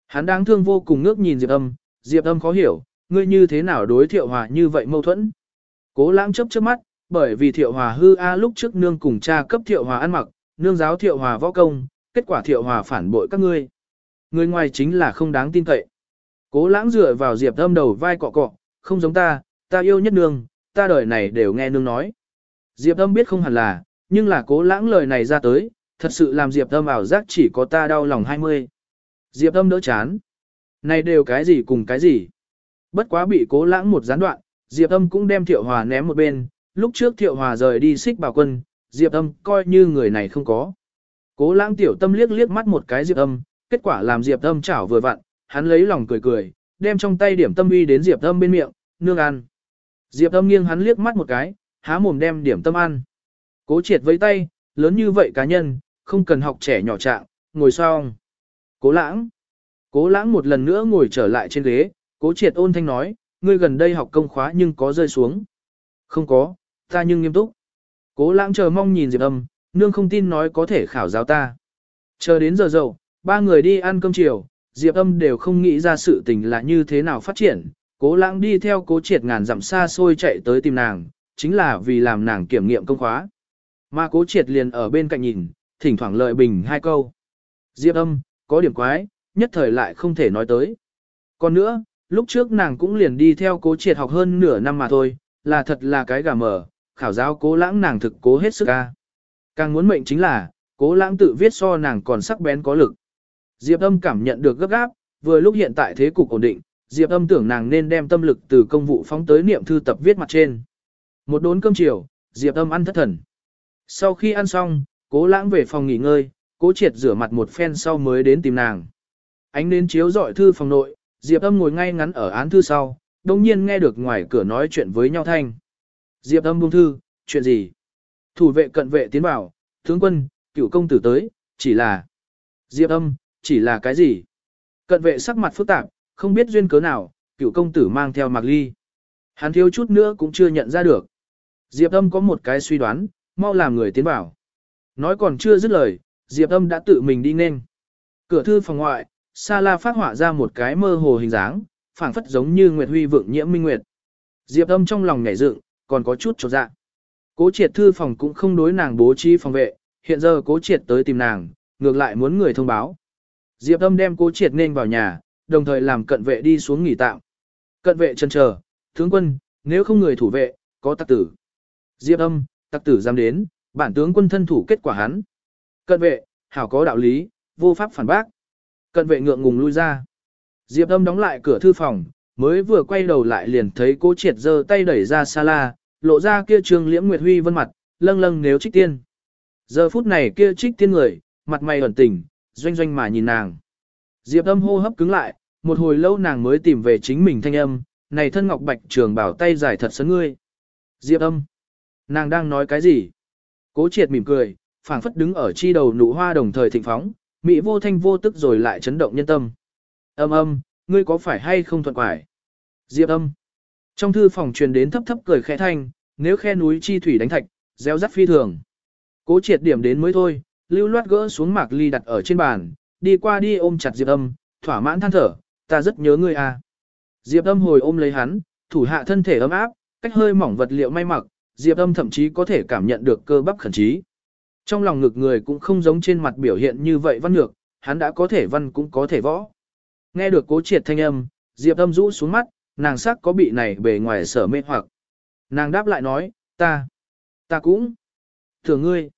Hắn đáng thương vô cùng ngước nhìn Diệp âm, Diệp âm khó hiểu, ngươi như thế nào đối thiệu hòa như vậy mâu thuẫn. Cố lãng chấp trước mắt, bởi vì thiệu hòa hư A lúc trước nương cùng cha cấp thiệu hòa ăn mặc, nương giáo thiệu hòa võ công, kết quả thiệu hòa phản bội các ngươi. Người ngoài chính là không đáng tin cậy. Cố lãng dựa vào diệp âm đầu vai cọ cọ, không giống ta, ta yêu nhất nương, ta đời này đều nghe nương nói. Diệp âm biết không hẳn là, nhưng là cố lãng lời này ra tới, thật sự làm diệp âm ảo giác chỉ có ta đau lòng 20. Diệp âm đỡ chán. Này đều cái gì cùng cái gì. Bất quá bị cố lãng một gián đoạn, Diệp âm cũng đem thiệu hòa ném một bên, lúc trước thiệu hòa rời đi xích bảo quân, Diệp âm coi như người này không có. Cố lãng tiểu tâm liếc liếc mắt một cái Diệp âm, kết quả làm Diệp âm chảo vừa vặn, hắn lấy lòng cười cười, đem trong tay điểm tâm uy đến Diệp âm bên miệng, nương ăn. Diệp âm nghiêng hắn liếc mắt một cái, há mồm đem điểm tâm ăn. Cố triệt với tay, lớn như vậy cá nhân, không cần học trẻ nhỏ trạng, ngồi xong. Cố lãng. Cố lãng một lần nữa ngồi trở lại trên ghế, cố triệt ôn thanh nói, ngươi gần đây học công khóa nhưng có rơi xuống. Không có, ta nhưng nghiêm túc. Cố lãng chờ mong nhìn Diệp âm, nương không tin nói có thể khảo giáo ta. Chờ đến giờ dậu, ba người đi ăn cơm chiều, Diệp âm đều không nghĩ ra sự tình là như thế nào phát triển. Cố lãng đi theo cố triệt ngàn dặm xa xôi chạy tới tìm nàng, chính là vì làm nàng kiểm nghiệm công khóa. Mà cố triệt liền ở bên cạnh nhìn, thỉnh thoảng lợi bình hai câu. Diệp âm, có điểm quái, nhất thời lại không thể nói tới. Còn nữa, lúc trước nàng cũng liền đi theo cố triệt học hơn nửa năm mà thôi, là thật là cái gà mờ, khảo giáo cố lãng nàng thực cố hết sức ca. Càng muốn mệnh chính là, cố lãng tự viết so nàng còn sắc bén có lực. Diệp âm cảm nhận được gấp gáp, vừa lúc hiện tại thế cục ổn định, Diệp âm tưởng nàng nên đem tâm lực từ công vụ phóng tới niệm thư tập viết mặt trên. Một đốn cơm chiều, Diệp âm ăn thất thần. Sau khi ăn xong, cố lãng về phòng nghỉ ngơi, cố triệt rửa mặt một phen sau mới đến tìm nàng. Ánh nến chiếu dọi thư phòng nội, Diệp âm ngồi ngay ngắn ở án thư sau, đồng nhiên nghe được ngoài cửa nói chuyện với nhau thanh. Diệp âm buông thư, chuyện gì? Thủ vệ cận vệ tiến vào, tướng quân, cựu công tử tới, chỉ là... Diệp âm, chỉ là cái gì? Cận vệ sắc mặt phức tạp, không biết duyên cớ nào, cựu công tử mang theo mạc ly. Hắn thiếu chút nữa cũng chưa nhận ra được. Diệp âm có một cái suy đoán, mau làm người tiến vào. Nói còn chưa dứt lời, Diệp âm đã tự mình đi nên. Cửa thư phòng ngoại, Sa La phát họa ra một cái mơ hồ hình dáng, phảng phất giống như Nguyệt Huy vượng nhiễm minh nguyệt. Diệp âm trong lòng nhảy dựng, còn có chút chột dạ. Cố triệt thư phòng cũng không đối nàng bố trí phòng vệ, hiện giờ cố triệt tới tìm nàng, ngược lại muốn người thông báo. Diệp âm đem cố triệt nên vào nhà, đồng thời làm cận vệ đi xuống nghỉ tạm. Cận vệ chân chờ, tướng quân, nếu không người thủ vệ, có tặc tử. Diệp âm, tặc tử dám đến, bản tướng quân thân thủ kết quả hắn. Cận vệ, hảo có đạo lý, vô pháp phản bác. Cận vệ ngượng ngùng lui ra. Diệp âm đóng lại cửa thư phòng, mới vừa quay đầu lại liền thấy cố triệt giơ tay đẩy ra xa la, lộ ra kia trương liễm nguyệt huy vân mặt, lâng lâng nếu trích tiên. Giờ phút này kia trích tiên người, mặt mày ẩn tình, doanh doanh mà nhìn nàng. Diệp âm hô hấp cứng lại, một hồi lâu nàng mới tìm về chính mình thanh âm, này thân ngọc bạch trường bảo tay dài thật sấn ngươi. Diệp âm, nàng đang nói cái gì? Cố triệt mỉm cười, phảng phất đứng ở chi đầu nụ hoa đồng thời thịnh phóng, mỹ vô thanh vô tức rồi lại chấn động nhân tâm. Âm âm, ngươi có phải hay không thuận quải? Diệp âm. Trong thư phòng truyền đến thấp thấp cười khẽ thanh, nếu khe núi chi thủy đánh thạch, gieo rắc phi thường. Cố triệt điểm đến mới thôi, lưu loát gỡ xuống mạc ly đặt ở trên bàn, đi qua đi ôm chặt Diệp âm, thỏa mãn than thở, ta rất nhớ ngươi à. Diệp âm hồi ôm lấy hắn, thủ hạ thân thể ấm áp, cách hơi mỏng vật liệu may mặc, Diệp âm thậm chí có thể cảm nhận được cơ bắp khẩn trí. Trong lòng ngực người cũng không giống trên mặt biểu hiện như vậy văn ngược, hắn đã có thể văn cũng có thể võ. Nghe được cố triệt thanh âm, Diệp âm rũ xuống mắt, nàng sắc có bị này bề ngoài sở mê hoặc. Nàng đáp lại nói, ta, ta cũng, thường ngươi.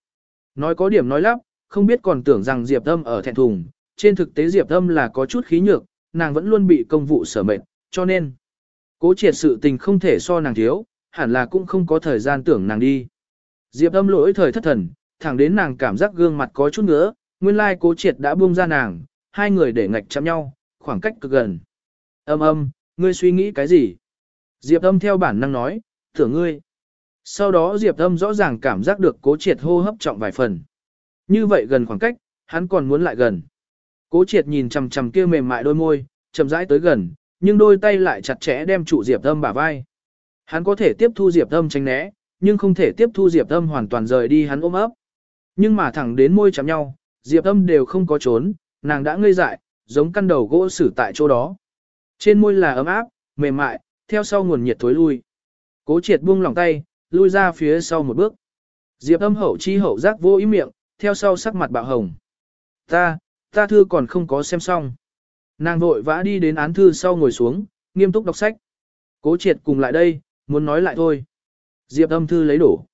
Nói có điểm nói lắp, không biết còn tưởng rằng Diệp âm ở thẹn thùng, trên thực tế Diệp âm là có chút khí nhược, nàng vẫn luôn bị công vụ sở mệnh, cho nên, cố triệt sự tình không thể so nàng thiếu, hẳn là cũng không có thời gian tưởng nàng đi. Diệp âm lỗi thời thất thần, thẳng đến nàng cảm giác gương mặt có chút ngứa. nguyên lai cố triệt đã buông ra nàng, hai người để ngạch chạm nhau, khoảng cách cực gần. Âm âm, ngươi suy nghĩ cái gì? Diệp âm theo bản năng nói, thưởng ngươi. Sau đó Diệp âm rõ ràng cảm giác được cố triệt hô hấp trọng vài phần. Như vậy gần khoảng cách, hắn còn muốn lại gần. Cố triệt nhìn chằm chằm kia mềm mại đôi môi, chậm rãi tới gần, nhưng đôi tay lại chặt chẽ đem trụ Diệp âm bả vai. Hắn có thể tiếp thu Diệp âm tránh né, nhưng không thể tiếp thu Diệp âm hoàn toàn rời đi hắn ôm ấp. Nhưng mà thẳng đến môi chạm nhau, Diệp âm đều không có trốn, nàng đã ngây dại, giống căn đầu gỗ xử tại chỗ đó. Trên môi là ấm áp, mềm mại, theo sau nguồn nhiệt thối lui. Cố triệt buông lòng tay, lui ra phía sau một bước. Diệp âm hậu chi hậu giác vô ý miệng, theo sau sắc mặt bạo hồng. Ta, ta thư còn không có xem xong. Nàng vội vã đi đến án thư sau ngồi xuống, nghiêm túc đọc sách. Cố triệt cùng lại đây, muốn nói lại thôi. Diệp âm thư lấy đổ.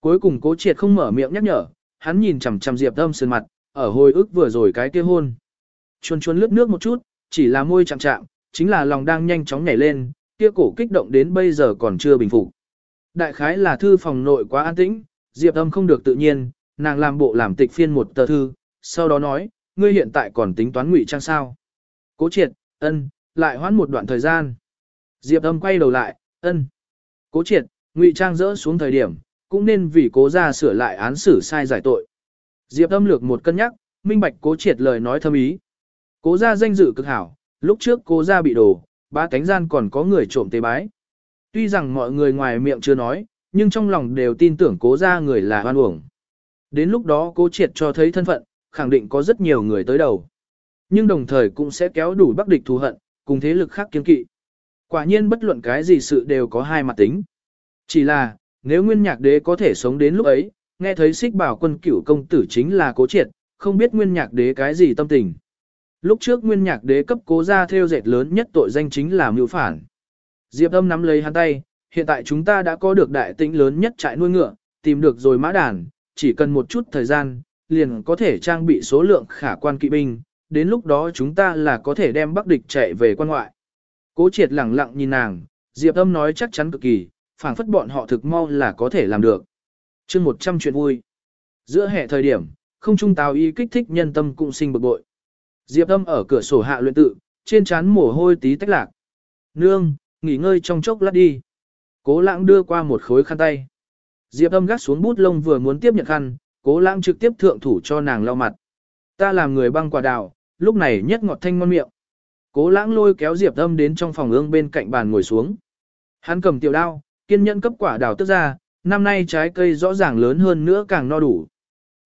Cuối cùng cố triệt không mở miệng nhắc nhở, hắn nhìn chằm chằm Diệp âm sườn mặt, ở hồi ức vừa rồi cái kia hôn. Chuồn chuồn lướt nước một chút, chỉ là môi chạm chạm, chính là lòng đang nhanh chóng nhảy lên, kia cổ kích động đến bây giờ còn chưa bình phục. Đại khái là thư phòng nội quá an tĩnh, Diệp âm không được tự nhiên, nàng làm bộ làm tịch phiên một tờ thư, sau đó nói, ngươi hiện tại còn tính toán ngụy trang sao. Cố triệt, ân, lại hoãn một đoạn thời gian. Diệp âm quay đầu lại, ân. Cố triệt, ngụy trang dỡ xuống thời điểm, cũng nên vì cố ra sửa lại án xử sai giải tội. Diệp âm lược một cân nhắc, minh bạch cố triệt lời nói thâm ý. Cố ra danh dự cực hảo, lúc trước cố ra bị đổ, ba cánh gian còn có người trộm tế bái. Tuy rằng mọi người ngoài miệng chưa nói, nhưng trong lòng đều tin tưởng cố ra người là hoan uổng. Đến lúc đó cố triệt cho thấy thân phận, khẳng định có rất nhiều người tới đầu. Nhưng đồng thời cũng sẽ kéo đủ bắc địch thù hận, cùng thế lực khác kiên kỵ. Quả nhiên bất luận cái gì sự đều có hai mặt tính. Chỉ là, nếu nguyên nhạc đế có thể sống đến lúc ấy, nghe thấy xích bảo quân cửu công tử chính là cố triệt, không biết nguyên nhạc đế cái gì tâm tình. Lúc trước nguyên nhạc đế cấp cố ra theo dệt lớn nhất tội danh chính là mưu phản. Diệp âm nắm lấy hắn tay, hiện tại chúng ta đã có được đại tĩnh lớn nhất trại nuôi ngựa, tìm được rồi mã đàn, chỉ cần một chút thời gian, liền có thể trang bị số lượng khả quan kỵ binh, đến lúc đó chúng ta là có thể đem bắc địch chạy về quan ngoại. Cố triệt lẳng lặng nhìn nàng, Diệp âm nói chắc chắn cực kỳ, phảng phất bọn họ thực mau là có thể làm được. chương 100 chuyện vui. Giữa hệ thời điểm, không trung tào y kích thích nhân tâm cũng sinh bực bội. Diệp âm ở cửa sổ hạ luyện tự, trên trán mồ hôi tí tách lạc. Nương, nghỉ ngơi trong chốc lát đi. Cố lãng đưa qua một khối khăn tay. Diệp âm gắt xuống bút lông vừa muốn tiếp nhận khăn, cố lãng trực tiếp thượng thủ cho nàng lau mặt. Ta làm người băng quả đào, lúc này nhất ngọt thanh ngon miệng. Cố lãng lôi kéo Diệp âm đến trong phòng ương bên cạnh bàn ngồi xuống. Hắn cầm tiểu đao, kiên nhẫn cấp quả đào tức ra, năm nay trái cây rõ ràng lớn hơn nữa càng no đủ.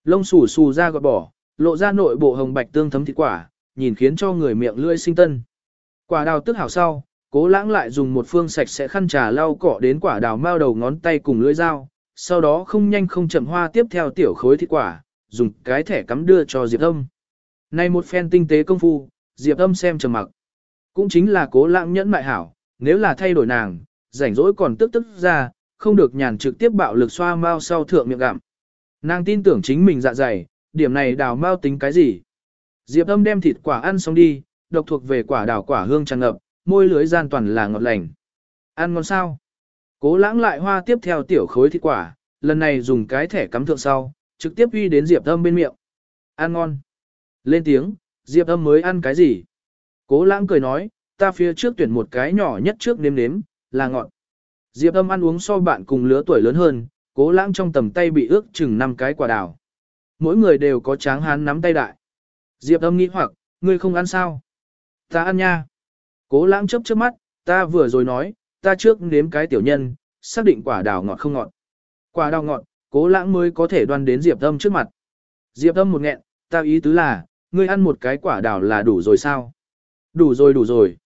Lông xù xù ra gọt bỏ, lộ ra nội bộ hồng bạch tương thấm thịt quả, nhìn khiến cho người miệng lưỡi sinh tân. Quả đào tức hảo sau, cố lãng lại dùng một phương sạch sẽ khăn trà lau cỏ đến quả đào mao đầu ngón tay cùng lưỡi dao, sau đó không nhanh không chậm hoa tiếp theo tiểu khối thịt quả, dùng cái thẻ cắm đưa cho Diệp Âm. Này một phen tinh tế công phu, Diệp Âm xem trầm mặc. Cũng chính là cố lãng nhẫn mại hảo, nếu là thay đổi nàng, rảnh rỗi còn tức tức ra, không được nhàn trực tiếp bạo lực xoa mao sau thượng miệng gặm. Nàng tin tưởng chính mình dạ dày, điểm này đào mao tính cái gì. Diệp âm đem thịt quả ăn xong đi, độc thuộc về quả đào quả hương tràn ngập, môi lưới gian toàn là ngọt lành. Ăn ngon sao? Cố lãng lại hoa tiếp theo tiểu khối thịt quả, lần này dùng cái thẻ cắm thượng sau, trực tiếp uy đến Diệp âm bên miệng. Ăn ngon. Lên tiếng, Diệp âm mới ăn cái gì? Cố lãng cười nói, ta phía trước tuyển một cái nhỏ nhất trước nếm nếm, là ngọt. Diệp âm ăn uống so bạn cùng lứa tuổi lớn hơn, cố lãng trong tầm tay bị ước chừng 5 cái quả đào. Mỗi người đều có tráng hán nắm tay đại. Diệp âm nghĩ hoặc, ngươi không ăn sao? Ta ăn nha. Cố lãng chớp chớp mắt, ta vừa rồi nói, ta trước nếm cái tiểu nhân, xác định quả đào ngọt không ngọt. Quả đào ngọt, cố lãng mới có thể đoan đến Diệp âm trước mặt. Diệp âm một nghẹn, ta ý tứ là, ngươi ăn một cái quả đào là đủ rồi sao? Đủ rồi đủ rồi.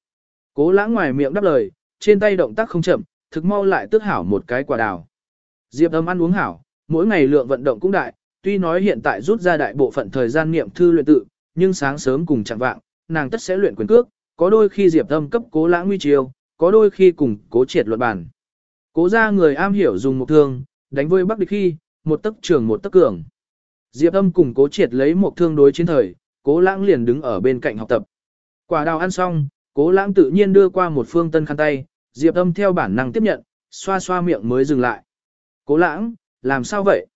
Cố lãng ngoài miệng đáp lời, trên tay động tác không chậm, thực mau lại tước hảo một cái quả đào. Diệp âm ăn uống hảo, mỗi ngày lượng vận động cũng đại, tuy nói hiện tại rút ra đại bộ phận thời gian niệm thư luyện tự, nhưng sáng sớm cùng chẳng vạng, nàng tất sẽ luyện quyền cước, có đôi khi Diệp âm cấp cố lãng nguy chiêu, có đôi khi cùng cố triệt luận bản. Cố ra người am hiểu dùng một thương, đánh với bắc địch khi, một tấc trường một tấc cường. Diệp âm cùng cố triệt lấy một thương đối chiến thời, cố lãng liền đứng ở bên cạnh học tập. Quả đào ăn xong, cố lãng tự nhiên đưa qua một phương tân khăn tay, Diệp âm theo bản năng tiếp nhận, xoa xoa miệng mới dừng lại. Cố lãng, làm sao vậy?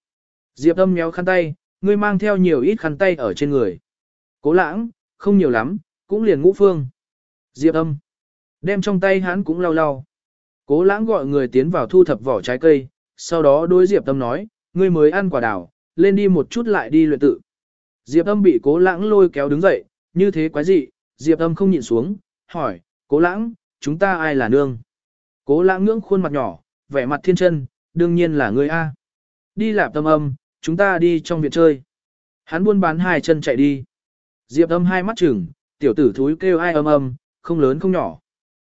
Diệp âm méo khăn tay, ngươi mang theo nhiều ít khăn tay ở trên người. Cố lãng, không nhiều lắm, cũng liền ngũ phương. Diệp âm, đem trong tay hắn cũng lau lau. Cố lãng gọi người tiến vào thu thập vỏ trái cây, sau đó đối Diệp âm nói, ngươi mới ăn quả đào, lên đi một chút lại đi luyện tự. Diệp âm bị cố lãng lôi kéo đứng dậy, như thế quái dị, Diệp âm không nhịn xuống, hỏi, cố lãng, chúng ta ai là nương? Cố lãng ngưỡng khuôn mặt nhỏ, vẻ mặt thiên chân, đương nhiên là ngươi A. Đi lạp tâm âm, chúng ta đi trong viện chơi. Hắn buôn bán hai chân chạy đi. Diệp âm hai mắt chừng, tiểu tử thúi kêu ai âm âm, không lớn không nhỏ.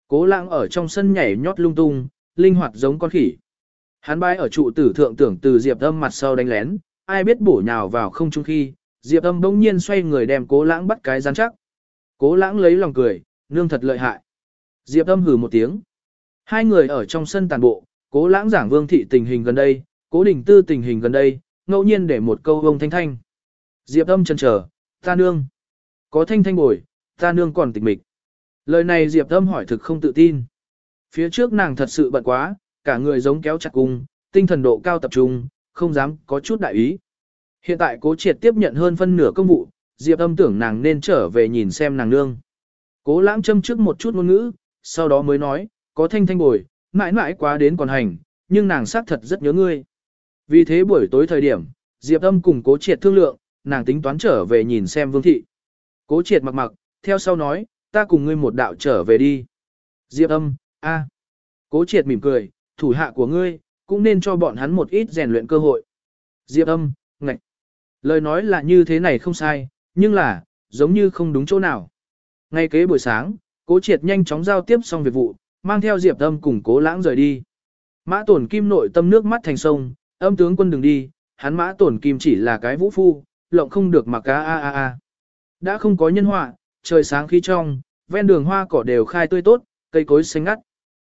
Cố lãng ở trong sân nhảy nhót lung tung, linh hoạt giống con khỉ. Hắn bay ở trụ tử thượng tưởng từ Diệp âm mặt sau đánh lén, ai biết bổ nhào vào không trung khi, Diệp âm bỗng nhiên xoay người đem cố lãng bắt cái rắn chắc. Cố lãng lấy lòng cười, nương thật lợi hại. Diệp âm hừ một tiếng. Hai người ở trong sân tàn bộ, cố lãng giảng vương thị tình hình gần đây, cố đình tư tình hình gần đây, ngẫu nhiên để một câu ông thanh thanh. Diệp âm chân chờ, ta nương. Có thanh thanh bồi, ta nương còn tịch mịch. Lời này Diệp âm hỏi thực không tự tin. Phía trước nàng thật sự bận quá, cả người giống kéo chặt cung, tinh thần độ cao tập trung, không dám có chút đại ý. Hiện tại cố triệt tiếp nhận hơn phân nửa công vụ, Diệp âm tưởng nàng nên trở về nhìn xem nàng nương. Cố lãng châm trước một chút ngôn ngữ, sau đó mới nói, có thanh thanh bồi, mãi mãi quá đến còn hành, nhưng nàng xác thật rất nhớ ngươi. Vì thế buổi tối thời điểm, Diệp âm cùng cố triệt thương lượng, nàng tính toán trở về nhìn xem vương thị. Cố triệt mặc mặc, theo sau nói, ta cùng ngươi một đạo trở về đi. Diệp âm, a. Cố triệt mỉm cười, thủ hạ của ngươi, cũng nên cho bọn hắn một ít rèn luyện cơ hội. Diệp âm, ngạch. Lời nói là như thế này không sai, nhưng là, giống như không đúng chỗ nào. Ngay kế buổi sáng, cố triệt nhanh chóng giao tiếp xong việc vụ, mang theo Diệp âm cùng cố lãng rời đi. Mã tổn kim nội tâm nước mắt thành sông, âm tướng quân đừng đi, hắn mã tổn kim chỉ là cái vũ phu, lộng không được mặc cá a a a. Đã không có nhân họa, trời sáng khí trong, ven đường hoa cỏ đều khai tươi tốt, cây cối xanh ngắt.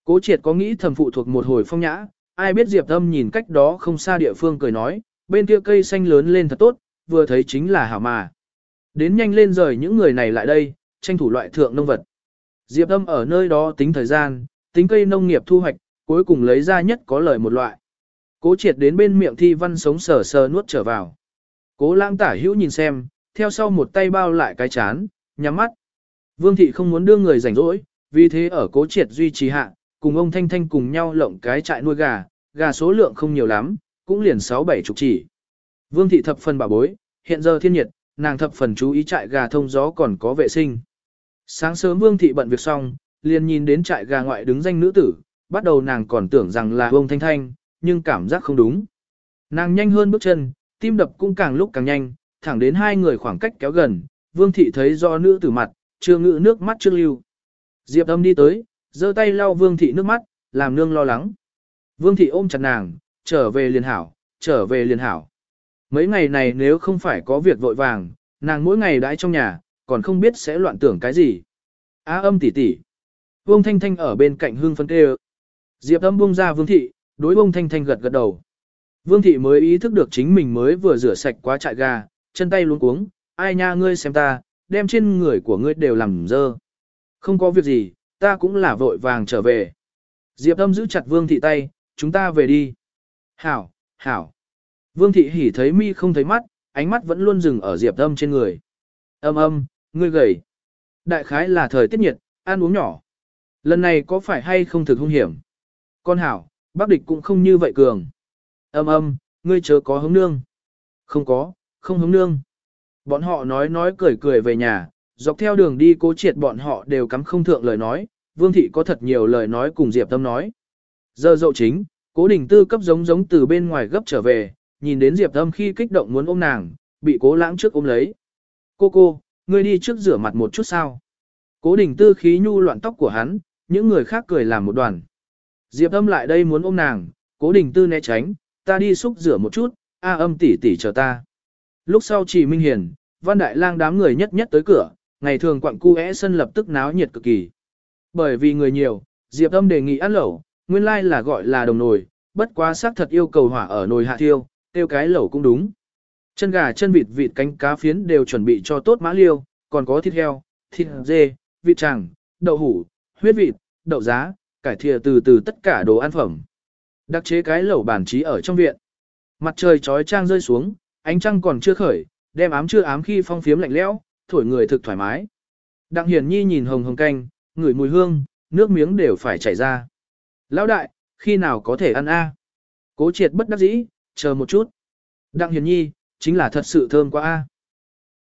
Cố triệt có nghĩ thầm phụ thuộc một hồi phong nhã, ai biết Diệp Âm nhìn cách đó không xa địa phương cười nói, bên kia cây xanh lớn lên thật tốt, vừa thấy chính là hảo mà. Đến nhanh lên rời những người này lại đây, tranh thủ loại thượng nông vật. Diệp Âm ở nơi đó tính thời gian, tính cây nông nghiệp thu hoạch, cuối cùng lấy ra nhất có lợi một loại. Cố triệt đến bên miệng thi văn sống sờ sờ nuốt trở vào. Cố lãng tả hữu nhìn xem, theo sau một tay bao lại cái chán, nhắm mắt. Vương thị không muốn đưa người rảnh rỗi, vì thế ở cố triệt duy trì hạ, cùng ông Thanh Thanh cùng nhau lộng cái trại nuôi gà, gà số lượng không nhiều lắm, cũng liền 6-7 chục chỉ. Vương thị thập phần bảo bối, hiện giờ thiên nhiệt, nàng thập phần chú ý trại gà thông gió còn có vệ sinh. Sáng sớm Vương thị bận việc xong, liền nhìn đến trại gà ngoại đứng danh nữ tử, bắt đầu nàng còn tưởng rằng là ông Thanh Thanh, nhưng cảm giác không đúng. Nàng nhanh hơn bước chân, tim đập cũng càng lúc càng nhanh, thẳng đến hai người khoảng cách kéo gần, Vương thị thấy do nữ tử mặt, chưa ngự nước mắt chưa lưu. Diệp âm đi tới, giơ tay lau Vương thị nước mắt, làm nương lo lắng. Vương thị ôm chặt nàng, trở về liền hảo, trở về liền hảo. Mấy ngày này nếu không phải có việc vội vàng, nàng mỗi ngày đãi trong nhà, còn không biết sẽ loạn tưởng cái gì. Á âm tỉ tỉ. Vương Thanh Thanh ở bên cạnh hương phân kêu. Diệp âm buông ra Vương thị, đối Vương Thanh Thanh gật gật đầu. Vương thị mới ý thức được chính mình mới vừa rửa sạch quá trại gà, chân tay luống cuống, ai nha ngươi xem ta, đem trên người của ngươi đều làm dơ. Không có việc gì, ta cũng là vội vàng trở về. Diệp âm giữ chặt Vương thị tay, chúng ta về đi. Hảo, hảo. Vương thị hỉ thấy mi không thấy mắt, ánh mắt vẫn luôn dừng ở Diệp âm trên người. Âm âm, ngươi gầy. Đại khái là thời tiết nhiệt, ăn uống nhỏ. Lần này có phải hay không thực hung hiểm? Con hảo, bác địch cũng không như vậy cường. Âm âm, ngươi chớ có hống nương. Không có, không hống nương. Bọn họ nói nói cười cười về nhà, dọc theo đường đi cố triệt bọn họ đều cắm không thượng lời nói, Vương Thị có thật nhiều lời nói cùng Diệp Tâm nói. Giờ dậu chính, cố đình tư cấp giống giống từ bên ngoài gấp trở về, nhìn đến Diệp Tâm khi kích động muốn ôm nàng, bị cố lãng trước ôm lấy. Cô cô, ngươi đi trước rửa mặt một chút sao. Cố đình tư khí nhu loạn tóc của hắn, những người khác cười làm một đoàn. Diệp Tâm lại đây muốn ôm nàng, cố đình tư né tránh, ta đi xúc rửa một chút, a âm tỷ tỷ chờ ta. Lúc sau chỉ Minh Hiền, Văn Đại Lang đám người nhất nhất tới cửa, ngày thường quặng cu é sân lập tức náo nhiệt cực kỳ. Bởi vì người nhiều, Diệp Âm đề nghị ăn lẩu, nguyên lai là gọi là đồng nồi, bất quá xác thật yêu cầu hỏa ở nồi hạ thiêu, tiêu cái lẩu cũng đúng. Chân gà chân vịt vịt cánh cá phiến đều chuẩn bị cho tốt mã liêu, còn có thịt heo, thịt dê, vịt chẳng, đậu hủ, huyết vịt, đậu giá, cải thìa từ từ tất cả đồ ăn phẩm. Đặc chế cái lẩu bản trí ở trong viện. Mặt trời trói trang rơi xuống, ánh trăng còn chưa khởi, đem ám chưa ám khi phong phiếm lạnh lẽo, thổi người thực thoải mái. Đặng Hiền Nhi nhìn hồng hồng canh, ngửi mùi hương, nước miếng đều phải chảy ra. Lão đại, khi nào có thể ăn a? Cố triệt bất đắc dĩ, chờ một chút. Đặng Hiền Nhi, chính là thật sự thơm quá a.